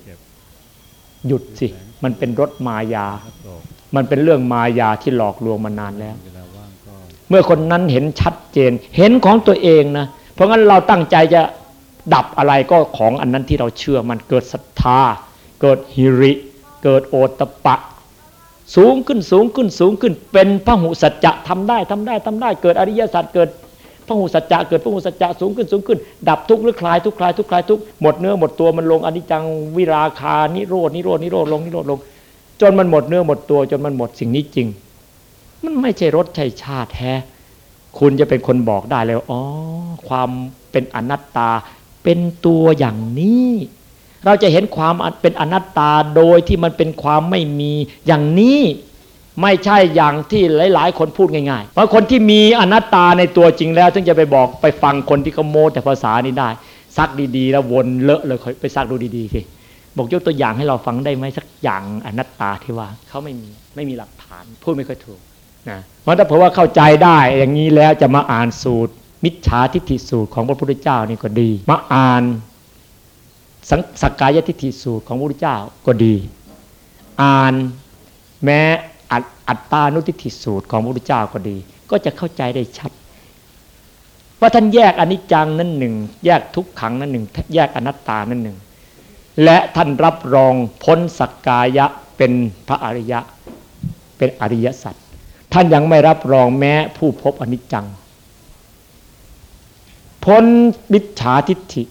หยุดสิ มันเป็นรถมายา มันเป็นเรื่องมายาที่หลอกลวงมานานแล้ว เมื่อคนนั้นเห็นชัดเจน เห็นของตัวเองนะ เพราะงั้นเราตั้งใจจะดับอะไรก็ของอันนั้นที่เราเชื่อมันเกิดศรัทธา เกิดฮิริ เกิดโอตปะ สูงขึ้นสูงขึ้นสูงขึ้น เป็นพระหุสัจจะทำได้ทำได้ทำได้ เกิดอริยสัจเกิดพระหุสัจจะเกิดพระหุสัจจะสูงขึ้นสูงขึ้น ดับทุกข์หรือคลายทุกข์คลายทุกข์คลายทุกข์หมดเนื้อหมดตัวมันลงอนิจจังวิราคานิโรดนิโรดนิโรดลงนิโรดลง จนมันหมดเนื้อหมดตัว จนมันหมดสิ่งนี้จริง มันไม่ใช่รสใช่ชาติแท้คุณจะเป็นคนบอกได้เลยอ๋อความเป็นอนัตตา เป็นตัวอย่างนี้ เราจะเห็นความเป็นอนัตตาโดยที่มันเป็นความไม่มีอย่างนี้ไม่ใช่อย่างที่หลาย ๆ คนพูดง่ายๆ เพราะคนที่มีอนัตตาในตัวจริงแล้วถึงจะไปบอกไปฟังคนที่เขาโม้แต่ภาษานี้ได้ ซักดีๆ แล้ววนเลอะเลยไปซักดูดีๆสิ บอกยกตัวอย่างให้เราฟังได้ไหมสักอย่างอนัตตาที่ว่าเขาไม่มีไม่มีหลักฐาน พูดไม่ค่อยถูกนะเพราะถ้าเผื่อว่าเข้าใจได้อย่างนี้แล้วจะมาอ่านสูตร มิจฉาทิฏฐิสูตรของพระพุทธเจ้านี่ก็ดี มาอ่านสักกายทิฏฐิสูตรของพระพุทธเจ้าก็ดี อ่านแม้อัตตานุทิฏฐิสูตรของพระพุทธเจ้าก็ดี ก็จะเข้าใจได้ชัดว่าท่านแยกอนิจจังนั้นหนึ่งแยกทุกขังนั้นหนึ่งแยกอนัตตานั้นหนึ่ง และท่านรับรองพ้นสักกายะเป็นพระอริยะ เป็นอริยสัจท่านยังไม่รับรองแม้ผู้พบอนิจจัง พ้นมิจฉาทิฏฐิ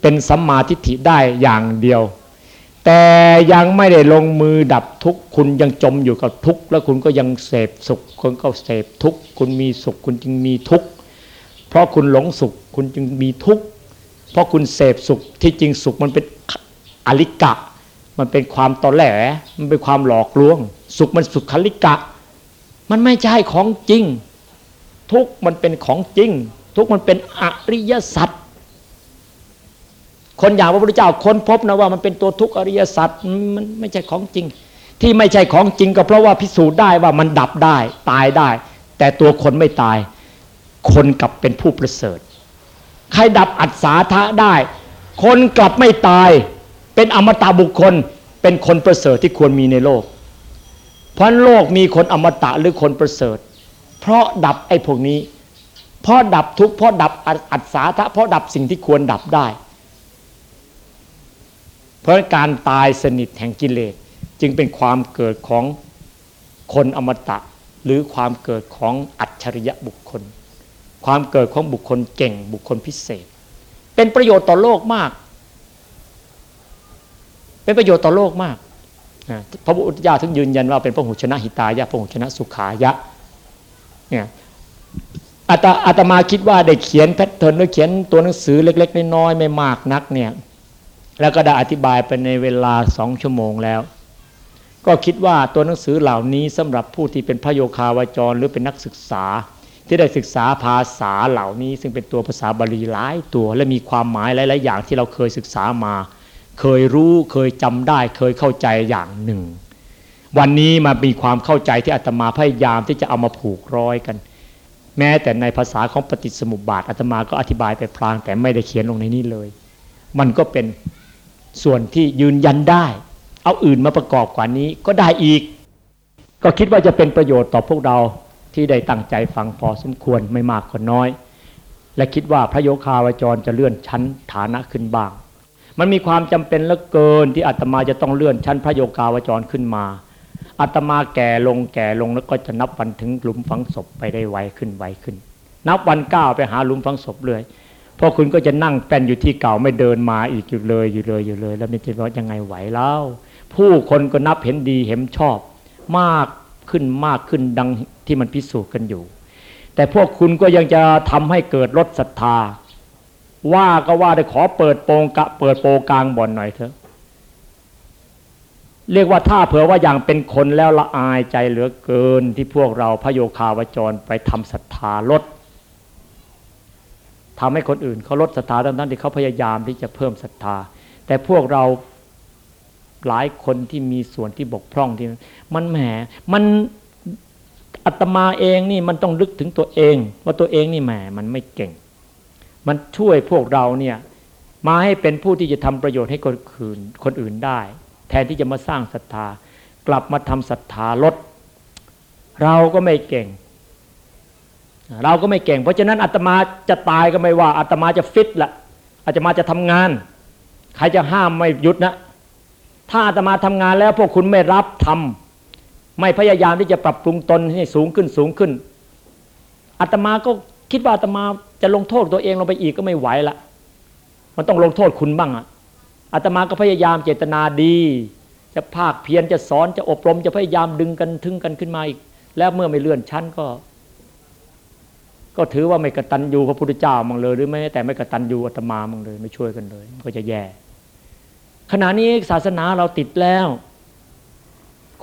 เป็นสัมมาทิฏฐิได้อย่างเดียว แต่ยังไม่ได้ลงมือดับทุกข์คุณยังจมอยู่กับทุกข์แล้วคุณก็ยังเสพสุขคุณก็เสพทุกข์คุณมีสุขคุณจึงมีทุกข์เพราะคุณหลงสุขคุณจึงมีทุกข์เพราะคุณเสพสุขที่จริงสุขมันเป็น อลิกะ มันเป็นความตอแหล มันเป็นความหลอกลวง สุขมันสุขคลิกะ มันไม่ใช่ของจริง ทุกมันเป็นของจริง ทุกมันเป็นอริยสัจคนอย่างพระพุทธเจ้าค้นพบนะว่ามันเป็นตัวทุกอริยสัจมันไม่ใช่ของจริง ที่ไม่ใช่ของจริงก็เพราะว่าพิสูจน์ได้ว่ามันดับได้ตายได้ แต่ตัวคนไม่ตาย คนกลับเป็นผู้ประเสริฐ ใครดับอัศาได้ คนกลับไม่ตาย เป็นอมตะบุคคล เป็นคนประเสริฐที่ควรมีในโลก เพราะโลกมีคนอมตะหรือคนประเสริฐ เพราะดับไอ้พวกนี้ เพราะดับทุกข์เพราะดับอัศาทะเพราะดับสิ่งที่ควรดับได้ เพราะการตายสนิทแห่งกิเลสจึงเป็นความเกิดของคนอมตะหรือความเกิดของอัจฉริยะบุคคล ความเกิดของบุคคลเก่งบุคคลพิเศษ เป็นประโยชน์ต่อโลกมาก เป็นประโยชน์ต่อโลกมากพระพุทธเจ้าถึงยืนยันว่าเป็นพระหุชนะหิตายะพระหุชนะสุขายะเนี่ยอาตมาคิดว่าได้เขียนแพทเทิร์นหรือเขียนตัวหนังสือเล็ก ๆ น้อยๆไม่มากนักเนี่ยแล้วก็ได้อธิบายไปในเวลาสองชั่วโมงแล้ว ก็คิดว่าตัวหนังสือเหล่านี้สำหรับผู้ที่เป็นพระโยคาวาจรหรือเป็นนักศึกษา ที่ได้ศึกษาภาษาเหล่านี้ ซึ่งเป็นตัวภาษาบาลีหลายตัว และมีความหมายหลายๆอย่างที่เราเคยศึกษามา เคยรู้เคยจำได้เคยเข้าใจอย่างหนึ่ง วันนี้มามีความเข้าใจที่อาตมาพยายามที่จะเอามาผูกร้อยกัน แม้แต่ในภาษาของปฏิสมุปบาทอาตมาก็อธิบายไปพลาง แต่ไม่ได้เขียนลงในนี้เลย มันก็เป็นส่วนที่ยืนยันได้ เอาอื่นมาประกอบกว่านี้ก็ได้อีก ก็คิดว่าจะเป็นประโยชน์ต่อพวกเราที่ได้ตั้งใจฟังพอสมควรไม่มากก็น้อย และคิดว่าพระโยคาวจรจะเลื่อนชั้นฐานะขึ้นบ้าง มันมีความจำเป็นเหลือเกินที่อาตมาจะต้องเลื่อนชั้นพระโยคาวจรขึ้นมาอาตมาแก่ลงแก่ลงแล้วก็จะนับวันถึงหลุมฝังศพไปได้ไวขึ้นไวขึ้น นับวันก้าวไปหาหลุมฝังศพเลยพราะคุณก็จะนั่งแป้นอยู่ที่เก่าไม่เดินมาอีกอยู่เลยอยู่เลยอยู่เลย แล้วมันจะว่ายังไงไหวแล้ว ผู้คนก็นับเห็นดีเห็นชอบ มากขึ้นมากขึ้นดังที่มันพิสูจน์กันอยู่ แต่พวกคุณก็ยังจะทำให้เกิดลดศรัทธา ว่าก็ว่าได้ขอเปิดโปงกะเปิดโปงกลางบ่อนหน่อยเถอะ เรียกว่าถ้าเผื่อว่าอย่างเป็นคนแล้วละอายใจเหลือเกินที่พวกเราพระโยคาวจรไปทำศรัทธาลดทำให้คนอื่นเขาลดศรัทธาทั้งนั้นที่เขาพยายามที่จะเพิ่มศรัทธา แต่พวกเราหลายคนที่มีส่วนที่บกพร่องที่มันแหมมันอัตมาเองนี่มันต้องลึกถึงตัวเอง ว่าตัวเองนี่แหมมันไม่เก่ง มันช่วยพวกเราเนี่ยมาให้เป็นผู้ที่จะทำประโยชน์ให้คนอื่นคนอื่นได้ แทนที่จะมาสร้างศรัทธา กลับมาทำศรัทธาลด เราก็ไม่เก่ง เราก็ไม่เก่ง เพราะฉะนั้นอาตมาจะตายก็ไม่ว่าอาตมาจะฟิตละอาตมาจะทำงาน ใครจะห้ามไม่หยุดนะ ถ้าอาตมาทำงานแล้วพวกคุณไม่รับทำไม่พยายามที่จะปรับปรุงตนให้สูงขึ้นสูงขึ้นอาตมาก็คิดว่าอาตมา จะลงโทษตัวเองลงไปอีกก็ไม่ไหวละมันต้องลงโทษคุณบ้างอะอาตมาก็พยายามเจตนาดี จะภาคเพียรจะสอนจะอบรม จะพยายามดึงกันทึงกันขึ้นมาอีก แล้วเมื่อไม่เลื่อนชั้นก็ ก็ถือว่าไม่กตัญญูพระพุทธเจ้ามังเลย หรือไม่แต่ไม่กตัญญูอาตมามังเลย ไม่ช่วยกันเลยก็จะแย่ขณะนี้ศาสนาเราติดแล้ว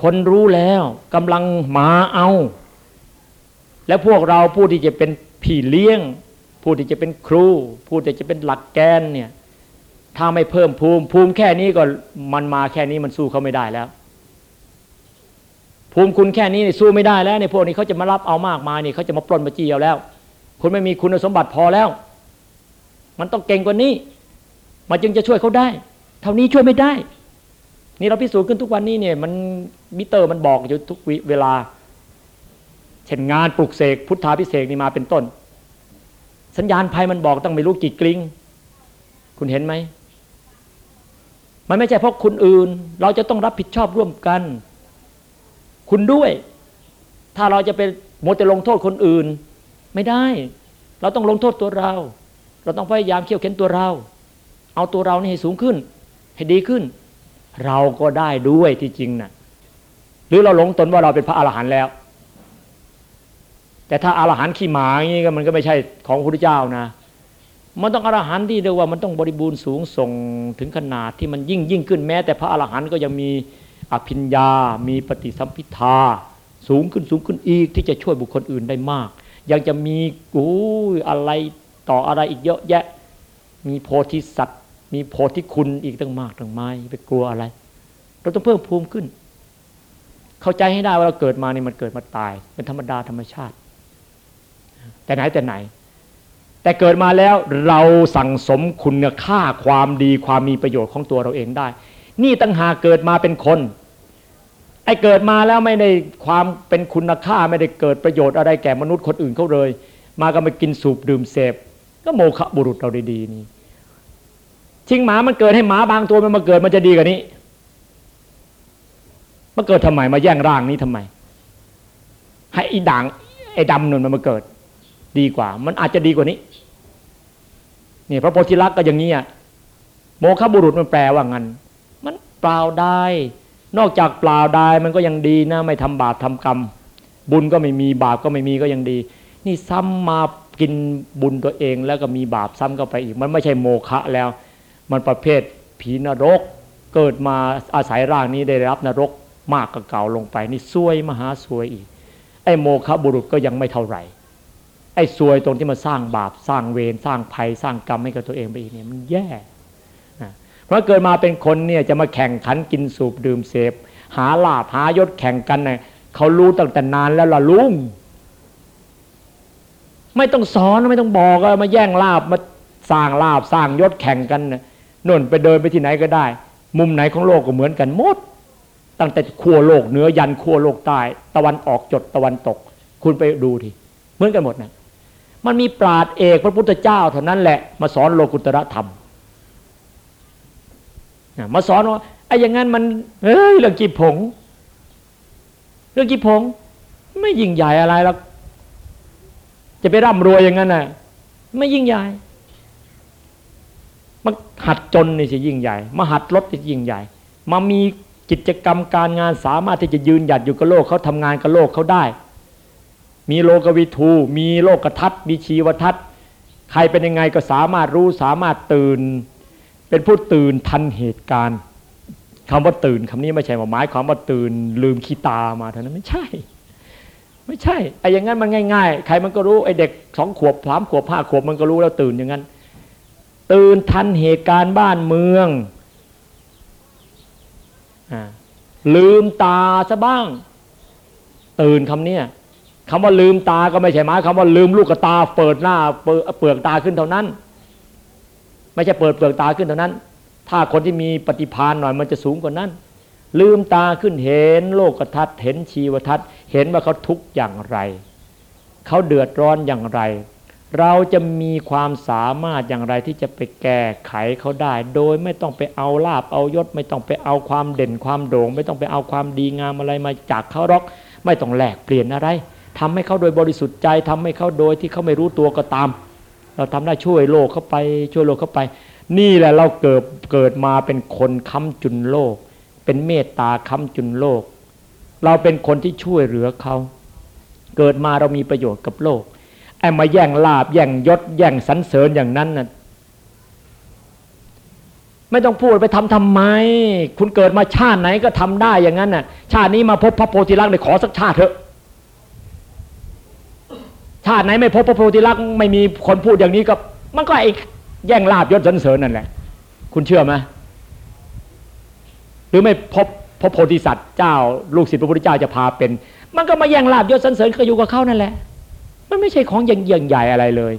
คนรู้แล้วกำลังมาเอา และพวกเราผู้ที่จะเป็นพี่เลี้ยง ผู้ที่จะเป็นครู ผู้ที่จะเป็นหลักแกนเนี่ยถ้าไม่เพิ่มภูมิ ภูมิแค่นี้ก็มันมาแค่นี้มันสู้เขาไม่ได้แล้ว ภูมิคุณแค่นี้นี่สู้ไม่ได้แล้วในพวกนี้เขาจะมารับเอามากมายนี่เขาจะมาปล้นมาจี้เอาแล้ว คุณไม่มีคุณสมบัติพอแล้ว มันต้องเก่งกว่านี้ มันจึงจะช่วยเขาได้ เท่านี้ช่วยไม่ได้ นี่เราพิสูจน์ขึ้นทุกวันนี้เนี่ย มันมิเตอร์มันบอกอยู่ทุกเวลา เช่นงานปลุกเสกพุทธาพิเศษนี่มาเป็นต้น สัญญาณภัยมันบอกต้องไม่รู้กี่กลิ้ง คุณเห็นไหม มันไม่ใช่เพราะคุณอื่น เราจะต้องรับผิดชอบร่วมกัน คุณด้วย ถ้าเราจะไปโมจะลงโทษคนอื่น ไม่ได้ เราต้องลงโทษตัวเรา เราต้องพยายามเขี่ยวเข็นตัวเรา เอาตัวเรานี่ให้สูงขึ้น ให้ดีขึ้น เราก็ได้ด้วยที่จริงนะ่ะ หรือเราหลงตนว่าเราเป็นพระอรหันต์แล้ว แต่ถ้าอรหันต์ขี้หมาอย่างนี้ก็มันก็ไม่ใช่ของพระพุทธเจ้านะ มันต้องอรหันต์ที่เรียกว่ามันต้องบริบูรณ์สูงส่งถึงขนาดที่มันยิ่งยิ่งขึ้นแม้ แต่พระอรหันต์ก็ยังมีอภิญญา มีปฏิสัมพิทาสูงขึ้นสูงขึ้นอีกที่จะช่วยบุคคลอื่นได้มาก ยังจะมีกูอะไรต่ออะไรอีกเยอะแยะ มีโพธิสัตว์ มีโพธิคุณอีกตั้งมากตั้งไม่ไปกลัวอะไร เราต้องเพิ่มภูมิขึ้น เข้าใจให้ได้ว่าเราเกิดมานี่มันเกิดมาตาย เป็นธรรมดาธรรมชาติ แต่ไหนแต่ไหน แต่เกิดมาแล้วเราสั่งสมคุณค่าความดีความมีประโยชน์ของตัวเราเองได้ นี่ตั้งหาเกิดมาเป็นคนไอ้เกิดมาแล้วไม่ได้ความเป็นคุณค่าไม่ได้เกิดประโยชน์อะไรแก่มนุษย์คนอื่นเขาเลย มาก็มากินสูบดื่มเสพก็โมฆะบุรุษเราดีๆนี่ชิงหมามันเกิดให้หมาบางตัวมันมาเกิดมันจะดีกว่านี้มาเกิดทำไมมาแย่งร่างนี้ทำไม ให้อีด่างไอ้ดำนุ่นมันมาเกิด ดีกว่า มันอาจจะดีกว่านี้นี่พระโพธิลักษ์ก็อย่างนี้อะโมฆะบุรุษมันแปลว่างั้น มันเปล่าได้ นอกจากเปล่าได้มันก็ยังดีนะ ไม่ทำบาปทำกรรม บุญก็ไม่มีบาปก็ไม่มีก็ยังดี นี่ซ้ำมากินบุญตัวเองแล้วก็มีบาปซ้ำเข้าไปอีก มันไม่ใช่โมฆะแล้ว มันประเภทผีนรก เกิดมาอาศัยร่างนี้ได้รับนรกมากกว่าเก่าลงไป นี่ซวยมหาซวยอีกไอ้โมฆะบุรุษก็ยังไม่เท่าไหร่ ไอ้ซวยตรงที่มาสร้างบาปสร้างเวรสร้างภัยสร้างกรรมให้กับตัวเองไปอีกเนี่ยมันแย่เพราะเกิดมาเป็นคนเนี่ยจะมาแข่งขันกินสูบดื่มเสพหาลาภหายศแข่งกันเนี่ยเขารู้ตั้งแต่นานแล้วล่ะลุงไม่ต้องสอนไม่ต้องบอกมาแย่งลาบมาสร้างลาบสร้างยศแข่งกันน่นไปเดินไปที่ไหนก็ได้ มุมไหนของโลกก็เหมือนกันหมด ตั้งแต่ขั้วโลกเหนือยันขั้วโลกใต้ ตะวันออกจดตะวันตก คุณไปดูทีเหมือนกันหมดนะ มันมีปราดเอกพระพุทธเจ้าเท่านั้นแหละมาสอนโลกุตระธรรมมาสอนว่าไอ้อย่างนั้นมันเฮ้ยเรื่องกีผง เรื่องกีผง ไม่ยิ่งใหญ่อะไรหรอกจะไปร่ำรวยอย่างนั้นน่ะ ไม่ยิ่งใหญ่มาหัดจนนี่สิยิ่งใหญ่มาหัดลดนี่ยิ่งใหญ่ มามีกิจกรรมการงานสามารถที่จะยืนหยัดอยู่กับโลกเขาทำงานกับโลกเขาได้ มีโลกวิทูมีโลกทัศน์มีชีวทัศน์ใครเป็นยังไงก็สามารถรู้สามารถตื่น เป็นผู้ตื่นทันเหตุการณ์คำว่าตื่นคำนี้ไม่ใช่หมายความว่าตื่นลืมขี้ตามาเท่านั้นไม่ใช่ ไม่ใช่ไอ้อย่างนั้นมันง่าย ๆ ใครมันก็รู้ไอ้เด็กสองขวบสามขวบห้าขวบมันก็รู้แล้วตื่นอย่างนั้น ตื่นทันเหตุการณ์บ้านเมืองอลืมตาซะบ้าง ตื่นคำนี้ คำว่าลืมตาก็ไม่ใช่หมายคำว่าลืมลูกตา เปิดหน้าเปลือกตาขึ้นเท่านั้น ไม่ใช่เปิดเปลือกตาขึ้นเท่านั้น ถ้าคนที่มีปฏิพานหน่อยมันจะสูงกว่านั้น ลืมตาขึ้นเห็น โลกทัศน์เห็นชีวทัศน์ เห็นว่าเขาทุกข์อย่างไร เขาเดือดร้อนอย่างไร เราจะมีความสามารถอย่างไรที่จะไปแก้ไขเขาได้ โดยไม่ต้องไปเอาลาบเอายศ ไม่ต้องไปเอาความเด่นความโด่ง ไม่ต้องไปเอาความดีงามอะไรมาจากเขาหรอก ไม่ต้องแลกเปลี่ยนอะไร ทำให้เขาโดยบริสุทธิ์ใจทำให้เขาโดยที่เขาไม่รู้ตัวก็ตาม เราทำได้ช่วยโลกเข้าไปช่วยโลกเข้าไป นี่แหละเราเกิดเกิดมาเป็นคนค้ำจุนโลก เป็นเมตตาค้ำจุนโลก เราเป็นคนที่ช่วยเหลือเขา เกิดมาเรามีประโยชน์กับโลกไอ้มาแย่งลาบแย่งยศ แย่งสรรเสริญอย่างนั้นน่ะไม่ต้องพูดไปทำทำไม คุณเกิดมาชาติไหนก็ทำได้อย่างนั้นน่ะ ชาตินี้มาพบพระโพธิลักษณ์เลยขอสักชาติเถอะ ชาติไหนไม่พบพระโพธิลักษณ์ไม่มีคนพูดอย่างนี้ก็ มันก็ไอ้แย่งลาบยศสรรเสริญนั่นแหละ คุณเชื่อไหมหรือไม่พบพระโพธิสัตว์เจ้า ลูกศิษย์พระพุทธเจ้าจะพาเป็น มันก็มาแย่งลาบยศสันเสริญก็อยู่กับเขานั่นแหละ มันไม่ใช่ของอย่างใหญ่อะไรเลย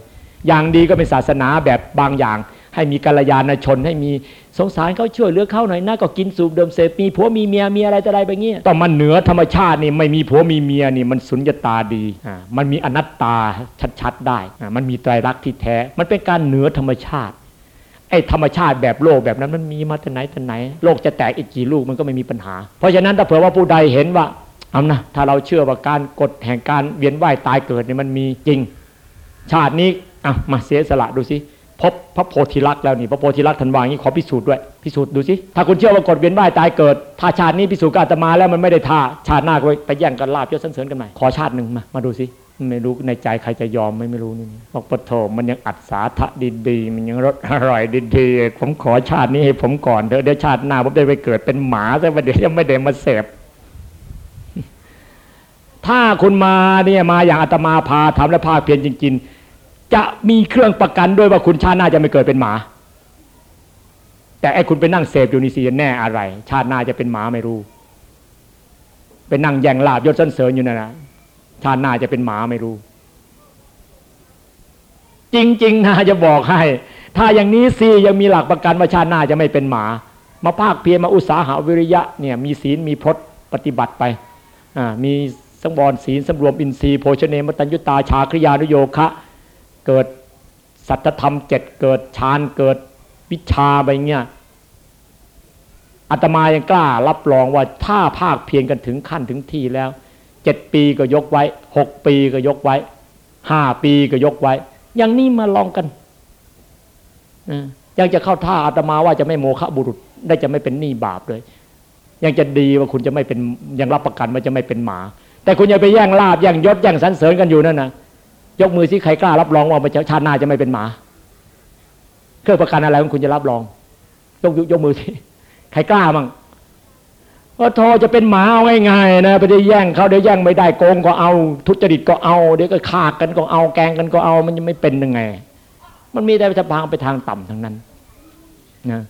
อย่างดีก็เป็นศาสนาแบบบางอย่าง ให้มีกัลยาณชนให้มี สงสารเขาช่วยเหลือเขาหน่อยนะก็กินสูบเดิมเสพมีผัวมีเมียมีอะไรแต่ใดแบบนี้ต้องมันเหนือธรรมชาตินี่ไม่มีผัวมีเมียนี่มันสุญญตาดีอ่ามันมีอนัตตาชัดๆได้อ่ามันมีไตรลักษณ์ที่แท้ มันเป็นการเหนือธรรมชาติไอ้ธรรมชาติแบบโลกแบบนั้นมันมีมาแต่ไหนแต่ไหน โลกจะแตกอีกกี่ลูกมันก็ไม่มีปัญหา เพราะฉะนั้นถ้าเผื่อว่าผู้ใดเห็นว่าเอานะถ้าเราเชื่อว่าการกฎแห่งการเวียนว่ายตายเกิดเนี่ยมันมีจริง ชาตินี้อะมาเสียสละดูสิ พบพระโพธิลักษณ์แล้วนี่พระโพธิลักษณ์ทันวางนี้ขอพิสูจน์ด้วยพิสูจน์ดูสิถ้าคุณเชื่อว่ากฎเวียนว่ายตายเกิด ถ้าชาตินี้พิสูจน์กับอาตมาแล้วมันไม่ได้ท่าชาติหน้าก็ไปแย่งกันลาบยศสันเสริญกันใหม่ขอชาติหนึ่งมามาดูสิไม่รู้ในใจใครจะยอมไม่ไม่รู้นี่บอกปฐมมันยังอัดสาทะดีๆมันยังรสอร่อยดีๆผมขอชาตินี้ให้ผมก่อนเถอะเดี๋ยวชาติหน้าผมได้ไปเกิดเป็นหมาซะประเดี๋ยวยังไม่ได้มาเสพถ้าคุณมาเนี่ยมาอย่างอาตมาพาทำและภาคเพียรจริงๆ จะมีเครื่องประกันด้วยว่าคุณชาติหน้าจะไม่เกิดเป็นหมา แต่ไอ้คุณไปนั่งเสพอยู่นี่สิแน่อะไร ชาติหน้าจะเป็นหมาไม่รู้ไปนั่งแย่งลาบยศสันเสริญอยู่นั่นนะชาติหน้าจะเป็นหมาไม่รู้ จริง ๆนะจะบอกให้ ถ้าอย่างนี้สิยังมีหลักประกันว่าชาติหน้าจะไม่เป็นหมา มาภาคเพียรมาอุตสาหาวิริยะเนี่ยมีศีลมีพจน์ปฏิบัติไปอ่ามีสังวรศีลสำรวมอินทรีย์โภชเนมตัญยุตาชาคริยานุโยคะ เกิดสัจธรรมเจ็ดเกิดฌานเกิดวิชาไปเงี้ยอาตมายังกล้า รับรองว่าถ้าภาคเพียรกันถึงขั้นถึงที่แล้วเจ็ดปีก็ยกไว้หกปีก็ยกไว้ห้าปีก็ยกไว้ อย่างนี้มาลองกันยังจะเข้าท่าอาตมาว่าจะไม่โมฆะบุรุษ ได้จะไม่เป็นหนี้บาปเลย ยังจะดีว่าคุณจะไม่เป็นยังรับประกันว่าจะไม่เป็นหมา แต่คุณอย่าไปแย่งลาบแย่งยศแย่งสรรเสริญกันอยู่นั่นนะ ยกมือสิใครกล้ารับรองว่าประชาติหน้าจะไม่เป็นหมา เครื่องประกันอะไรของคุณจะรับรอง ยกยกมือสิใครกล้ามั่งว่าทอจะเป็นหมาเอาง่ายๆนะไปได้แย่งเขาเดี๋ยวแย่งไม่ได้โกงก็เอา ทุจริตก็เอาเดี๋ยวก็ฆ่ากันก็เอาแกงกันก็เอา มันจะไม่เป็นยังไง มันมีแต่จะพางไปทางต่ำทั้งนั้นนะ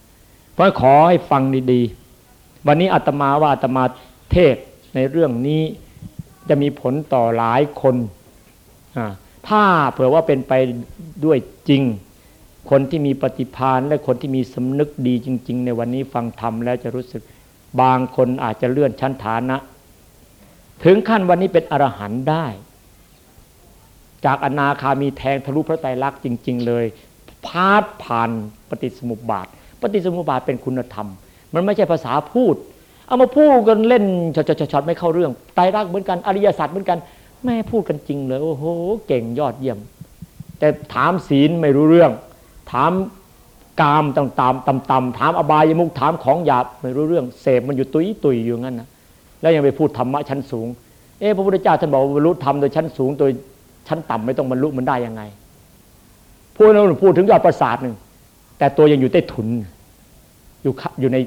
เพราะขอให้ฟังดีๆ วันนี้อาตมาว่าอาตมาเทศในเรื่องนี้จะมีผลต่อหลายคนอ่า ถ้าเผื่อว่าเป็นไปด้วยจริง คนที่มีปฏิภาณและคนที่มีสำนึกดีจริง ๆ ในวันนี้ฟังธรรมแล้วจะรู้สึกบางคนอาจจะเลื่อนชั้นฐานะ ถึงขั้นวันนี้เป็นอรหันต์ได้ จากอนาคามีแทงทะลุพระไตรลักษณ์จริง ๆ เลยพาดผ่านปฏิสมุปบาท ปฏิสมุปบาทเป็นคุณธรรม มันไม่ใช่ภาษาพูด เอามาพูดกันเล่นช็อตๆไม่เข้าเรื่องไตรลักษณ์เหมือนกันอริยสัจเหมือนกัน แม่พูดกันจริงเลย โอ้โห เก่งยอดเยี่ยม แต่ถามศีลไม่รู้เรื่อง ถามกามต่ำๆต่ำๆถามอบายมุกถามของหยาบไม่รู้เรื่อง เสพมันอยู่ตุยตุยอยู่งั้นนะแล้วยังไปพูดธรรมะชั้นสูง เอ๊ะพระพุทธเจ้าท่านบอกบรรลุธรรมโดยชั้นสูงโดยชั้นต่ำไม่ต้องบรรลุมันได้ยังไงพูดนั้นพูดถึงยอดประสาทหนึ่งแต่ตัวยังอยู่ใต้ถุน อยู่อยู่ใน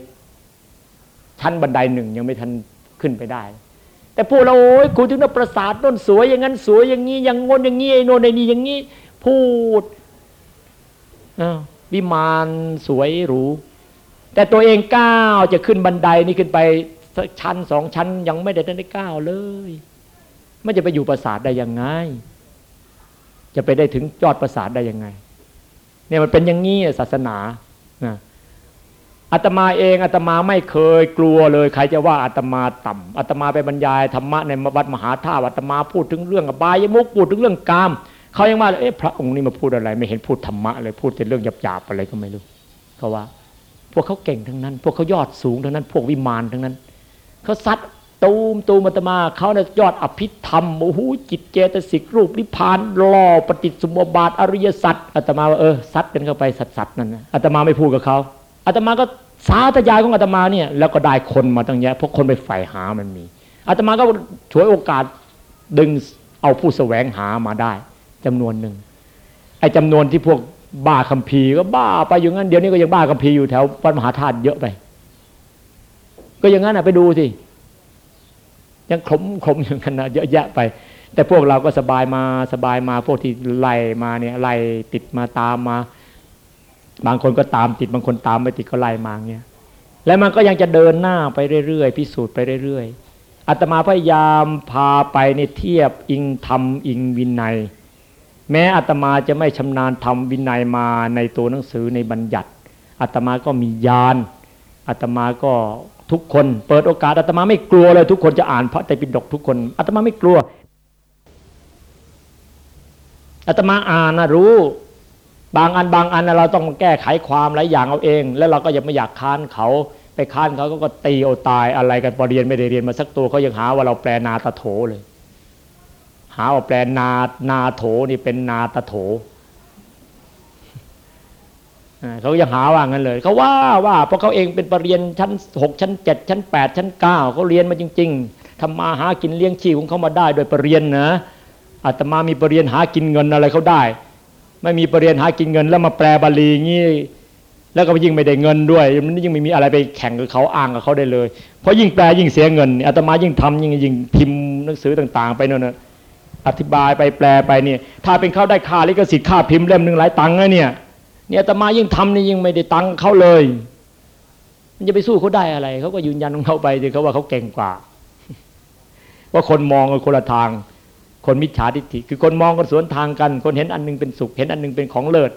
ชั้นบันไดหนึ่งยังไม่ทันขึ้นไปได้ แต่พูดเราโอ้ยคุณถึงนประสาทต้นสวยอย่างนั้นสวยอย่างนี้อย่างงนอย่างนี้ไอ้นนไอ้นี่อย่างนี้ พูดอวิมานสวยหรูแต่ตัวเองก้าวจะขึ้นบันไดนี่ขึ้นไปชั้นสองชั้น ยังไม่ได้ได้ก้าวเลยไม่จะไปอยู่ปราสาทได้ยังไง จะไปได้ถึงยอดปราสาทได้ยังไงเนี่ยมันเป็นอย่างนี้ศาสนา อาตมาเองอาตมาไม่เคยกลัวเลย ใครจะว่าอาตมาต่ำอาตมาไปบรรยายธรรมะในวัดมหาธาตุอาตมาพูดถึงเรื่องอบายมุกพูดถึงเรื่องกามเขายังว่าเอ๊ะพระองค์นี่มาพูดอะไร ไม่เห็นพูดธรรมะเลยพูดแต่เรื่องหยาบๆอะไรก็ไม่รู้เขาว่า พวกเขาเก่งทั้งนั้น พวกเขายอดสูงทั้งนั้น พวกวิมานทั้งนั้นเขาซัดตูมตูมอาตมาเขาเนี่ยยอดอภิธรรมโอ้โหจิตเจตสิกรูปนิพพานล่อปฏิสมบาทอริยสัจอาตมาว่าเออซัดกันเข้าไปสัดๆนั่นอาตมาไม่พูดกับเขา อาตมาก็สาธยายของอาตมาเนี่ยแล้วก็ได้คนมาตั้งเยอะเพวกคนไปใฝ่หามันมีอาตมาก็ช่วยโอกาสดึงเอาผู้แสวงหามาได้จำนวนหนึ่งไอ้จำนวนที่พวกบ้าคัมภีร์ก็บ้าไปอย่างนั้นเดี๋ยวนี้ก็ยังบ้าคัมภีร์อยู่แถววัดมหาธาตุเยอะไป ก็อย่างนั้นอะไปดูสิยังขมขมอย่างนั้นนะเยอะแยะไป แต่พวกเราก็สบายมาสบายมาพวกที่ไล่มาเนี่ยไล่ติดมาตามมา บางคนก็ตามติดบางคนตามไม่ติดก็ไล่มาเงี้ยแล้วมันก็ยังจะเดินหน้าไปเรื่อยๆพิสูจน์ไปเรื่อยๆอาตมาพยายามพาไปในเทียบอิงธรรมอิงวินัย แม้อาตมาจะไม่ชำนาญธรรมวินัยมาในตัวหนังสือในบัญญัติอาตมาก็มีญาณอาตมาก็ทุกคนเปิดโอกาสอาตมาไม่กลัวเลย ทุกคนจะอ่านพระไตรปิฎกทุกคนอาตมาไม่กลัวอาตมาอ่านนะรู้ บางอันบางอันเราต้องแก้ไขความหลายอย่างเอาเอง แล้วเราก็ยังไม่อยากค้านเขา ไปค้านเขาก็ตีเอาตายอะไรกันพอเรียนไม่ได้เรียนมาสักตัวเขายังหาว่าเราแปลนาตะโถเลย หาว่าแปลนานาโถนี่เป็นนาตะโถเขายังหาว่างั้นเลยเขาว่าว่าเพราะเขาเองเป็นปรริญญาชั้นหกชั้นเจ็ดชั้นแปดชั้นเก้าเขาเรียนมาจริง ๆทำมาหากินเลี้ยงชีพของเขามาได้โดยปรริญญานะอาตมามีปรริญญาหากินเงินอะไรเขาได้ ไม่มีปรริญญาหากินเงิน แล้วมาแปลบาลีงี้แล้วก็ยิ่งไม่ได้เงินด้วยมันยิ่งไม่มีอะไรไปแข่งกับเขาอ้างกับเขาได้เลย เพราะยิ่งแปลยิ่งเสียเงินอาตมายิ่งทำยิ่งยิ่งพิมพ์หนังสือต่าง ๆ ไปนั่นนะอธิบายไปแปลไปเนี่ยถ้าเป็นเขาได้ค่าลิขสิทธิ์ค่าพิมพ์เล่มหนึ่งหลายตังค์นะเนี่ยเนี่ยอาตมายิ่งทำนี่ยิ่งไม่ได้ตังค์เขาเลย มันจะไปสู้เขาได้อะไรเขาก็ยืนยันของเขาไปเลยเขาว่าเขาเก่งกว่า ว่าคนมองกันคนละทาง คนมิจฉาทิฏฐิคือคนมองกันสวนทางกัน คนเห็นอันนึงเป็นสุข เห็นอันนึงเป็นของเลิศ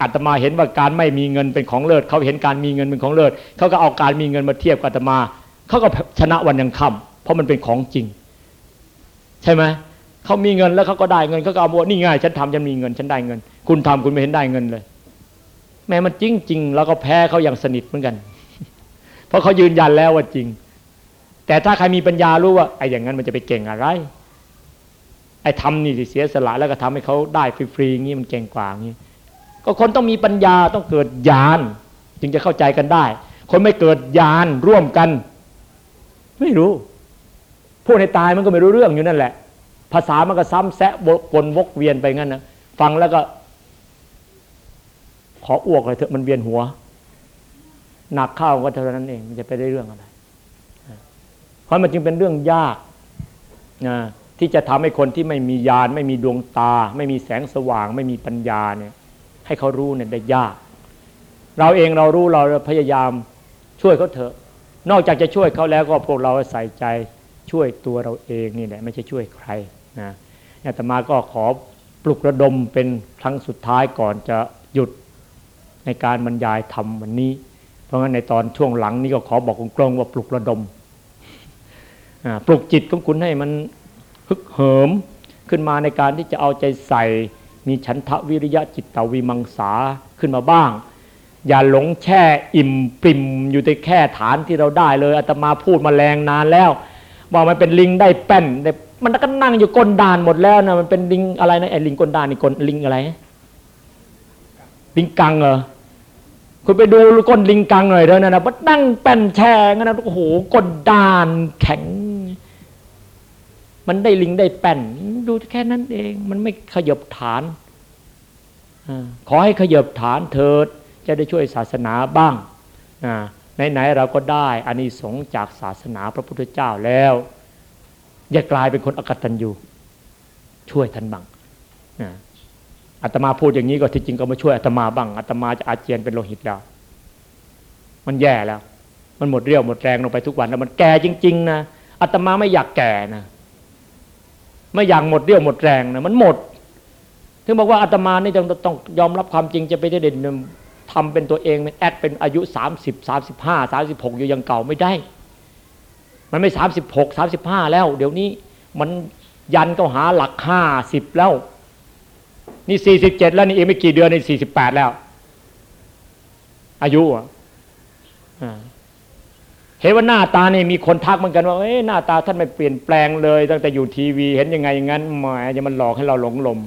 อาตมาเห็นว่าการไม่มีเงินเป็นของเลิศเขาเห็นการมีเงินเป็นของเลิศเขาก็เอาการมีเงินมาเทียบกับอาตมาเขาก็ชนะวันยังค่าเพราะมันเป็นของจริง ใช่ไหมเขามีเงินแล้วเขาก็ได้เงินเขาก็เอาบอกนี่ไงฉันทำฉันมีเงินฉันได้เงิน คุณทำคุณไม่เห็นได้เงินเลย แม้มันจริงจริงแล้วก็แพ้เขาอย่างสนิทเหมือนกัน เพราะเขายืนยันแล้วว่าจริง แต่ถ้าใครมีปัญญารู้ว่าไอ้อย่างนั้นมันจะไปเก่งอะไร ไอ้ทำนี่เสียสละแล้วก็ทำให้เขาได้ฟรีๆอย่างนี้มันเก่งกว่างี้ก็คนต้องมีปัญญาต้องเกิดญาณจึงจะเข้าใจกันได้ คนไม่เกิดญาณร่วมกัน ไม่รู้พูดในตายมันก็ไม่รู้เรื่องอยู่นั่นแหละ ภาษามันก็ซ้ำแซะวนวกเวียนไปงั้นนะฟังแล้วก็ ขออ้วกเลยเถอะมันเวียนหัวหนักข้าวก็เท่านั้นเองมันจะไปได้เรื่องอะไรเพราะมันจึงเป็นเรื่องยากนะ ที่จะทำให้คนที่ไม่มีญาณไม่มีดวงตา ไม่มีแสงสว่าง ไม่มีปัญญาเนี่ยให้เขารู้เนี่ยได้ยาก เราเองเรารู้เราพยายามช่วยเขาเถอะ นอกจากจะช่วยเขาแล้วก็พวกเราใส่ใจช่วยตัวเราเองนี่แหละไม่ใช่ช่วยใครนะอาตมาก็ขอปลุกระดมเป็นครั้งสุดท้ายก่อนจะหยุดในการบรรยายธรรมวันนี้ เพราะงั้นในตอนช่วงหลังนี้ก็ขอบอกกลงว่าปลุกระดมปลุกจิตของคุณให้มัน ฮึกเหิมขึ้นมาในการที่จะเอาใจใส่ มีฉันทะวิริยะจิตตวิมังสาขึ้นมาบ้าง อย่าหลงแช่อิ่มปริมอยู่ในแค่ฐานที่เราได้เลยอาตมาพูดมาแรงนานแล้วบอกมันเป็นลิงได้แป้นมันก็นั่งอยู่ก้นดานหมดแล้วนะมันเป็นลิงอะไรนะไอ้ลิงก้นดานนี่ก้นลิงอะไรลิงกังเหรอคุณไปดูก้นลิงกังหน่อยเถอะนะนะมันนั่งแป้นแช่งั้นนะโอ้โหก้นดานแข็ง มันได้ลิงได้แป้น ดูแค่นั้นเอง มันไม่ขยบฐานอขอให้ขยบฐานเถิด จะได้ช่วยศาสนาบ้างไหนๆเราก็ได้อานิสงส์จากศาสนาพระพุทธเจ้าแล้ว อย่ากลายเป็นคนอกตัญญูช่วยท่านบ้างอาตมาพูดอย่างนี้ก็ที่จริงก็มาช่วยอาตมาบ้างอาตมาจะอาเจียนเป็นโลหิตแล้ว มันแย่แล้ว มันหมดเรี่ยวหมดแรงลงไปทุกวันแล้วมันแก่จริง ๆ นะอาตมาไม่อยากแก่นะ ไม่อย่ากหมดเรี่ยวหมดแรงนะมันหมด ถึงบอกว่าอาตมานี่ต้องต้องยอมรับความจริงจะไปได้เด่นทำเป็นตัวเองเป็นแอดเป็นอายุ 30 35 36 อยู่ยังเก่าไม่ได้ มันไม่ 36 35 แล้ว เดี๋ยวนี้มันยันก็หาหลัก 50 แล้ว นี่ 47 แล้วนี่เองไม่กี่เดือนนี่48 แล้ว อายุอะ เห็นว่าหน้าตานี่มีคนทักเหมือนกันว่าเอ้หน้าตาท่านไม่เปลี่ยนแปลงเลย ตั้งแต่อยู่ทีวีเห็นยังไงอย่างนั้นหมายจะมันหลอกให้เราหลงลม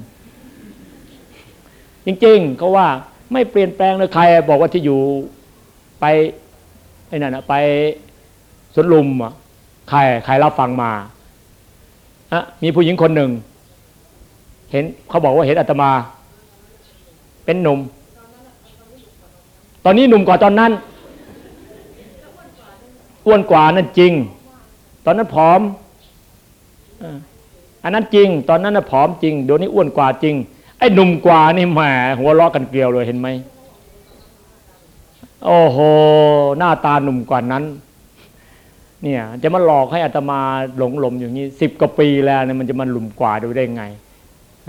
จริงๆเขาว่าไม่เปลี่ยนแปลงเลยใคร บอกว่าที่อยู่ไปไอ้นั่นนะไปสวนลุมอะใครใครรับฟังมาอะมีผู้หญิงคนหนึ่ง เห็นเขาบอกว่าเห็นอาตมา เป็นหนุ่ม ตอนนี้หนุ่มกว่าตอนนั้น อ้วนกว่านั่นจริง ตอนนั้นผอมอันนั้นจริง ตอนนั้นน่ะผอมจริงเดี๋ยวนี้อ้วนกว่าจริง ไอ้หนุ่มกว่านี่แหมหัวล้อกันเกลียวเลยเห็นไหมโอ้โหหน้าตาหนุ่มกว่านั้น เนี่ย จะมาหลอกให้อาตมาหลงหลมอย่างนี้สิบกว่าปีแล้วเนี่ยมันจะมาหลุ่มกว่าดูได้ไง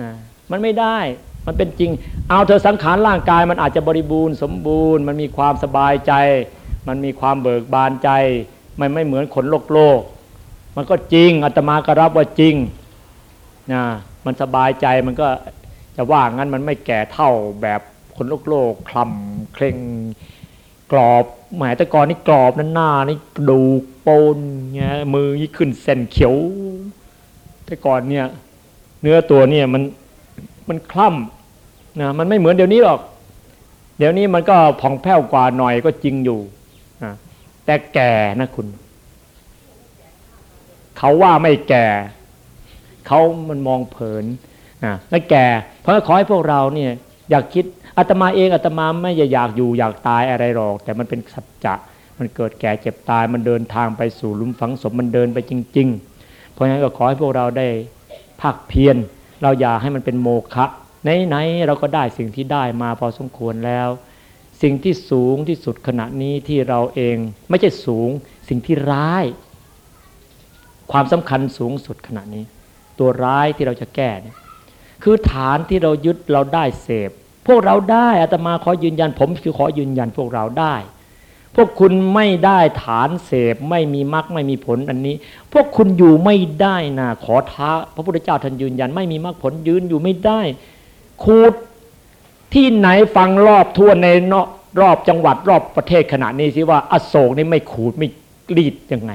อ่ามันไม่ได้มันเป็นจริง เอาเธอสังขารร่างกายมันอาจจะบริบูรณ์ สมบูรณ์ มันมีความสบายใจ มันมีความเบิกบานใจ มันไม่เหมือนคนโลกโลก มันก็จริงอาตมาก็รับว่าจริงนะมันสบายใจมันก็จะว่างั้นมันไม่แก่เท่าแบบคนโลกโลกคลำเคร่งกรอบหมแต่ก่อนนี่กรอบนั่นหน้านี่ดูโปนเงี้ยมือนี่ขึ้นเส้นเขียวแต่ก่อนเนี่ย เนื้อตัวเนี่ยมันมันคล่ำนะมันไม่เหมือนเดี๋ยวนี้หรอก เดี๋ยวนี้มันก็ผ่องแผ้วกว่าหน่อยก็จริงอยู่ แต่แก่นะคุณ เขาว่าไม่แก่ เขามันมองเผินนะแล้วแก่ เพราะขอให้พวกเราเนี่ย อยากคิดอาตมาเองอาตมาไม่อยากอยู่อยากตายอะไรหรอก แต่มันเป็นสัจจะมันเกิดแก่เจ็บตายมันเดินทางไปสู่ลุมฝังศพมันเดินไปจริง ๆ เพราะฉะนั้นก็ขอให้พวกเราได้ภาคเพียรเราอย่าให้มันเป็นโมฆะไหนๆเราก็ได้สิ่งที่ได้มาพอสมควรแล้ว สิ่งที่สูงที่สุดขณะนี้ที่เราเอง ไม่ใช่สูงสิ่งที่ร้าย ความสำคัญสูงสุดขณะนี้ ตัวร้ายที่เราจะแก้เนี่ยคือฐานที่เรายึดเราได้เสพ พวกเราได้อาตมาขอยืนยัน ผมคือขอยืนยันพวกเราได้ พวกคุณไม่ได้ฐานเสพ ไม่มีมรรคไม่มีผลอันนี้ พวกคุณอยู่ไม่ได้นะขอท้า พระพุทธเจ้าท่านยืนยัน ไม่มีมรรคผลยืนอยู่ไม่ได้ขูด ที่ไหนฟังรอบทั่วในนอกรอบจังหวัดรอบประเทศขณะนี้สิว่าอโศกนี่ไม่ขูดไม่รีดยังไง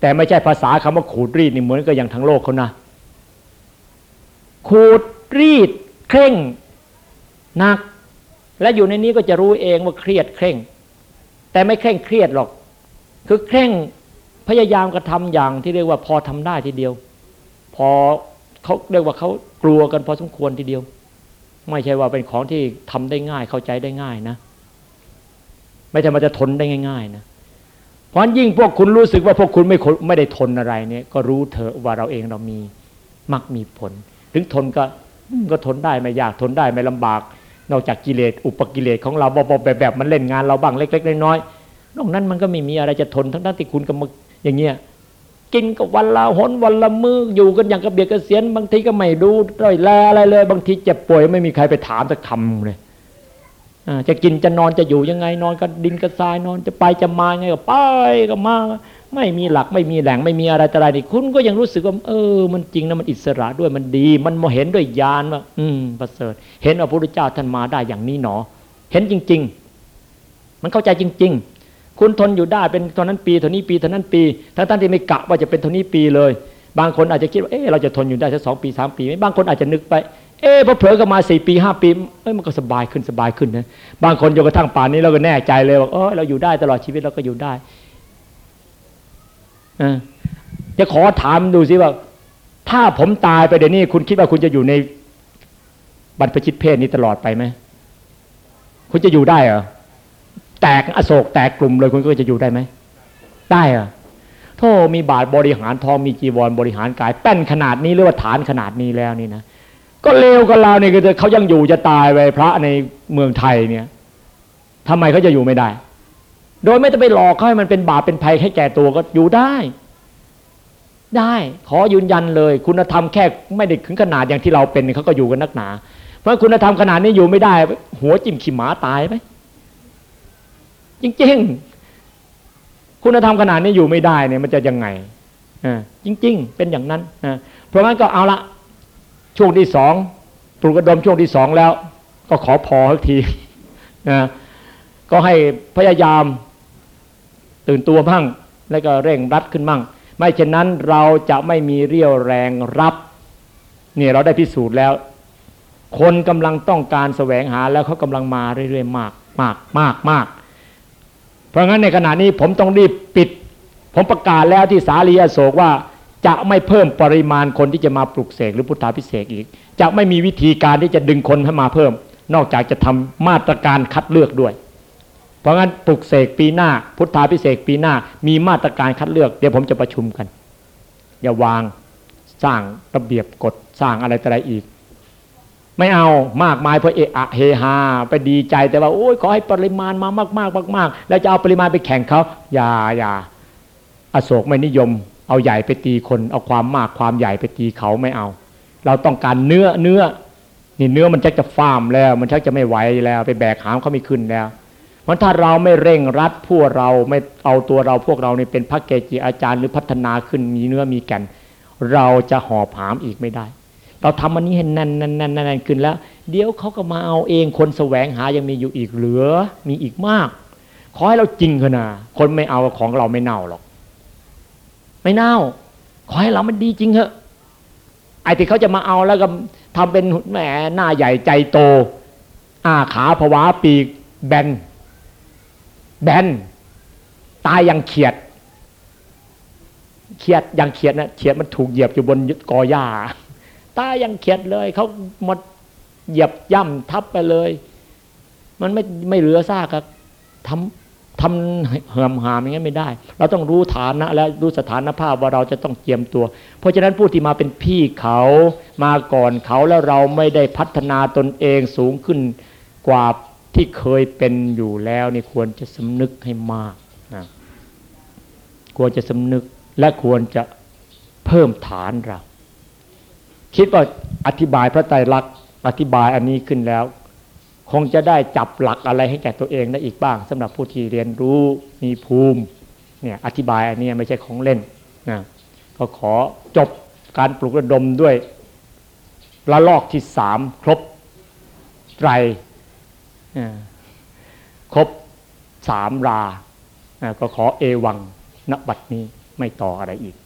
แต่ไม่ใช่ภาษาคำว่าขูดรีดนี่เหมือนกับอย่างทั้งโลกเขานะขูดรีด เคร่งหนัก และอยู่ในนี้ก็จะรู้เองว่าเครียดเคร่ง แต่ไม่เคร่งเครียดหรอก คือเคร่งพยายามกระทำอย่างที่เรียกว่าพอทำได้ทีเดียว พอเขาเรียกว่าเขากลัวกันพอสมควรทีเดียว ไม่ใช่ว่าเป็นของที่ทำได้ง่ายเข้าใจได้ง่ายนะ ไม่ใช่มันจะทนได้ง่าย ๆ นะเพราะยิ่งพวกคุณรู้สึกว่าพวกคุณไม่ไม่ได้ทนอะไรเนี่ย ก็รู้เถอะว่าเราเองเรามีมักมีผล ถึงทนก็ก็ทนได้ไม่ยากทนได้ไม่ลำบาก นอกจากกิเลสอุปกิเลสของเราบอบแบบแบบมันเล่นงานเราบ้างเล็ก ๆ น้อยๆนอกนั้นมันก็ไม่มีอะไรจะทนทั้งนั้นที่คุณกับอย่างเงี้ย กินกับวันละหนวันละมืออยู่กันอย่างกระเบียดกระเสียนบางทีก็ไม่ดูด้อยแลอะไรเลย บางทีเจ็บป่วยไม่มีใครไปถามสักคำเลยจะกินจะนอนจะอยู่ยังไงนอนกับดินกับทรายนอนจะไปจะมาไงก็ไปก็มาไม่มีหลักไม่มีแหล่งไม่มีอะไรต่อะไรนี่คุณก็ยังรู้สึกว่าเออ มันจริงนะมันอิสระด้วยมันดี มันมาเห็นด้วยญาณว่า อืมประเสริฐ เห็นว่าพระพุทธเจ้าท่านมาได้อย่างนี้หนอ เห็นจริง ๆ มันเข้าใจจริง ๆ คุณทนอยู่ได้เป็นเท่านั้นปีเท่านี้ปีเท่านั้นปีทั้งท่านที่ไม่กะว่าจะเป็นเท่านี้ปีเลย บางคนอาจจะคิดว่าเออเราจะทนอยู่ได้สักสองปีสามปีไหมบางคนอาจจะนึกไป เออพอเผลอก็มาสี่ปีห้าปีเอ้ยมันก็สบายขึ้นสบายขึ้นนะบางคนจนกระทั่งป่านนี้เราก็แน่ใจเลยว่าเออเราอยู่ได้ตลอดชีวิตเราก็อยู่ได้จะขอถามดูสิว่า ถ้าผมตายไปเดี๋ยวนี้คุณคิดว่าคุณจะอยู่ในบรรพชิตเพศนี้ตลอดไปไหมคุณจะอยู่ได้เหรอ ตกอโศกแตกกลุ่มเลยคุณก็จะอยู่ได้ไหมได้เหรอโทษมีบาทบริหารทองมีจีวรบริหารกายแป้นขนาดนี้หรือว่าฐานขนาดนี้แล้วนี่นะก็เลวกับเราเนี่ยคือเขายังอยู่จะตายไปพระในเมืองไทยเนี่ยทำไมเขาจะอยู่ไม่ได้ โดยไม่ต้องไปหลอกเขาให้มันเป็นบาปเป็นภัยให้แก่ตัวก็อยู่ได้ ได้ขอยืนยันเลย คุณธรรมแค่ไม่ได้ถึงขนาดอย่างที่เราเป็นเขาก็อยู่กันนักหนา เพราะคุณธรรมขนาดนี้อยู่ไม่ได้ หัวจิ้มขีหมาตายไหม จริง ๆ คุณธรรมขนาดนี้อยู่ไม่ได้เนี่ยมันจะยังไงอ่าจริง ๆ เป็นอย่างนั้นเพราะงั้นก็เอาละช่วงที่สองปลุกระดมช่วงที่สองแล้ว ก็ขอพอทักทีนะก็ให้พยายามตื่นตัวบ้างแล้วก็เร่งรัดขึ้นบ้างไม่เช่นนั้นเราจะไม่มีเรี่ยวแรงรับเนี่ยเราได้พิสูจน์แล้ว คนกำลังต้องการแสวงหาแล้วเขากำลังมาเรื่อยๆมากมากมากมาก ราะงั้นในขณะนี้ผมต้องรีบปิด ผมประกาศแล้วที่สาลีอโศกว่าจะไม่เพิ่มปริมาณคนที่จะมาปลุกเสกหรือพุทธาพิเศษอีก จะไม่มีวิธีการที่จะดึงคนให้มาเพิ่ม นอกจากจะทำมาตรการคัดเลือกด้วย เพราะงั้นปลุกเสกปีหน้า พุทธาพิเศษปีหน้า มีมาตรการคัดเลือกเดี๋ยวผมจะประชุมกัน อย่าวางสร้างระเบียบกฎสร้างอะไรต่ออะไรอีก ไม่เอามากมายเพราะเอะอะเฮฮาไปดีใจแต่ว่าโอ้ยขอให้ปริมาณมามากมากมากมากแล้วจะเอาปริมาณไปแข่งเขาอย่าอย่าอโศกไม่นิยม เอาใหญ่ไปตีคน เอาความมากความใหญ่ไปตีเขาไม่เอา เราต้องการเนื้อเนื้อ นี่เนื้อมันชักจะฟ้ามแล้ว มันชักจะไม่ไหวแล้ว ไปแบกหามเขาไม่ขึ้นแล้วเพราะถ้าเราไม่เร่งรัดพวกเราไม่เอาตัวเราพวกเราเนี่เป็นพระเกจิอาจารย์หรือพัฒนาขึ้นมีเนื้อมีแก่น เราจะหอบหามอีกไม่ได้ เราทำอันนี้ให้แน่นแน่นแน่นแน่นขึ้นแล้ว เดี๋ยวเขาก็มาเอาเองคนแสวงหายังมีอยู่อีกเหลือ มีอีกมาก ขอให้เราจริงเถอะนะคนไม่เอาของเราไม่เน่าหรอก ไม่เน่า ขอให้เรามันดีจริงเถอะไอ้ที่เขาจะมาเอาแล้วก็ทำเป็นแหมหน้าใหญ่ใจโตอ้าขาผวาปีก แบน แบน ตายยังเขียด เขียดยังเขียดนะเขียดมันถูกเหยียบอยู่บนกอหญ้า ตายยังเขียดเลยเขาหมดเหยียบย่ำทับไปเลย มันไม่ไม่เหลือซากครับทำทำเหื่อมหามอย่างนี้ไม่ได้ เราต้องรู้ฐานะ และรู้สถานภาพว่าเราจะต้องเตรียมตัว เพราะฉะนั้นผู้ที่มาเป็นพี่เขามาก่อนเขาแล้วเราไม่ได้พัฒนาตนเองสูงขึ้นกว่าที่เคยเป็นอยู่แล้วนี่ควรจะสำนึกให้มากนะควรจะสำนึกและควรจะเพิ่มฐานเรา คิดว่าอธิบายพระไตรลักษณ์อธิบายอันนี้ขึ้นแล้ว คงจะได้จับหลักอะไรให้แก่ตัวเองได้อีกบ้างสำหรับผู้ที่เรียนรู้มีภูมิเนี่ยอธิบายอันนี้ไม่ใช่ของเล่นนะก็ขอจบการปลุกระดมด้วยละลอกที่สามครบไตรครบสามราอ่าก็ขอเอวังณบัดนี้ไม่ต่ออะไรอีก